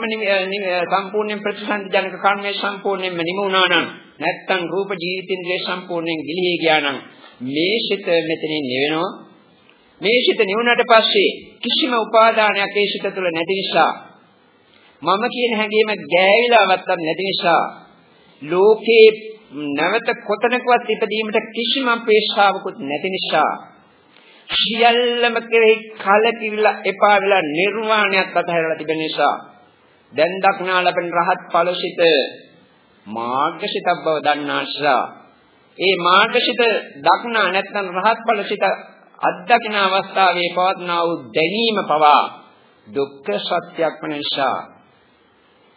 සම්පූර්ණයෙන් ප්‍රතිසන්දි ජනක කර්මයේ සම්පූර්ණයෙන්ම නිමුණා නම් නැත්තම් රූප ජීවිතින්ද්‍රේ සම්පූර්ණයෙන් ගිලිහි ගියා නම් මේ සිත මෙතනින් නිවෙනවා. මේ සිත නිවුණට පස්සේ කිසිම උපාදානයක් ඒ සිත තුළ නැති නිසා මම කියන හැඟීම ගෑවිලාවත් නැති නිසා ලෝකේ නැවත කොතනකවත් ඉපදීමට කිසිම අපේක්ෂාවකුත් නැති නිසා සියල්ලම කෙරෙහි කලකිරිලා එපා වෙලා නිර්වාණයත් අතහැරලා තිබෙන නිසා දැන් දක්නා ලබන රහත් ඵලසිත මාර්ගසිතක් බව දන්නා නිසා. ඒ මාර්ගසිත දක්නා නැත්නම් රහත් ඵලසිත අත්දකින අවස්ථාවේ පවත්නා වූ දැනීම පවා දුක්ඛ සත්‍යයක් වන නිසා.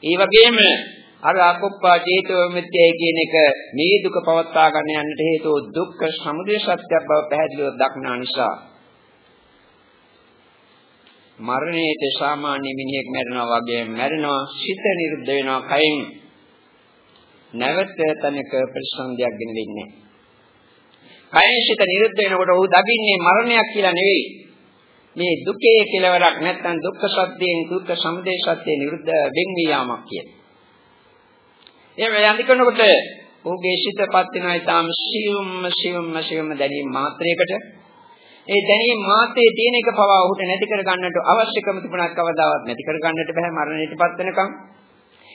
ඒ වගේම අර අකුප්පා චේතෝ මිත්‍යයි කියන එක මේ දුක පවත්වා ගන්න යන්නට හේතුව දුක්ඛ සමුදය සත්‍යයක් බව පැහැදිලිව දක්නා නිසා. මරණයට සාමාන්‍ය මිනිහෙක් මැරෙනවා වගේ මැරෙනවා සිත නිරුද්ධ වෙනවා කයින්. නැවත තැනක ප්‍රතිසන්දියක් ගෙන දෙන්නේ. කයින් සිත නිරුද්ධ වෙනකොට ඔහු දකින්නේ මරණයක් කියලා නෙවෙයි. මේ දුකේ කෙලවරක් නැත්නම් දුක්ඛ සත්‍යයෙන් දුක්ඛ සමුදය සත්‍යයෙන් නිරුද්ධ වෙන්වී යාමක් කියලා. එහෙම යන්දි කරනකොට ඔහුගේ සිතපත් වෙනවා ඊටාම සියුම් සියුම් සියුම් දැනීම මාත්‍රයකට. ඒ දැනීම මාත්‍රයේ තියෙන එක පවා ඔහුට නැති කර ගන්නට අවශ්‍යකම තිබුණත් කවදාවත් නැති කර ගන්නට බෑ මරණයටපත් වෙනකම්.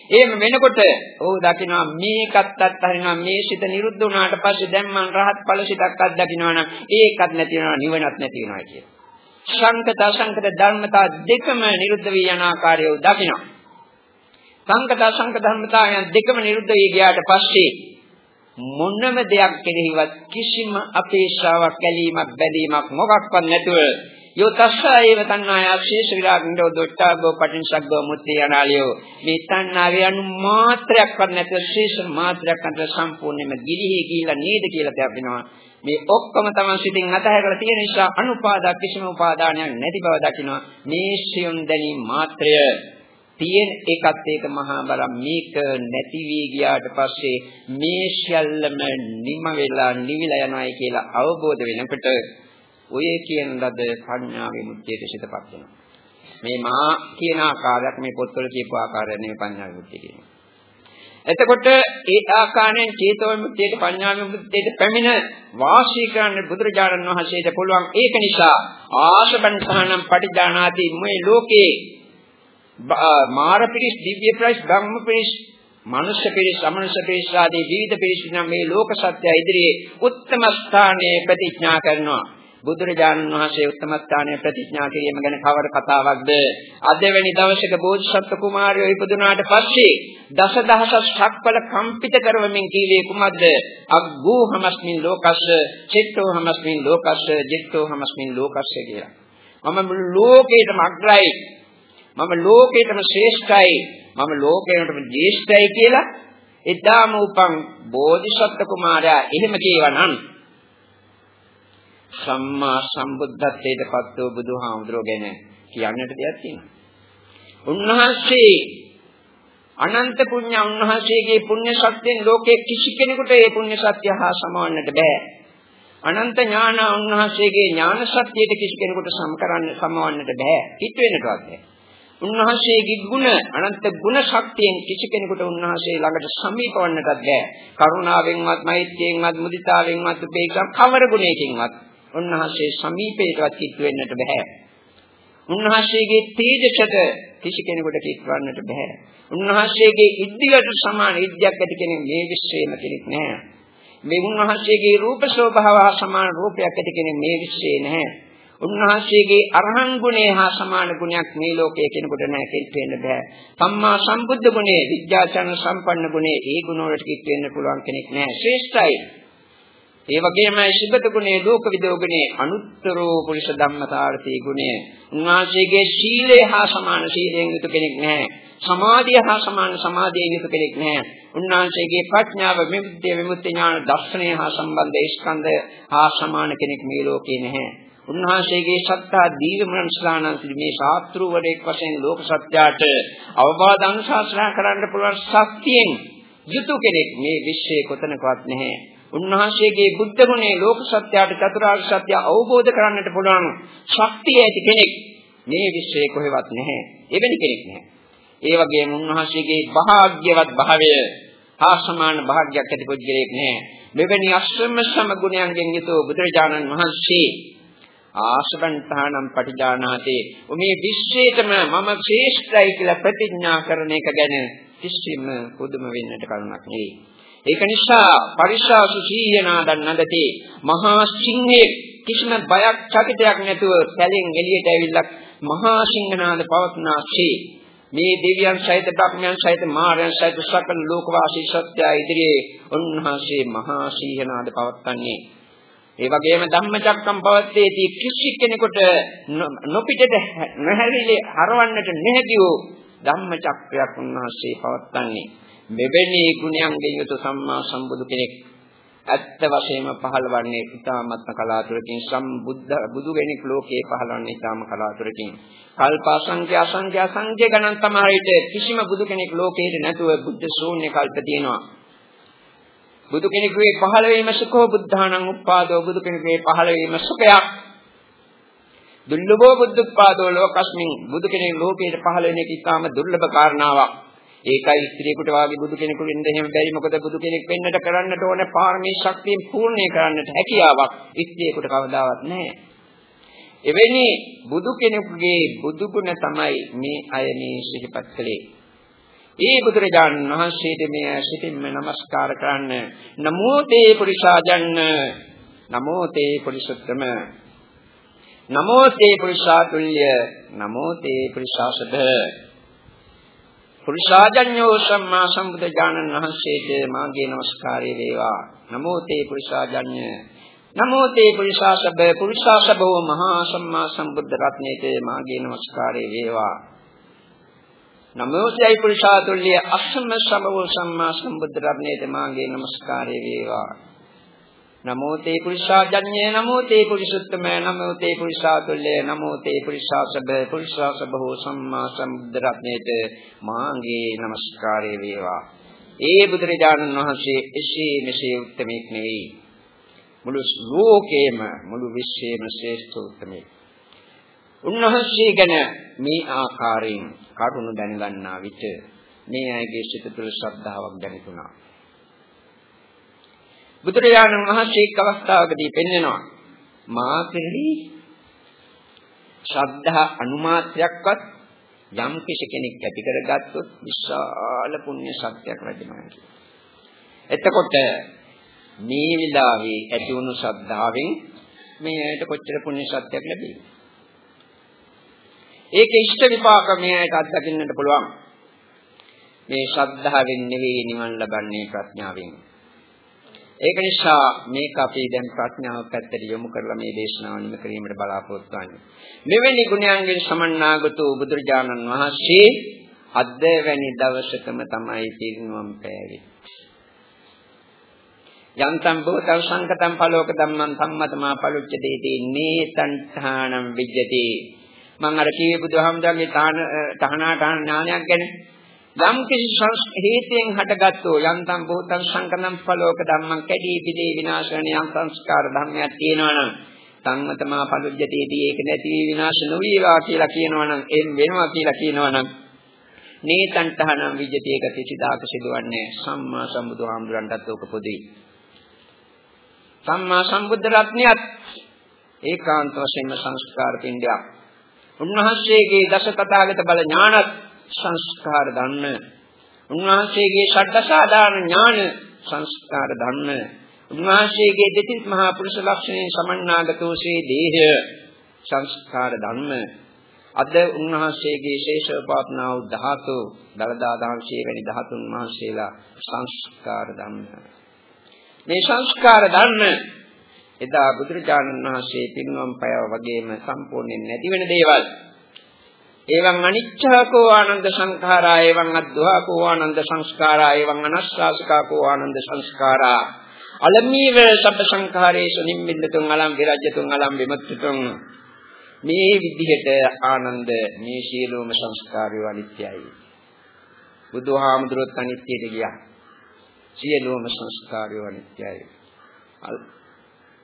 එහෙම වෙනකොට ඔහු දකිනවා මේකත් අත්හරිනවා මේ සිත නිරුද්ධ වුණාට පස්සේ දැන් මං රහත් ඵල සිතක් අත්දකින්නවා නම් ඒකත් නැති වෙනවා නිවනත් නැති වෙනවා කියන. සංකත අසංකත ධර්මතා දෙකම නිරුද්ධ වී යන ආකාරය දකිනවා. සංකත අසංකත ධර්මතාවයන් දෙකම නිරුද්ධ වී ගියාට පස්සේ මොනම දෙයක් කෙරෙහිවත් කිසිම අපේක්ෂාවක් ඇලීමක් බැඳීමක් මොකක්වත් නැතුව යෝ තස්සායව තණ්හාය ශේෂ විරාග නිරෝධෝත්තාගෝ පටිච්චසග්ගෝ මුත්‍ති යනාලියෝ මේ තණ්හාවේ අනු මාත්‍රයක්වත් නැතුව ශේෂ මාත්‍රයක් අතර සම්පූර්ණයෙන්ම ගිලිහි ගිහිලා නේද කියලා දෙයක් වෙනවා මේ ඔක්කොම තමයි සිතින් අතහැරලා තියෙන නිසා අනුපාදා කිසිම උපාදානයක් නැති බව දකිනවා. මේ සියුම් දැනීම මාත්‍රය. තියෙන එකත් ඒක මහා බරම් මේක නැති වී ගියාට පස්සේ මේ සියල්ලම නිම වෙලා නිවිලා යනවායි කියලා අවබෝධ වෙනකොට ඔය කියන ලද ප්‍රඥා විමුක්තියට සිතපත් වෙනවා. මේ මා කියන ආකාරයක් මේ පොත්වල කියපු ආකාරය නෙවෙයි ප්‍රඥා විමුක්තිය කියන්නේ. එතකොට ඒ ආකාරයෙන් චේතෝ විමුක්තියට ප්‍රඥා විමුක්තියට පැමිණ වාසී කරන්න බුදුරජාණන් වහන්සේට පුළුවන් ඒක නිසා ආශබන් සහනම් පටිජානාති මේ ලෝකේ මාර පිරිස් දිව්‍ය පිරිස් බ්‍රහ්ම පිරිස් මනුෂ්‍ය පිරිස් අමනුෂ්‍ය පිරිස් ආදී විවිධ පිරිස් නම් මේ ලෝක සත්‍ය ඉදිරියේ උත්තම ස්ථානයේ ප්‍රතිඥා කරනවා බුදුරජාණන් වහන්සේ උත්තම ස්ථානයේ ප්‍රතිඥා කිරීම ගැන කවර කතාවක්ද? අද වෙනි දවසක බෝධිසත්ව කුමාරයෝ ඉපදුනාට පස්සේ දසදහසක් ශක්වල කම්පිත කරවමින් කීවේ කුමක්ද? අග්ගෝ හමස්මින් ලෝකස්ස චිත්තෝ හමස්මින් ලෝකස්ස ජිත්තෝ හමස්මින් ලෝකස්ස කියලා. මම ලෝකේටම අග්‍රයි. මම ලෝකේටම ශ්‍රේෂ්ඨයි. මම ලෝකේටම ජේෂ්ඨයි කියලා එදාම උපන් බෝධිසත්ව කුමාරයා එහෙම කියවනම් සම්මා සම්බුද්ධත්වයට පත් වූ බුදුහාමුදුරුවෝ ගැන කියන්නට දෙයක් තියෙනවා. උන්වහන්සේ අනන්ත පුණ්‍ය උන්වහන්සේගේ පුණ්‍ය ශක්තියෙන් ලෝකයේ කිසි කෙනෙකුට ඒ පුණ්‍ය ශක්තිය හා සමවන්නට බෑ. අනන්ත ඥාන උන්වහන්සේගේ ඥාන ශක්තියට කිසි කෙනෙකුට සම කරන්න සමවන්නට බෑ. හිත වෙනටවත් බෑ. උන්වහන්සේගේ ගුණ අනන්ත ගුණ ශක්තියෙන් කිසි කෙනෙකුට උන්වහන්සේ ළඟට සමීප වන්නටත් බෑ. කරුණාවෙන්වත්, මෛත්‍රියෙන්වත්, මුදිතාවෙන්වත්, උපේක්ෂා කවර ගුණයකින්වත් උන්වහන්සේ සමීපයටවත් කිත් වෙන්නට බෑ. උන්වහන්සේගේ තේජසට කිසි කෙනෙකුට කිත් වන්නට බෑ. උන්වහන්සේගේ ඉද්ධියට සමාන ඉද්ධියක් ඇති කෙනෙක් මේ විශ්වයේම කෙනෙක් නෑ. මේ උන්වහන්සේගේ රූප ස්වභාව සමාන රූපයක් ඇති කෙනෙක් මේ විශ්වයේ නැහැ. උන්වහන්සේගේ අරහන් ගුණය හා සමාන ගුණයක් මේ ලෝකයේ කෙනෙකුට නැහැ කිත් වෙන්න බෑ. සම්මා සම්බුද්ධ ගුණය, විද්‍යාචරණ සම්පන්න ගුණය, ඒ ගුණ වලට කිත් වෙන්න පුළුවන් කෙනෙක් නැහැ. ශ්‍රේෂ්ඨයි. ඒ වගේමයි ශිබත ගුණේ, ලෝක විදෝගුණේ, අනුත්තරෝ පුරුෂ ධම්මතාර්ථී ගුණය. උන්වහන්සේගේ සීලය හා සමාන සීලයෙන් යුතු කෙනෙක් නැහැ. සමාධිය හා සමාන සමාධියෙන් යුතු කෙනෙක් නැහැ. උන්වහන්සේගේ ප්‍රඥාව විමුක්තිය විමුක්ති ඥාන දර්ශනය හා සම්බන්ධ ස්කන්ධ හා සමාන කෙනෙක් මේ ලෝකේ නැහැ. උන්වහන්සේගේ සත්තා දීර්ඝමනස්ලානන්ති මේ ශාස්ත්‍රූවරයෙක් වශයෙන් ලෝක සත්‍යයට අවබෝධ අනුශාසනා කරන්න පුළුවන් ශක්තියෙන් යුතු කෙනෙක් මේ විශ්වයේ කොතනකවත් නැහැ. උන්වහන්සේගේ බුද්ධ ගුණේ ලෝක සත්‍යයට චතුරාර්ය සත්‍ය අවබෝධ කරන්නට පුළුවන් ශක්තිය ඇති කෙනෙක් මේ විශ්වයේ කොහෙවත් නැහැ. එවැනි කෙනෙක් නැහැ. ඒ වගේම උන්වහන්සේගේ භාග්‍යවත් භාවය හා සමාන භාග්යක් ඇති පුද්ගලයෙක් නැහැ. මෙවැනි අශ්‍රම සම ගුණයන්ගෙන් යුතුව බුදුරජාණන් වහන්සේ ආසවන්තානම් පටිජානාතේ මේ විශ්වයටම මම ශ්‍රේෂ්ඨයි කියලා ප්‍රතිඥා කරන එක ගැන කිසිම පුදුම වෙන්නට කරුණක් නෙවෙයි. ඒක නිසා පරිශාසු සීයනාදන් නදතේ මහා සිංහේ කිසිම බයක් චකිතයක් නැතුව පැලෙන් එළියට ඇවිල්ලා මහා සිංහනාද පවත්නාසේ. මේ දෙවියන් සහිත බ්‍රහ්මයන් සහිත මාරයන් සහිත සකල ලෝකවාසී සත්‍යය ඉදිරියේ උන්වහන්සේ මහා සීහනාද පවත්න්නේ ඒ වගේම ධම්මචක්කම් පවත්තේති කිසි කෙනෙකුට නොපිටට නැහැරිලි හරවන්නට නැහැදී වූ ධම්මචක්‍රයක් උන්වහන්සේ පවත්න්නේ මෙවැනි ගුණයන්ගෙන් යුතු සම්මා සම්බුදු කෙනෙක් ඇත්ත වශයෙන්ම පහළවන්නේ ඊ타මත්ම කලාතුරකින් සම්බුද්ධ බුදු කෙනෙක් ලෝකේ පහළවන්නේ ඊ타ම කලාතුරකින්. කල්ප අසංඛ්‍ය අසංඛ්‍ය අසංඛ්‍ය ගණන් තමයි කිසිම බුදු කෙනෙක් ලෝකේ නැතුව බුද්ධ ශූන්‍ය කල්ප තියෙනවා. බුදු කෙනෙකුගේ පහළ වීම සුඛෝ බුද්ධානං උප්පාදෝ. බුදු කෙනෙකුගේ පහළ වීම සුඛයක්. දුර්ලභෝ බුද්ධපාදෝ ලෝකස්මින් බුදු කෙනෙක් ලෝකයට පහළ වෙන එක ඉතාම දුර්ලභ කාරණාවක්. ඒකයි ස්ත්‍රියකට වාගේ බුදු කෙනෙකු වෙන්න එහෙම බැරි. මොකද බුදු කෙනෙක් වෙන්නට කරන්නට ඕන පාරමී ශක්තියෙන් පූර්ණේ කරන්නට හැකියාවක් ස්ත්‍රියකට කවදාවත් නැහැ. එවැනි බුදු කෙනෙකුගේ බුදු ගුණ තමයි මේ අය මේ සිහිපත් කළේ. ඒ බුදුරජාණන් වහන්සේට මේ සිතින්ම নমස්කාර කරන්න. නමෝ තේ පුරිසාජන්න නමෝ තේ පුරිසුත්තම නමෝ තේ පුරිසාතුල්‍ය නමෝ තේ පුරිසාසද පුරුෂාජඤ්ඤෝ සම්මා සම්බුද්ධ ඥානන් වහන්සේට මාගේ নমස්කාරය වේවා. නමෝ තේ පුරුෂාජඤ්ඤ නමෝ තේ පුරුෂාසබ්බ පුරුෂාසබ්බව මහා සම්මා සම්බුද්ධ රත්නේට මාගේ নমස්කාරය වේවා. නමෝ තේ පුරුෂාතුල්‍ය අසම්ම සමවෝ සම්මා සම්බුද්ධ රත්නේට මාගේ নমස්කාරය වේවා. නමෝ තේ පුරිසාජඤ්ඤේ නමෝ තේ පුරිසුත්තම නමෝ තේ පුරිසාතුල්‍ය නමෝ තේ පුරිසාසබ පුරිසාසබෝ සම්මා සම්බුද්ධ රත්නයේට මාගේ নমස්කාරය වේවා. ඒ බුදුරජාණන් වහන්සේ එසේ මෙසේ උත්තමෙක් නෙවෙයි. මුළු ලෝකේම මුළු විශ්වයේම ශ්‍රේෂ්ඨ උත්තමෙක්. උන්වහන්සේ ගැන මේ ආකාරයෙන් කරුණ දැනගන්නා විට මේ අයගේ සිත තුළ ශ්‍රද්ධාවක් දැනෙතුණා. බුදුරජාණන් වහන්සේ එක් අවස්ථාවකදී පෙන්වනවා මා කෙරෙහි ශ්‍රද්ධා අනුමාත්‍රයක්වත් යම් කිසි කෙනෙක් ඇති කරගත්තොත් විශාල පුණ්‍ය ශක්තියක් ලැබෙනවා එතකොට මේ විලාවේ ඇති වුණු ශ්‍රද්ධාවෙන් මේ ඇයට කොච්චර පුණ්‍ය ශක්තියක් ලැබෙයි? ඒක ඉෂ්ට විපාක මේ ඇයට අත්දකින්නට පුළුවන්. මේ ශ්‍රද්ධාවෙන් නෙවෙයි නිවන් ලබන්නේ ප්‍රඥාවෙන්. ඒක නිසා මේක අපි දැන් ප්‍රඥාව පැත්තට යොමු කරලා මේ දේශනාව නිම කිරීමට බලාපොරොත්තු වෙන්නේ. මෙවැනි ගුණයන්ගෙන් සමන්නාගත වූ බුදුරජාණන් වහන්සේ අද වැනි දවසකම තමයි පිරිනුවම් පෑවේ. යන්තම් භූතං සංකතං පලෝක ධම්මං සම්මතමා පලුච්ච දේතේ නේතං විජ්ජති මම අර කිව්වේ බුදුහාමුදුරන්ගේ තහන තහනාටහන ඥානයක් ගැන යම් කිසි හේතයෙන් හටගත්තෝ යන්තම් භූතං සංකනම් ඵලෝක ධම්මං කැඩී බිදී විනාශ වෙන යම් සංස්කාර ධර්මයක් තියෙනවනම් සංමතමා පදුජ්ජතේදී ඒක නැති වී විනාශ නොවේවා කියලා කියනවනම් එම් වෙනවා කියලා කියනවනම් නේතන්තහනම් විජ්ජති ඒක කිසිදාක සිදුවන්නේ සම්මා සම්බුදුහාමුදුරන්ටත් ඕක පොදුයි. සම්මා සම්බුද්ධ රත්නියත් ඒකාන්ත වශයෙන්ම සංස්කාර පින්ඩයක්. උන්වහන්සේගේ දස කතාගත බල ඥානත් සංස්කාර ධර්ම. උන්වහන්සේගේ ෂඩ්දසාධාරණ ඥාන සංස්කාර ධර්ම. උන්වහන්සේගේ දෙතිස් මහා පුරුෂ ලක්ෂණයෙන් සමන්නාගතෝ සේ දේහය සංස්කාර ධර්ම. අද උන්වහන්සේගේ ශේෂෝපාත්නා වූ ධාතු දලදා දාංශයේ වැනි ධාතුන් වහන්සේලා සංස්කාර ධර්ම. මේ සංස්කාර ධර්ම එදා බුදුරජාණන් වහන්සේ පින්වම් පයව වගේම සම්පූර්ණයෙන් නැති වෙන දේවල් එවං අනිච්ඡාකෝ ආනන්ද සංඛාරා එවං අද්වාකෝ ආනන්ද සංස්කාරා එවං අනස්සාසකාකෝ ආනන්ද සංස්කාරා. අලමීව සබ්බ සංඛාරේසු නිම්මිද්දතුන් අලම් විරජ්‍යතුන් අලම් විමුක්තිතුන්. මේ විදිහට ආනන්ද මේ සියලුම සංස්කාරය අනිත්‍යයි. බුදුහාමුදුරුවෝ අනිත්‍යයට ගියා. සියලුම සංස්කාරය අනිත්‍යයි.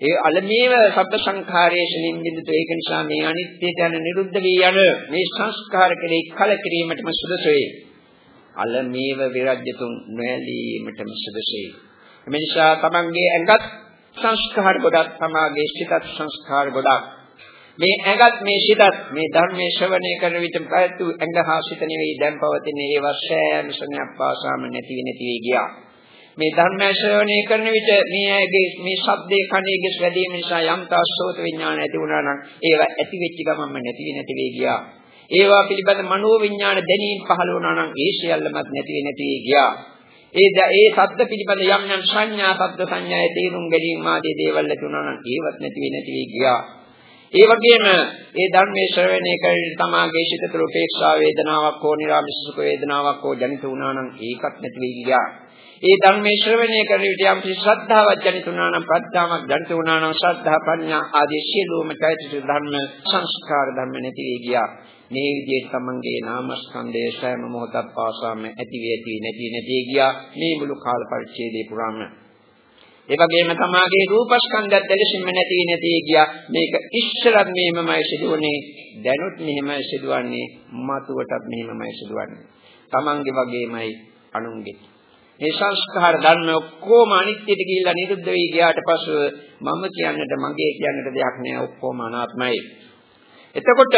ඒ අලමේව සබ්බ සංඛාරයේ නින්දිත ඒක නිසා මේ අනිත්‍යයට යන නිරුද්ධ වී යන මේ සංස්කාර කෙරෙහි කලකිරීමටම සුදුසුයි. අලමේව විරජ්‍යතුන් නොඇලීමටම සුදුසුයි. මේ නිසා තමන්ගේ ඇඟත් සංස්කාර ගොඩක් තමාගේ සිතත් සංස්කාර ගොඩක් මේ ඇඟත් මේ සිතත් මේ ධර්මයේ ශ්‍රවණය කරන විට පැතු ඇඟ හා සිත නෙවෙයි දැන් පවතින ඒ වර්ෂයන් ශනයක් පාසාම නැති නැති වෙ ගියා මේ ධර්මය ශ්‍රවණය කරන විට මේ ඇගේ මේ ශබ්දේ කණේ ගෙස් වැඩි නිසා යම් තාස්සෝත විඥාන ඇති වුණා නම් ඒවා ඇති වෙච්ච ගමන්ම නැති නැති වෙ ගියා. ඒවා පිළිබඳ මනෝ විඥාන දැනීම් පහළ වුණා නම් ඒ සියල්ලමත් නැති නැති ගියා. ඒ ඒ ශබ්ද පිළිබඳ යම් යම් සංඥා ශබ්ද සංඥායේ තේරුම් ගැනීම ආදී දේවල් ඇති වුණා නම් ඒවත් නැති වෙ නැති වෙ ගියා. ඒ වගේම ඒ ධර්මයේ ශ්‍රවණය කරන තමාගේ සිත තුළ උපේක්ෂා වේදනාවක් හෝ නිරාමිෂ සුඛ වේදනාවක් හෝ ජනිත වුණා නම් ඒකත් නැති වෙ ගියා. ඒ ධර්මයේ ශ්‍රවණය කරන විට යම් කිසි ශ්‍රද්ධාවක් ජනිත වුණා නම් ප්‍රඥාවක් ජනිත වුණා නම් ශ්‍රද්ධා ප්‍රඥා ආදී සියලුම চৈতසික ධර්ම සංස්කාර ධර්ම නැති වෙ ගියා. මේ විදිහට තමන්ගේ නාමස්කන්ධය සෑම මොහොතක් පාසාම ඇති වී ඇති නැති නැති ගියා. මේ මුළු කාල පරිච්ඡේදයේ පුරාම. ඒ වගේම තමාගේ රූපස්කන්ධයත් දෙලෙසින්ම නැති නැති ගියා. මේක ඉස්සරත් මෙහෙමමයි සිදුවන්නේ දැනුත් මෙහෙමයි සිදුවන්නේ මතුවටත් මෙහෙමමයි සිදුවන්නේ. තමන්ගේ වගේමයි අනුන්ගේ. මේ සංස්කාර ධර්ම ඔක්කොම අනිත්‍යයට ගිහිල්ලා නිරුද්ධ වෙයි ගියාට පස්සෙ මම කියන්නට මගේ කියන්නට දෙයක් නෑ ඔක්කොම අනාත්මයි. එතකොට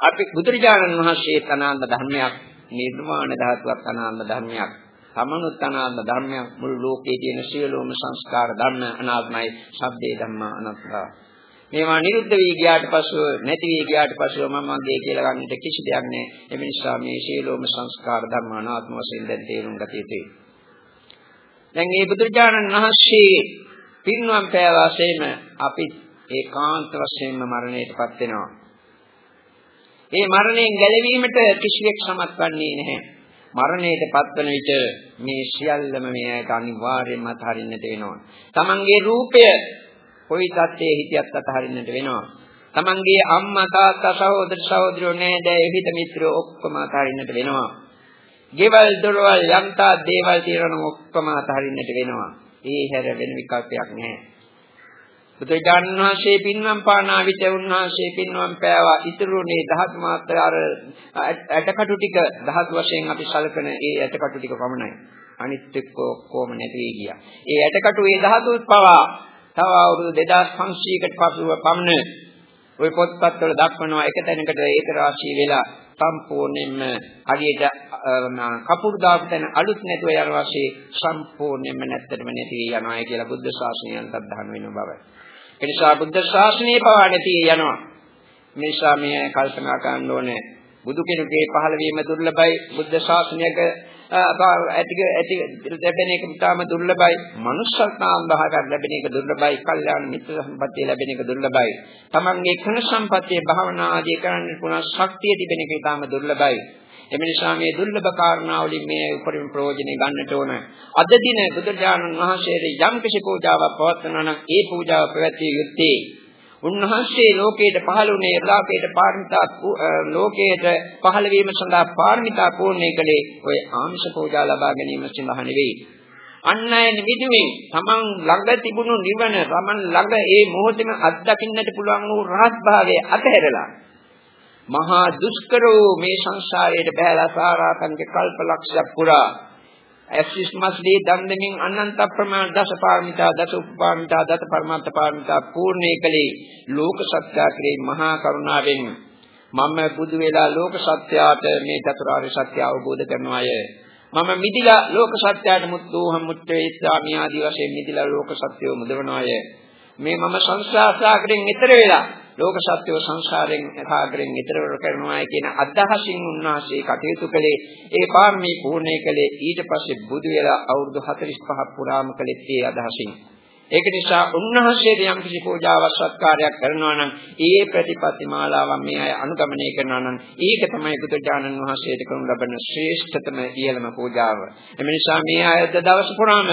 අපි බුදුරජාණන් වහන්සේ තනාන්න ධර්මයක් නිර්වාණ ධාතුවක් තනාන්න ධර්මයක් සමනුත් තනාන්න ධර්මයක් මුළු ලෝකයේ තියෙන සියලුම සංස්කාර ධර්ම අනාත්මයි. සබ්දේ ධම්මා අනාත්මා. මේවා නිරුද්ධ වී ගියාට පසුව නැති වී ගියාට පසුව මම මගේ කියලා ගන්නට කිසි දෙයක් නැහැ ඒ නිසා මේ සියලුම සංස්කාර ධර්ම අනාත්ම වශයෙන් දැන් තේරුම් ගත යුතුයි දැන් මේ බුදුරජාණන් වහන්සේ පින්වම් පෑවාසෙම අපි ඒකාන්ත වශයෙන්ම මරණයටපත් වෙනවා ඒ මරණයෙන් ගැලවීමට කිසිවෙක් සමත් වන්නේ නැහැ. මරණයට පත්වන විට මේ සියල්ලම මේ ඇයට අනිවාර්යයෙන්ම අතහරින්නට වෙනවා. Tamange රූපය කොයි තත්ත්වයේ හිටියත් අතහරින්නට වෙනවා. Tamange අම්මා තාත්තා සහෝදර සහෝදරයෝ නෑදෑයෝ හිත මිත්‍රයෝ ඔක්කොම අතහරින්නට වෙනවා. ගෙවල් දොරවල් යම්තා දේවල් తీරන ඔක්කොම අතහරින්නට වෙනවා. ඒ හැර වෙන විකල්පයක් නැහැ. බුදුරජාණන් වහන්සේ පින්නම් පානා විට උන්වහන්සේ පින්නම් පෑවා ඉතුරුනේ දහස් මාත්‍ර අර ඇටකටු ටික දහස් වශයෙන් අපි සලකන ඒ ඇටකටු ටික පමණයි අනිත් එක්ක කොහොම නැති වෙයි ගියා ඒ ඇටකටු ඒ ධාතුත් පවා තව අවුරුදු 2500කට පසුව පමණ ওই පොත්පත්වල දක්වනවා එක තැනකට ඒක රාශී වෙලා සම්පූර්ණයෙන්ම හරියට කපුරු දාපු තැන අලුත් නැතුව යන වාසේ සම්පූර්ණයෙන්ම නැත්තටම නැති යනවා කියලා බුද්ධ ශාසනයන් සද්ධාන වෙන බවයි. ඒ නිසා බුද්ධ ශාසනය පවා නැති යනවා. මේ නිසා මේ කල්පනා කරන්න ඕනේ බුදු කෙනෙකුගේ පහළ වීම දුර්ලභයි බුද්ධ ශාසනයක ඇති ඇති ලැබෙන එක ඉතාම දුර්ලභයි. මනුෂ්‍යත්වම් බහකට ලැබෙන එක දුර්ලභයි. කල්යාණ මිත්‍ර සම්පත්තිය ලැබෙන එක දුර්ලභයි. තමන්ගේ ක්ෂණ සම්පත්තිය භාවනා ආදී කරන්න පුළුවන් ශක්තිය තිබෙන එක ඉතාම දුර්ලභයි. එම නිසා මේ දුර්ලභ කාරණාවලින් මේ උපරිම ප්‍රයෝජනෙ ගන්නට ඕන. අද දින බුදුරජාණන් වහන්සේට යම් කිසි පූජාවක් පවත්වනවා නම් ඒ පූජාව පැවැත්විය යුත්තේ උන්වහන්සේ ලෝකයට පහළ වුණේ ලෝකයට පාරමිතා ලෝකයට පහළ වීම සඳහා පාරමිතා පූර්ණේ කළේ ඔය ආමිෂ පූජා ලබා ගැනීම සඳහා නෙවෙයි. අන්න අය නිවිදුමින් තමන් ළඟ තිබුණු නිවන තමන් ළඟ ඒ මොහොතේම අත්දකින්නට පුළුවන් වූ රහත් භාවය අතහැරලා මහා දුෂ්කර වූ මේ සංසාරයට බහැලා සාරාතන්ක කල්ප ලක්ෂයක් පුරා ඇසිස් මස්ලී දන් දෙමින් අනන්ත ප්‍රමාණ දස පාරමිතා දස උපපාරමිතා දස පරමාර්ථ පාරමිතා පූර්ණේ කලේ ලෝක සත්‍ය ක්‍රේ මහා කරුණාවෙන්. මම බුදු වෙලා ලෝක සත්‍යයට මේ චතුරාර්ය සත්‍ය අවබෝධ කරනවාය මම මිදිලා ලෝක සත්‍යයට මුත්තෝහම් මුත්තේ ස්වාමී ආදී වශයෙන් මිදිලා ලෝක සත්‍යව මුදවනවාය මේ මම සංසාර සාගරයෙන් ඈතර වෙලා ලෝක සත්‍යව සංසාරයෙන් සාගරයෙන් ඈතර කරනවා කියන අදහසින් උන්වහන්සේ කටයුතු කළේ ඒ පාරමී පූර්ණේ කළේ ඊට පස්සේ බුදු වෙලා අවුරුදු 45ක් පුරාම කළෙත් ඒ අදහසින් ඒක නිසා උන්වහන්සේට යම් කිසි පූජාවක් සත්කාරයක් කරනවා නම් ඒ ප්‍රතිපත්ති මාලාවන් මේ අය අනුගමනය කරනවා නම් ඒක තමයි බුදුජානන් වහන්සේට කරනු ලබන ශ්‍රේෂ්ඨතම ඉහළම පූජාව. එම නිසා මේ අය දවස් පුරාම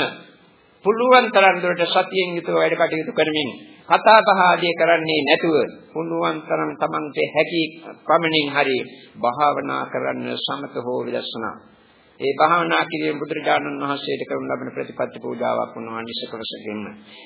පුළුවන් තරම් දුරට සතියෙන් යුතුව වැඩ කටයුතු කරමින් කතා බහ ආදී කරන්නේ නැතුව පුළුවන් තරම් Tamante හැකි පමණින් හරි භාවනා කරන්න සමත හෝ විදර්ශනා. ඒ භාවනා කිරීම බුදුරජාණන් වහන්සේට කරන ලබන ප්‍රතිපත්ති පූජාවක් වුණා නිසකවසකින්ම.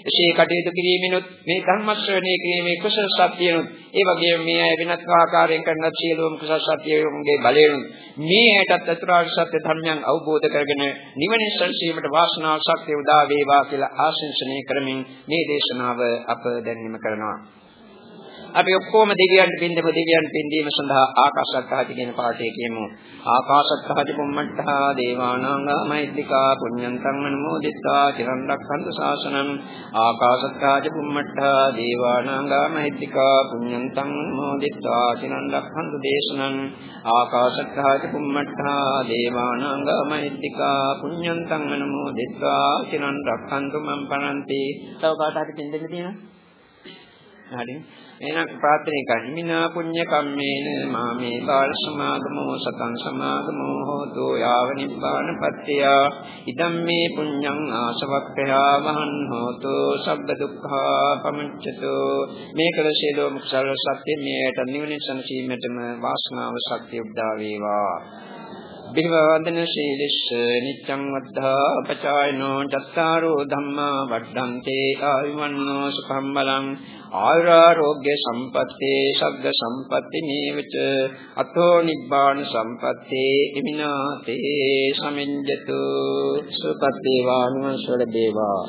එසේ කටයුතු කිරීමෙනුත් මේ ධර්ම ශ්‍රවණය කිරීමේ කුසල සත්‍යයනුත් ඒ වගේම මේ අය වෙනත් ආකාරයෙන් කරන සියලුම කුසල සත්‍යයන්ගේ බලයෙන්ුත් මේ ඇයටත් චතුරාර්ය සත්‍ය ධර්මයන් අවබෝධ කරගෙන නිවන සංසීමට වාසනාව ශක්තිය උදා වේවා කියලා ආශිංසනය කරමින් මේ දේශනාව අප දැන්වීම කරනවා. අපි ඔක්කොම දෙවියන්ට පින්දමු දෙවියන් පින්දීම සඳහා ආකාශත්හාති කියන පාඩේ කියමු. ආකාශත්හාති බුම්මට්ඨා දේවානාංගා මෛත්‍තිකා පුඤ්ඤන්තං අනුමෝදිත්වා චිරන් රක්ඛන්තු ශාසනං ආකාශත්හාති බුම්මට්ඨා දේවානාංගා මෛත්‍තිකා පුඤ්ඤන්තං අනුමෝදිත්වා චිරන් රක්ඛන්තු දේශනං ආකාශත්හාති බුම්මට්ඨා දේවානාංගා මෛත්‍තිකා පුඤ්ඤන්තං අනුමෝදිත්වා චිරන් රක්ඛන්තු මම් පරන්ති. තව කාට හරි පින්දෙන්න තියෙනවා? හරි. එහෙනම් ප්‍රාර්ථනා කරන්නේ මිනා පුඤ්ඤ කම්මේන මාමේ බාල සමාගමෝ සතං සමාගමෝ හෝතු යාව නිබ්බාන පත්‍ත්‍ය ඉදම් මේ පුඤ්ඤං ආසවක්ඛයා වහන් හෝතු සබ්බ දුක්ඛා පමුච්ඡතු. මේ කළ ශීලෝ මුක්සල සත්‍ය මේට නිවන සම්සීමෙතම වාසනාව ශක්තිය උද්දා වේවා. බිහිවදන ශීලිස්ස නිච්ඡං වද්ධා පචායනෝ චත්තාරෝ ධම්මා වඩ්ඩන්තේ ආයුවන්නෝ සුඛම් බලං ආයුරාෝග්‍ය සම්පත්තේ ශබ්ද සම්පatti නීවච අතෝ නිබ්බාන සම්පත්තේ ඉමිනාතේ සමිඤ්ජතු සුපත්තේ වානුසල දේවා